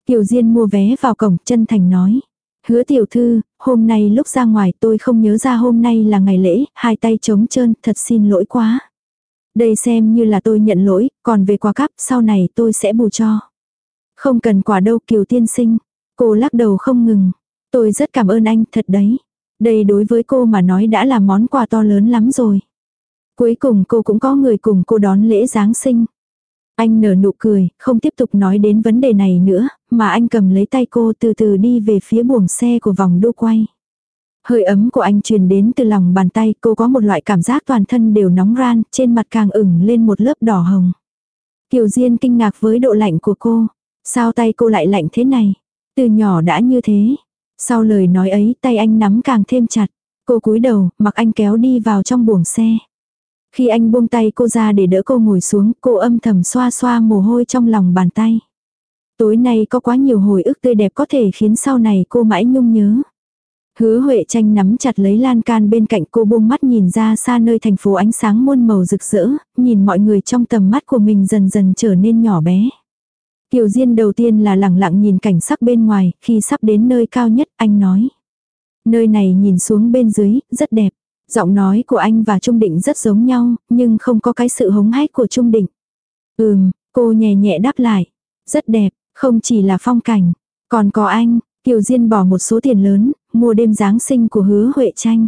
Kiều Diên mua vé vào cổng, chân thành nói. Hứa tiểu thư, hôm nay lúc ra ngoài tôi không nhớ ra hôm nay là ngày lễ, hai tay trống trơn, thật xin lỗi quá. Đây xem như là tôi nhận lỗi, còn về quà cắp sau này tôi sẽ bù cho. Không cần quà đâu Kiều tiên sinh. Cô lắc đầu không ngừng. Tôi rất cảm ơn anh thật đấy. Đây đối với cô mà nói đã là món quà to lớn lắm rồi. Cuối cùng cô cũng có người cùng cô đón lễ Giáng sinh. Anh nở nụ cười, không tiếp tục nói đến vấn đề này nữa, mà anh cầm lấy tay cô từ từ đi về phía buồng xe của vòng đô quay. Hơi ấm của anh truyền đến từ lòng bàn tay, cô có một loại cảm giác toàn thân đều nóng ran, trên mặt càng ửng lên một lớp đỏ hồng. Kiều Diên kinh ngạc với độ lạnh của cô. Sao tay cô lại lạnh thế này? Từ nhỏ đã như thế. Sau lời nói ấy tay anh nắm càng thêm chặt. Cô cúi đầu, mặc anh kéo đi vào trong buồng xe. Khi anh buông tay cô ra để đỡ cô ngồi xuống, cô âm thầm xoa xoa mồ hôi trong lòng bàn tay. Tối nay có quá nhiều hồi ức tươi đẹp có thể khiến sau này cô mãi nhung nhớ. Hứa Huệ tranh nắm chặt lấy lan can bên cạnh cô buông mắt nhìn ra xa nơi thành phố ánh sáng muôn màu rực rỡ, nhìn mọi người trong tầm mắt của mình dần dần trở nên nhỏ bé. Kiều Diên đầu tiên là lẳng lặng nhìn cảnh sắc bên ngoài, khi sắp đến nơi cao nhất, anh nói. Nơi này nhìn xuống bên dưới, rất đẹp. Giọng nói của anh và Trung Định rất giống nhau, nhưng không có cái sự hống hách của Trung Định. Ừm, cô nhẹ nhẹ đáp lại. Rất đẹp, không chỉ là phong cảnh. Còn có anh, Kiều Diên bỏ một số tiền lớn, mua đêm Giáng sinh của hứa Huệ Tranh.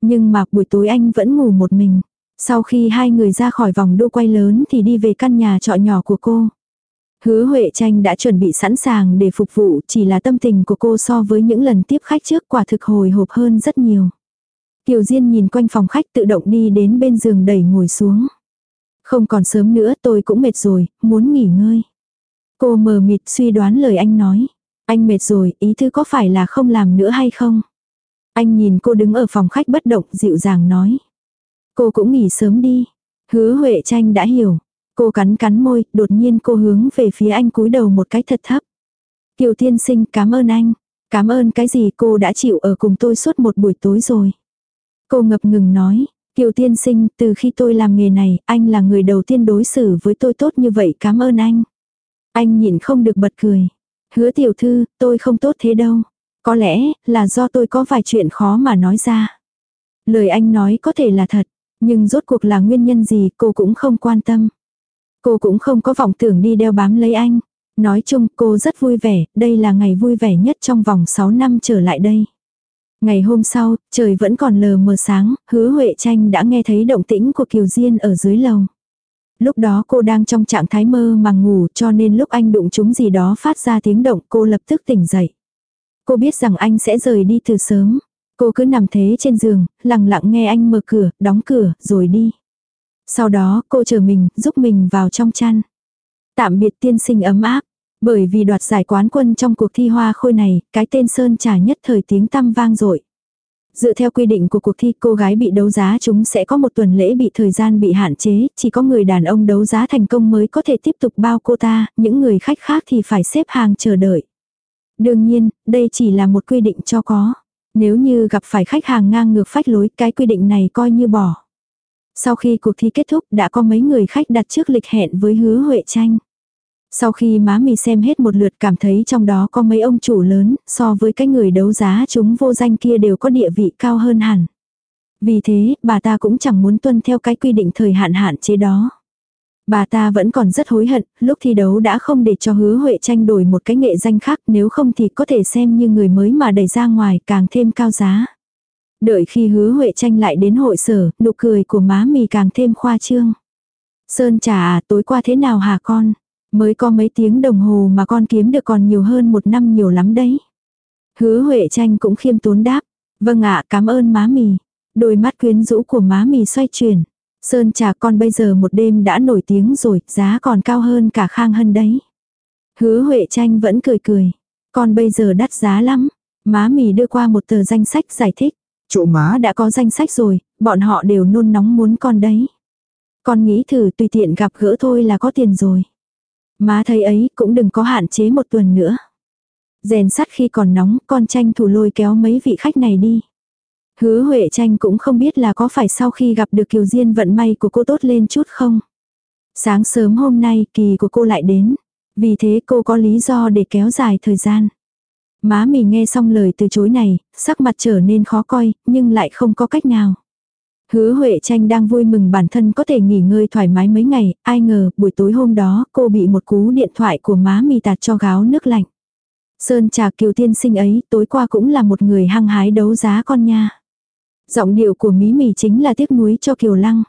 Nhưng mà buổi tối anh vẫn ngủ một mình. Sau khi hai người ra khỏi vòng đô quay lớn thì đi về căn nhà trọ nhỏ của cô. Hứa Huệ Tranh đã chuẩn bị sẵn sàng để phục vụ, chỉ là tâm tình của cô so với những lần tiếp khách trước quả thực hồi hộp hơn rất nhiều. Kiều Diên nhìn quanh phòng khách tự động đi đến bên giường đẩy ngồi xuống. Không còn sớm nữa tôi cũng mệt rồi, muốn nghỉ ngơi. Cô mờ mịt suy đoán lời anh nói. Anh mệt rồi, ý thư có phải là không làm nữa hay không? Anh nhìn cô đứng ở phòng khách bất động dịu dàng nói. Cô cũng nghỉ sớm đi. Hứa Huệ Tranh đã hiểu. Cô cắn cắn môi, đột nhiên cô hướng về phía anh cúi đầu một cái thật thấp. Kiều tiên sinh cảm ơn anh. Cảm ơn cái gì cô đã chịu ở cùng tôi suốt một buổi tối rồi. Cô ngập ngừng nói, Kiều tiên sinh, từ khi tôi làm nghề này, anh là người đầu tiên đối xử với tôi tốt như vậy, cảm ơn anh. Anh nhìn không được bật cười. Hứa tiểu thư, tôi không tốt thế đâu. Có lẽ, là do tôi có vài chuyện khó mà nói ra. Lời anh nói có thể là thật, nhưng rốt cuộc là nguyên nhân gì cô cũng không quan tâm. Cô cũng không có vọng tưởng đi đeo bám lấy anh. Nói chung cô rất vui vẻ, đây là ngày vui vẻ nhất trong vòng 6 năm trở lại đây. Ngày hôm sau, trời vẫn còn lờ mờ sáng, hứa Huệ Tranh đã nghe thấy động tĩnh của Kiều Diên ở dưới lầu. Lúc đó cô đang trong trạng thái mơ màng ngủ cho nên lúc anh đụng chúng gì đó phát ra tiếng động cô lập tức tỉnh dậy. Cô biết rằng anh sẽ rời đi từ sớm. Cô cứ nằm thế trên giường, lặng lặng nghe anh mở cửa, đóng cửa, rồi đi. Sau đó cô chờ mình, giúp mình vào trong chăn. Tạm biệt tiên sinh ấm áp. Bởi vì đoạt giải quán quân trong cuộc thi hoa khôi này, cái tên Sơn trà nhất thời tiếng tăm vang dội Dựa theo quy định của cuộc thi cô gái bị đấu giá chúng sẽ có một tuần lễ bị thời gian bị hạn chế, chỉ có người đàn ông đấu giá thành công mới có thể tiếp tục bao cô ta, những người khách khác thì phải xếp hàng chờ đợi. Đương nhiên, đây chỉ là một quy định cho có. Nếu như gặp phải khách hàng ngang ngược phách lối cái quy định này coi như bỏ. Sau khi cuộc thi kết thúc đã có mấy người khách đặt trước lịch hẹn với hứa Huệ Tranh. Sau khi má mì xem hết một lượt cảm thấy trong đó có mấy ông chủ lớn, so với cái người đấu giá chúng vô danh kia đều có địa vị cao hơn hẳn. Vì thế, bà ta cũng chẳng muốn tuân theo cái quy định thời hạn hạn chế đó. Bà ta vẫn còn rất hối hận, lúc thi đấu đã không để cho hứa Huệ tranh đổi một cái nghệ danh khác nếu không thì có thể xem như người mới mà đẩy ra ngoài càng thêm cao giá. Đợi khi hứa Huệ tranh lại đến hội sở, nụ cười của má mì càng thêm khoa trương. Sơn trà à, tối qua thế nào hả con? Mới có mấy tiếng đồng hồ mà con kiếm được còn nhiều hơn một năm nhiều lắm đấy. Hứa Huệ tranh cũng khiêm tốn đáp. Vâng ạ, cảm ơn má mì. Đôi mắt quyến rũ của má mì xoay chuyển. Sơn trà con bây giờ một đêm đã nổi tiếng rồi, giá còn cao hơn cả khang hân đấy. Hứa Huệ tranh vẫn cười cười. Con bây giờ đắt giá lắm. Má mì đưa qua một tờ danh sách giải thích. Chỗ má đã có danh sách rồi, bọn họ đều nôn nóng muốn con đấy. Con nghĩ thử tùy tiện gặp gỡ thôi là có tiền rồi. Má thấy ấy cũng đừng có hạn chế một tuần nữa. Rèn sắt khi còn nóng con tranh thủ lôi kéo mấy vị khách này đi. Hứa Huệ tranh cũng không biết là có phải sau khi gặp được Kiều Diên vận may của cô tốt lên chút không. Sáng sớm hôm nay kỳ của cô lại đến. Vì thế cô có lý do để kéo dài thời gian. Má mì nghe xong lời từ chối này, sắc mặt trở nên khó coi, nhưng lại không có cách nào. Hứa Huệ Tranh đang vui mừng bản thân có thể nghỉ ngơi thoải mái mấy ngày, ai ngờ buổi tối hôm đó cô bị một cú điện thoại của má mì tạt cho gáo nước lạnh. Sơn trà kiều tiên sinh ấy tối qua cũng là một người hăng hái đấu giá con nha. Giọng điệu của mí mì chính là tiếc nuối cho kiều lăng.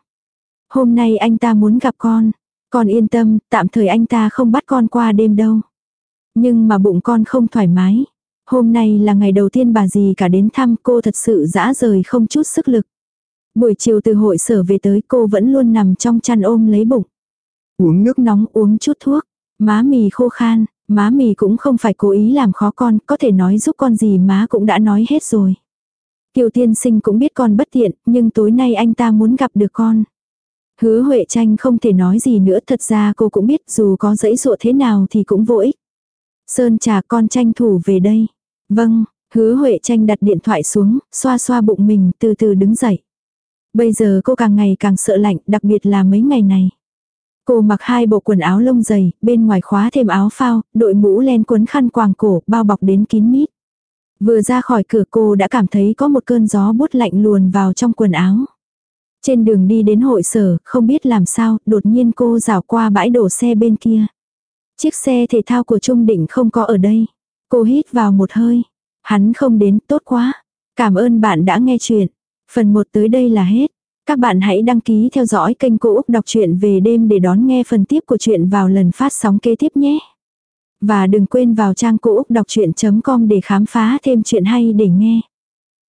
Hôm nay anh ta muốn gặp con. Con yên tâm, tạm thời anh ta không bắt con qua đêm đâu. Nhưng mà bụng con không thoải mái. Hôm nay là ngày đầu tiên bà dì cả đến thăm cô thật sự dã rời không chút sức lực. Buổi chiều từ hội sở về tới cô vẫn luôn nằm trong chăn ôm lấy bụng. Uống nước nóng uống chút thuốc. Má mì khô khan, má mì cũng không phải cố ý làm khó con, có thể nói giúp con gì má cũng đã nói hết rồi. Kiều tiên sinh cũng biết con bất tiện, nhưng tối nay anh ta muốn gặp được con. Hứa Huệ tranh không thể nói gì nữa, thật ra cô cũng biết dù có dãy dụa thế nào thì cũng vô ích. Sơn trà con tranh thủ về đây. Vâng, hứa Huệ tranh đặt điện thoại xuống, xoa xoa bụng mình từ từ đứng dậy. Bây giờ cô càng ngày càng sợ lạnh, đặc biệt là mấy ngày này. Cô mặc hai bộ quần áo lông dày, bên ngoài khóa thêm áo phao, đội mũ len quấn khăn quàng cổ, bao bọc đến kín mít. Vừa ra khỏi cửa cô đã cảm thấy có một cơn gió bút lạnh luồn vào trong quần áo. Trên đường đi đến hội sở, không biết làm sao, đột nhiên cô rảo qua bãi đổ xe bên kia. Chiếc xe thể thao của Trung Định không có ở đây. Cô hít vào một hơi. Hắn không đến, tốt quá. Cảm ơn bạn đã nghe chuyện. Phần 1 tới đây là hết. Các bạn hãy đăng ký theo dõi kênh Cô Úc Đọc truyện về đêm để đón nghe phần tiếp của chuyện vào lần phát sóng kế tiếp nhé. Và đừng quên vào trang Cô Úc Đọc Chuyện.com để khám phá thêm chuyện hay để nghe.